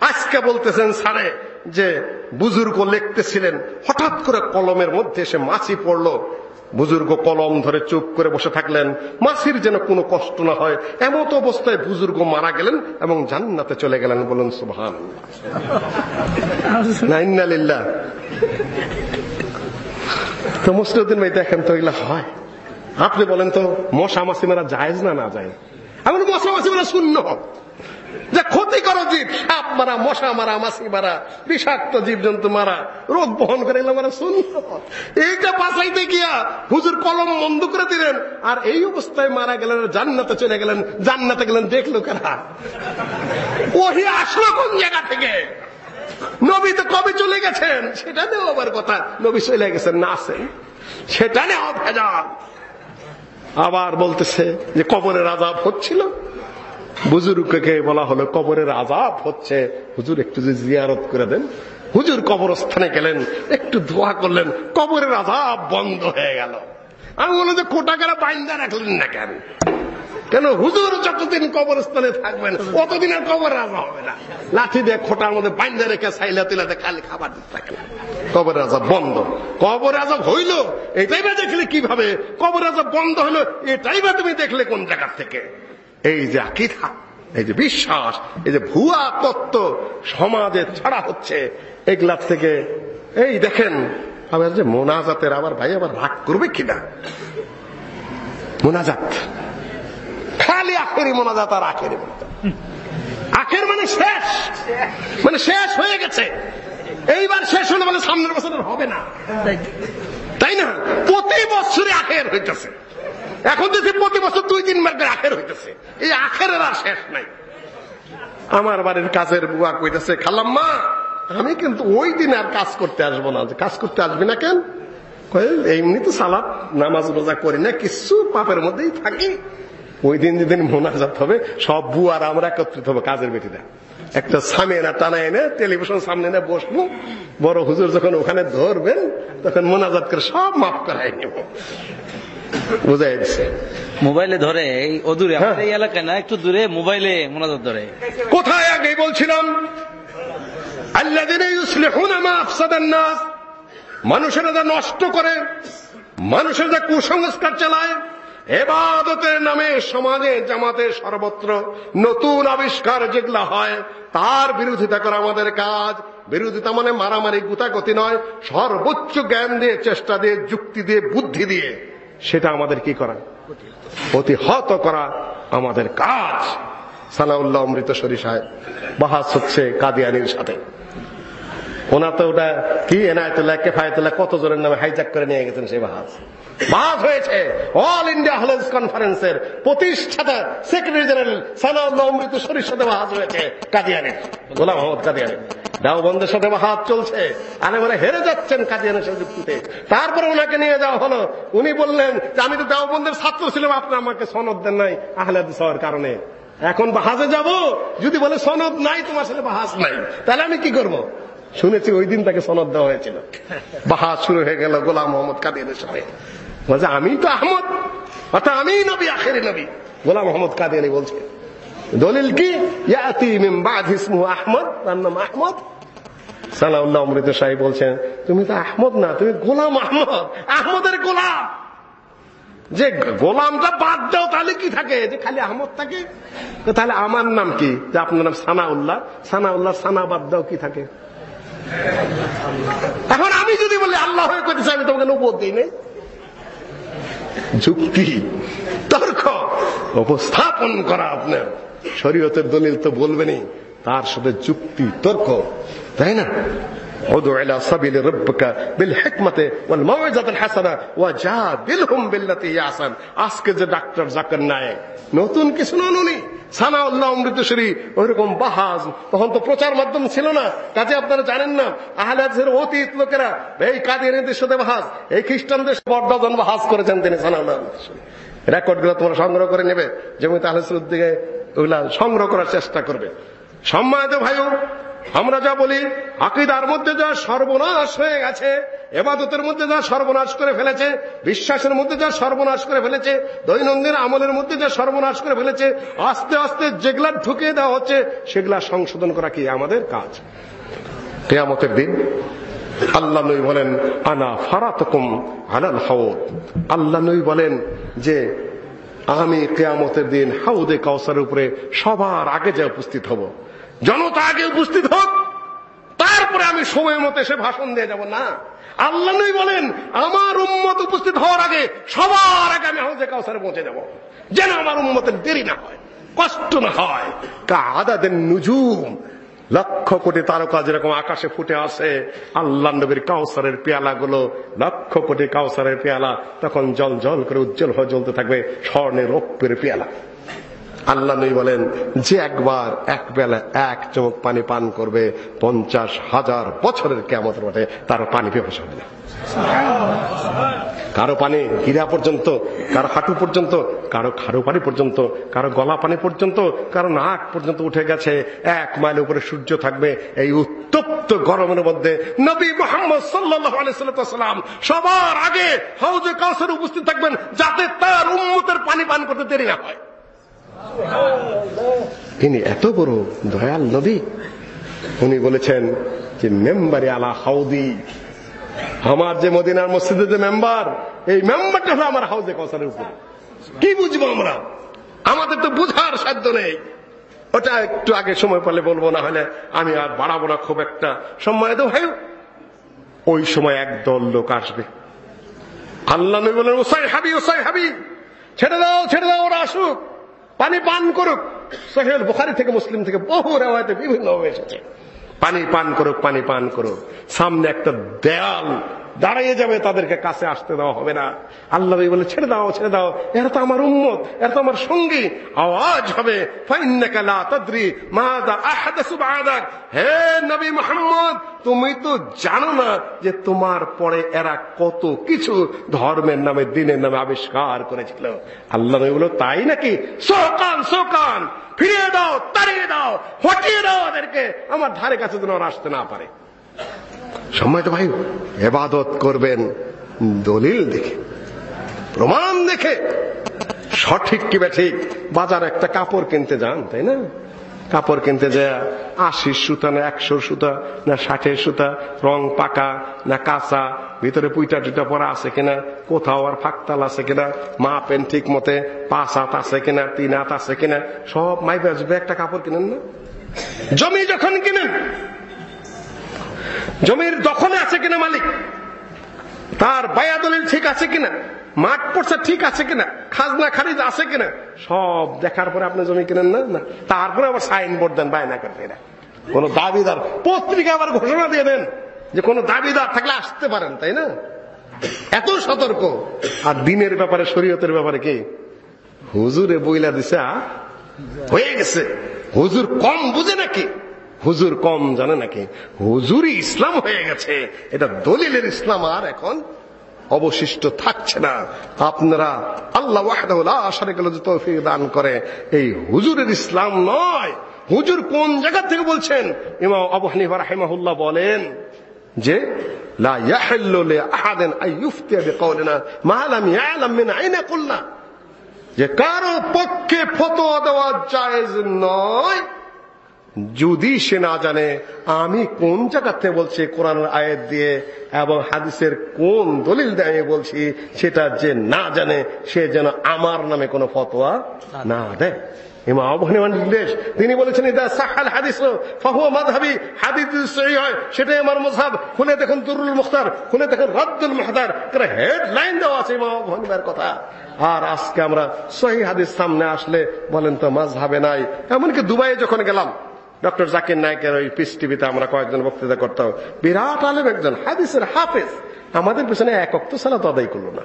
আজকে বলতেছেন সারে যে বুজুর্গ লিখতেছিলেন। হঠাৎ করে কলমের মধ্যে এসে মাছি পড়ল। বুজুর্গ কলম ধরে চুপ করে বসে থাকলেন। মাসির যেন কোনো কষ্ট না হয়, এমত অবস্থায় বুজুর্গ মারা গেলেন এবং জান্নাতে চলে গেলেন বলুন সুবহান তো মুসলিউদ্দিন ভাই দেখেন তো এগুলা হয়। আপনি বলেন তো মশা মাসি মারা না না যায় এমন মশা মাসি মারা শূন্য যে ক্ষতি করো জীব সাপ মারা, মশা মারা, মাছি মারা, বিষাক্ত জীব জন্তু মারা, রোগ বহন করে এগুলো মারা শূন্য এইটা বাঁচাইতে গিয়া হুজুর কলম বন্ধ করে দিলেন, আর এই অবস্থায় মারা গেলেন, জান্নাতে চলে গেলেন, জান্নাতে গেলেন, দেখল কেনা ওহি আসলো কোন জায়গা থেকে? নবী তো কবে চলে গেছেন? সেটা নেও আবার কথা, নবী চলে গেছেন, না আসেন। সেটা নেওয়া ভেজাল। আবার বলতেছে যে কবরের আজাব হচ্ছিল। বুজুর্গকে বলা হলো, কবরের আজাব হচ্ছে। হুজুর, একটু যে জিয়ারত করে দেন। হুজুর কবরস্থানে গেলেন, একটু দোয়া করলেন, কবরের আজাব বন্ধ হয়ে গেল। আমি বললাম, যে কোটাকারা বাইন্দা রাখলেন না কেন? কেন হুজুর যতদিন কবরস্থানে থাকবেন, অতদিন আর কবর রাজা হবে না। লাঠি দিয়ে খোটার মধ্যে বাইন্দা রেখে সাইলা তিলাতে খালি খাবার দিতে থাকে কবর রাজা বন্ধ। কবর রাজা হইল, এটাই বা দেখলে কীভাবে? কবর রাজা বন্ধ হলো, এটাই বা তুমি দেখলে কোন জায়গা থেকে? এই যে আকিদা, এই যে বিশ্বাস, এই যে ভুয়া তত্ত্ব সমাজে ছড়া হচ্ছে এগুলা থেকে, এই দেখেন, আবার যে মোনাজাতের আবার ভাই আবার রাগ করবে কিনা? মোনাজাত। খালি আখেরি মোনাজাত আর আখেরি মোনাজাত। আখের মানে শেষ। মানে শেষ হয়ে গেছে। এইবার শেষ হলে মানে সামনের বছর হবে না। তাই না? প্রতি বছরে আখের হইতেছে। এখন দেখি প্রতি বছর দুই তিন করে আখের হইতেছে। এই আখের আর শেষ নাই। আমার বাড়ির কাজের বুয়া কইতেছে, খালাম্মা, আমি কিন্তু ওই দিন আর কাজ করতে আসব না। কাজ করতে আসবি না কেন? এমনি তো সালাদ, নামাজ রোজা করি না, কিছু পাপের মধ্যেই থাকি। ওই দিন যেদিন মোনাজাত হবে, সব বুয়ার আমরা একত্রিত হব কাজের বেটিরা। একটা সামিয়ানা টানা এনে টেলিভিশন সামনে এনে বসবো। বড় হুজুর যখন ওখানে ধরবেন, তখন মোনাজাত করে সব মাফ করাই নেব। বুঝাই দিছে মোবাইলে ধরে এই অদূরে হ্যাঁ। আমাদের এই এলাকায় না একটু দূরে মোবাইলে মোনাজাত ধরে। কোথায় আগে বলছিলাম? মানুষেরা যা নষ্ট করে মানুষের যা কুসংস্কার চালায় এবাদতের নামে সমাজে জামাতে সর্বত্র নতুন আবিষ্কার যেগুলা হয় তার বিরোধিতা করা আমাদের কাজ। বিরোধিতা মানে মারামারি গুতাগতি নয় সর্বোচ্চ জ্ঞান দিয়ে চেষ্টা দিয়ে যুক্তি দিয়ে বুদ্ধি দিয়ে। সেটা আমাদের কি করা? প্রতিহত করা আমাদের কাজ। সানাউল্লাহ অমৃতসরী সাহেব, বাহাস হচ্ছে কাদিয়ানির সাথে। ওনার তো ওটা কি? এনায়তুল্লাহ, কেফায়তুল্লাহ, কত জনের নামে হাইজাক করে নিয়ে গেছেন সেই বাহাস বাহাস হয়েছে। অল ইন্ডিয়া হলেজ কনফারেন্সের প্রতিষ্ঠাতা সেক্রেটারি জেনারেল সানাউল্লাহ অমৃতসরীর সাথে বাহাস হয়েছে, কাদিয়ানির। গোলাম মোহাম্মদ কাদিয়ানির। দাওবন্দের সাথে বাহাত চলছে। আলেমারে হেরে যাচ্ছেন কাদিয়ানের সাথে যুক্তিতে। তারপরে ওনাকে নিয়ে যাওয়া হলো। উনি বললেন যে, আমি তো দেওবন্দের ছাত্র ছিলাম, আপনি আমাকে সনদ দেন নাই আহলাদ হওয়ার কারণে। এখন বাহাজে যাব। যদি বলে সনদ নাই, তোমার সাথে বাহাজ নাই। তাহলে আমি কি করব? শুনেছি ওই দিন তাকে সনদ দেওয়া হয়েছিল। বাহাজ শুরু হয়ে গেল গোলাম মোহাম্মদ কাদিয়ানের সাথে বলছে, আমি তো আহমদ, অর্থাৎ আমি নবী, আখেরি নবী। গোলাম মোহাম্মদ কাদিয়ানি বলছে। দলিল কি? আহমদ, তার নাম আহমদ। সালাউল্লাহ অমৃত সাহেব বলছেন, তুমি তো আহমদ না, তুমি গোলাম আহমদ, আহমদের গোলাম। যে গোলামটা বাদ দাও, তাহলে কি থাকে? যে খালি আহমদ থাকে? তাহলে আমার নাম কি? যে আপনার নাম সানাউল্লাহ সানাউল্লাহ সানা বাদ দাও, কি থাকে? এখন আমি যদি বলি আল্লাহ হয়ে করতেছি আমি তোমাকে নবুয়ত দিই নাই। যুক্তি, তর্ক, উপস্থাপন করা আপনার। শরীয়তের দলিল তো বলবেনি তার সাথে যুক্তি, তর্ক, তাই না? ادع الى سبيل ربك بالحكمه والموعظه الحسنه وجادلهم بالتي هي احسن আজকে যে ডাক্তার জাকির নায়েক নতুন কিছু নন উনি সানাউল্লাহ অমৃতসরী ওইরকম বাহাজ তখন তো প্রচার মাধ্যম ছিল না কাজে আপনারা জানেন না আহলে হাদিসের অতীত লোকেরা এই কাদিয়ানিদের সাথে বাহাজ এই খ্রিস্টানদের বড়জন বাহাজ করেছেন তিনি সানাউল্লাহ অমৃতসরী রেকর্ড গুলো তোমরা সংগ্রহ করে নেবে জমিতে আহলেসুর দিকে ওগুলা সংগ্রহ করার চেষ্টা করবে সম্মানিত ভাইও আমরা যা বলি, আকিদার মধ্যে যা সর্বনাশ হয়ে গেছে, এবাদতের মধ্যে যা সর্বনাশ করে ফেলেছে, বিশ্বাসের মধ্যে যা সর্বনাশ করে ফেলেছে, দৈনন্দিন আমলের মধ্যে যা সর্বনাশ করে ফেলেছে, আস্তে আস্তে যেগুলা ঢুকিয়ে দেওয়া হচ্ছে, সেগুলা সংশোধন করা কি আমাদের কাজ? কেয়ামতের দিন আল্লাহ নই বলেন, আনা ফারাতকুম আলাল হাউদ। আল্লাহ নই বলেন যে, আমি কেয়ামতের দিন হাউদে কাউসার উপরে সবার আগে যে উপস্থিত হব। জনতা আগে উপস্থিত হোক, তারপরে আমি সময় মতো এসে ভাষণ দিয়ে যাব। না, আল্লাহ নবী বলেন, আমার উম্মত উপস্থিত হওয়ার আগে সবার আগে আমি হাউদে কাউসারে পৌঁছে যাব। যেন আমার উম্মতের দেরি না হয়, কষ্ট না হয়। কাদাদের নুজুম, লক্ষ কোটি তারকা যেরকম আকাশে ফুটে আসে, আল্লাহ নবীর কাউসারের পেয়ালাগুলো, লক্ষ কোটি কাউসারের পেয়ালা, তখন জল জল করে উজ্জ্বল হয়ে জ্বলতে থাকবে স্বর্ণের রৌপ্যের পেয়ালা। আল্লাহ নবী বলেন, যে একবার এক বেলা এক চমক পানি পান করবে, পঞ্চাশ হাজার বছরের কেমত বটে, তার পানি পেপাস হবে কারও পানি হীরা পর্যন্ত, কারও হাঁটু পর্যন্ত, কারও খারো পানি পর্যন্ত, কারও গলা পানি পর্যন্ত, কারও নাক পর্যন্ত উঠে গেছে, এক মাইল উপরে সূর্য থাকবে, এই উত্তপ্ত গরমের মধ্যে নবী মোহাম্মদ সাল্লাম সবার আগে হাউজে কাউসারে উপস্থিত থাকবেন, যাতে তার উন্মতের পানি পান করতে দেরি না হয়। তিনি এত বড় দয়াল নবী, উনি বলেছেন যে, মেম্বারে আলা হাউদি। আমার যে মদিনার মসজিদে যে মেম্বার, এই মেম্বারটা হলো আমার হাউজে কসারের উপর। কি বুঝব আমরা? আমাদের তো বুঝার সাধ্য নেই। ওটা একটু আগে সময় পেলে বলব, না হলে আমি আর বাড়াবো না খুব একটা। সময় তো ভাই, ওই সময় একদল লোক আসবে। আল্লাহ নবী বলেন, ওসাই হাবি ওসাই হাবি। ছেড়ে দাও ছেড়ে দাও, ওরা আসুক। পানি পান করুক। সোহেল বুখারি থেকে মুসলিম থেকে বহু রেওয়ায়তে বিভিন্ন এসেছে পানি পান করুক, পানি পান করুক। সামনে একটা দেয়াল দাঁড়িয়ে যাবে, তাদেরকে কাছে আসতে দেওয়া হবে না। আল্লাহ বলে, ছেড়ে দাও ছেড়ে দাও, এরা তো আমার উম্মত, এরা তো আমার সঙ্গী। আওয়াজ হবে হে নবী মোহাম্মদ, তুমি তো জানো না যে তোমার পরে এরা কত কিছু ধর্মের নামে, দিনের নামে আবিষ্কার করেছিল। আল্লাহ বলো, তাই নাকি? সোকান সোকান ফিরিয়ে দাও, তাড়িয়ে দাও, হটিয়ে দাও ওদেরকে আমার ধারে কাছে যেন আসতে না পারে। সময় তো ভাই, এবাদত করবেন দলিল দেখে, প্রমাণ দেখে, সঠিক কি ঠিক? বাজার একটা কাপড় কিনতে যান, তাই না? কাপড় কিনতে যায়, আশির সুতা না একশো সুতা না ষাটের সুতা, রং পাকা না কাঁচা, ভিতরে পুইটা টুইটা পরা আছে কিনা, কোথাও আর ফাঁকতাল আছে কিনা, মা পেন ঠিক মতে পাঁচ হাত আছে কিনা, তিন হাত আছে কিনা, সব মাই বাজবে একটা কাপড় কিনেন না? জমি যখন কিনেন জমির দখলে আছে কিনা মালিক? তার বায়া দলিল ঠিক আছে কিনা? মাঠ পড়ছে ঠিক আছে কিনা? খাজনা খারিজ আছে কিনা? সব দেখার পরে আপনি জমি কিনেন না? না। তারপরে আবার সাইন বোর্ড দেন, বায়না করতে এরা। কোন দাবিদার পত্রিকা আবার ঘোষণা দিয়ে দেন যে কোন দাবিদার থাকলে আসতে পারেন, তাই না? এত সতর্ক। আর দিনের ব্যাপারে, শরীয়তের ব্যাপারে কি? হুজুরে বইলা দিছে হয়ে গেছে। হুজুর কম বুঝে নাকি? হুজুর কম জানে নাকি? হুজুরই ইসলাম হয়ে গেছে। এটা দলিলের ইসলাম আর এখন অবশিষ্ট থাকছে না। আপনারা আল্লাহ তৌফিক দান করে। এই হুজুরের ইসলাম নয়। হুজুর কোন জায়গা থেকে বলছেন? ইমাম আবু হানিফা রাহিমাহুল্লাহ বলেন যে যে কারও পক্ষে ফতোয়া দেওয়া জায়েজ নয়। যদি সে না জানে, আমি কোন জায়গাতে বলছি কোরআনের আয়াত দিয়ে এবং হাদিসের কোন দলিল দিয়ে আমি বলছি, সেটা যে না জানে, সে যেন আমার নামে কোনো ফতোয়া না দেয়। ইমাম আবু নির্দেশ। তিনি বলেছেন, ইদা সাহাল হাদিস, ফাহুয়া হাদিস হয়, সেটাই আমার মযহাব। খুলে দেখুন দুরুল মুখতার, খুলে দেখুন রাদ্দুল মুহতার। করে হেডলাইন দেওয়া আছে ইমাম আবু কথা। আর আজকে আমরা সহি হাদিস সামনে আসলে বলেন তো, মাযহাবে নাই। এমনকি দুবাইয়ে যখন গেলাম ডক্টর জাকির নায়কের ওই পিস টিভিতে আমরা কয়েকজন বক্তৃতা করতাম। বিরাট আলেম একজন, হাদিসের হাফেজ। আমাদের পিছনে একক তো সালাত আদায় করল না।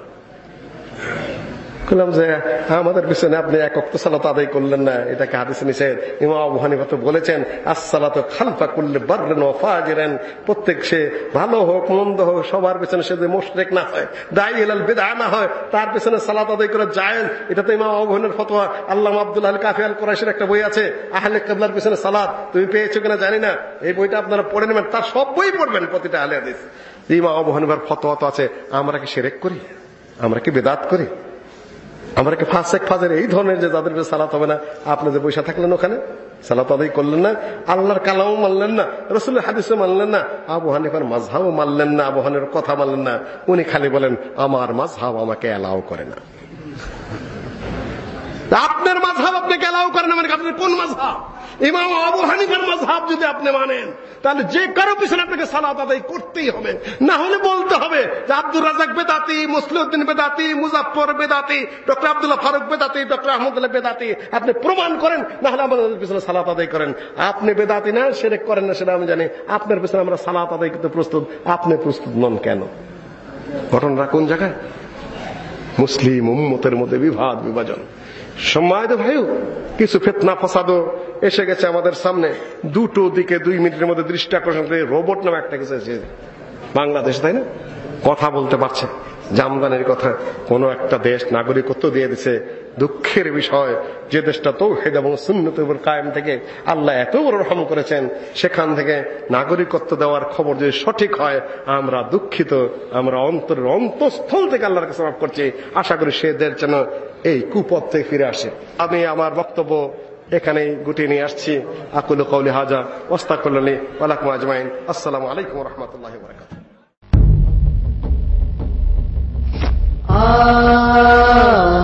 বললাম যে আমাদের পিছনে আপনি এক অক্ত সালাত আদায় করলেন না। এটাকে হাদিস নিষেধ। ইমাম আবু হানিফা তো বলেছেন, আসসালাত খালফা করলে বার্রেন ও ফাজেরেন। প্রত্যেক সে ভালো হোক, মন্দ হোক, সবার পিছনে সে যে মোশরেক না হয়, দায়ী এলাল বেদা না হয়, তার পিছনে সালাত আদায় করে জায়েজ। এটা তো ইমাম আবু হানিফার ফতোয়া। আল্লাহ আব্দুল আল কাফি আল কোরাইশের একটা বই আছে, আহলে কেবলার পিছনে সালাত। তুমি পেয়েছ কিনা জানি না। এই বইটা আপনারা পড়ে নেবেন, তার সব বই পড়বেন প্রতিটা আহলে হাদিস। ইমাম আবু ফতোয়া তো আছে, আমরা কি সেরেক করি? আমরা কি বেদাত করি? আমরা কি ফাঁসেক ফাজের এই ধরনের যে যাদের সালাত হবে না, আপনি যে বৈশা থাকলেন ওখানে, সালাত আদায় করলেন না, আল্লাহর কালামও মানলেন না রসুল হাদিসও মানলেন না, আবু হানিফার মাঝহাও মানলেন না, আবু হানের কথা মানলেন না, উনি খালি বলেন, আমার মাঝহাব আমাকে অ্যালাউ করে না। আপনার মাঝহাব আপনাকে অ্যালাউ করে না মানে আপনার কোন মাঝহাব? ইমাম আবু হানিফার মাঝহাব যদি আপনি মানেন, তাহলে যে কারও পিছনে আপনাকে সালাত আদায় করতেই হবে। না হলে বলতে হবে যে আব্দুর রাজাক বেদাতি, মুসলিউদ্দিন বেদাতি মুজাফর বেদাতি, ডক্টর আব্দুল্লাহ ফারুক বেদাতি, ডক্টর আহমদুল্লাহ বেদাতি। আপনি প্রমাণ করেন, না হলে আমাদের পিছনে সালাত আদায় করেন। আপনি বেদাতি না, সেরেক করেন না, সেটা আমি জানি। আপনার পিছনে আমরা সালাত আদায় করতে প্রস্তুত। আপনি প্রস্তুত নন কেন? ঘটনাটা কোন জায়গায়? মুসলিম উম্মতের মধ্যে বিভাদ বিভাজন। সম্মানিত ভাইও, কিছু ফেতনা ফসাদ এসে গেছে আমাদের সামনে। দুটো দিকে দুই মিনিটের মধ্যে দৃষ্টি আকর্ষণ করে রোবট নামে একটা কিছু এসেছে বাংলাদেশ, তাই না? কথা বলতে পারছে। জামদানির কথা কোন একটা দেশ নাগরিকত্ব দিয়ে দিছে। দুঃখের বিষয় যে দেশটা তৌহিদ এবং সুন্নতের উপর কায়েম থেকে আল্লাহ এত বড় রহম করেছেন, সেখান থেকে নাগরিকত্ব দেওয়ার খবর যদি সঠিক হয়, আমরা দুঃখিত, আমরা অন্তরের অন্তঃস্থল থেকে আল্লাহর কাছে মাফ করছি। আশা করি সে দেশ যেন এই কুপথ থেকে ফিরে আসে। আমি আমার বক্তব্য এখানেই গুটিয়ে নিয়ে আসছি। আকুল কৌলি হাজা ওস্তাকুল্লি ওয়ালাকুম আজমাইন। আসসালামু আলাইকুম রহমতুল্লাহ বরকাত ah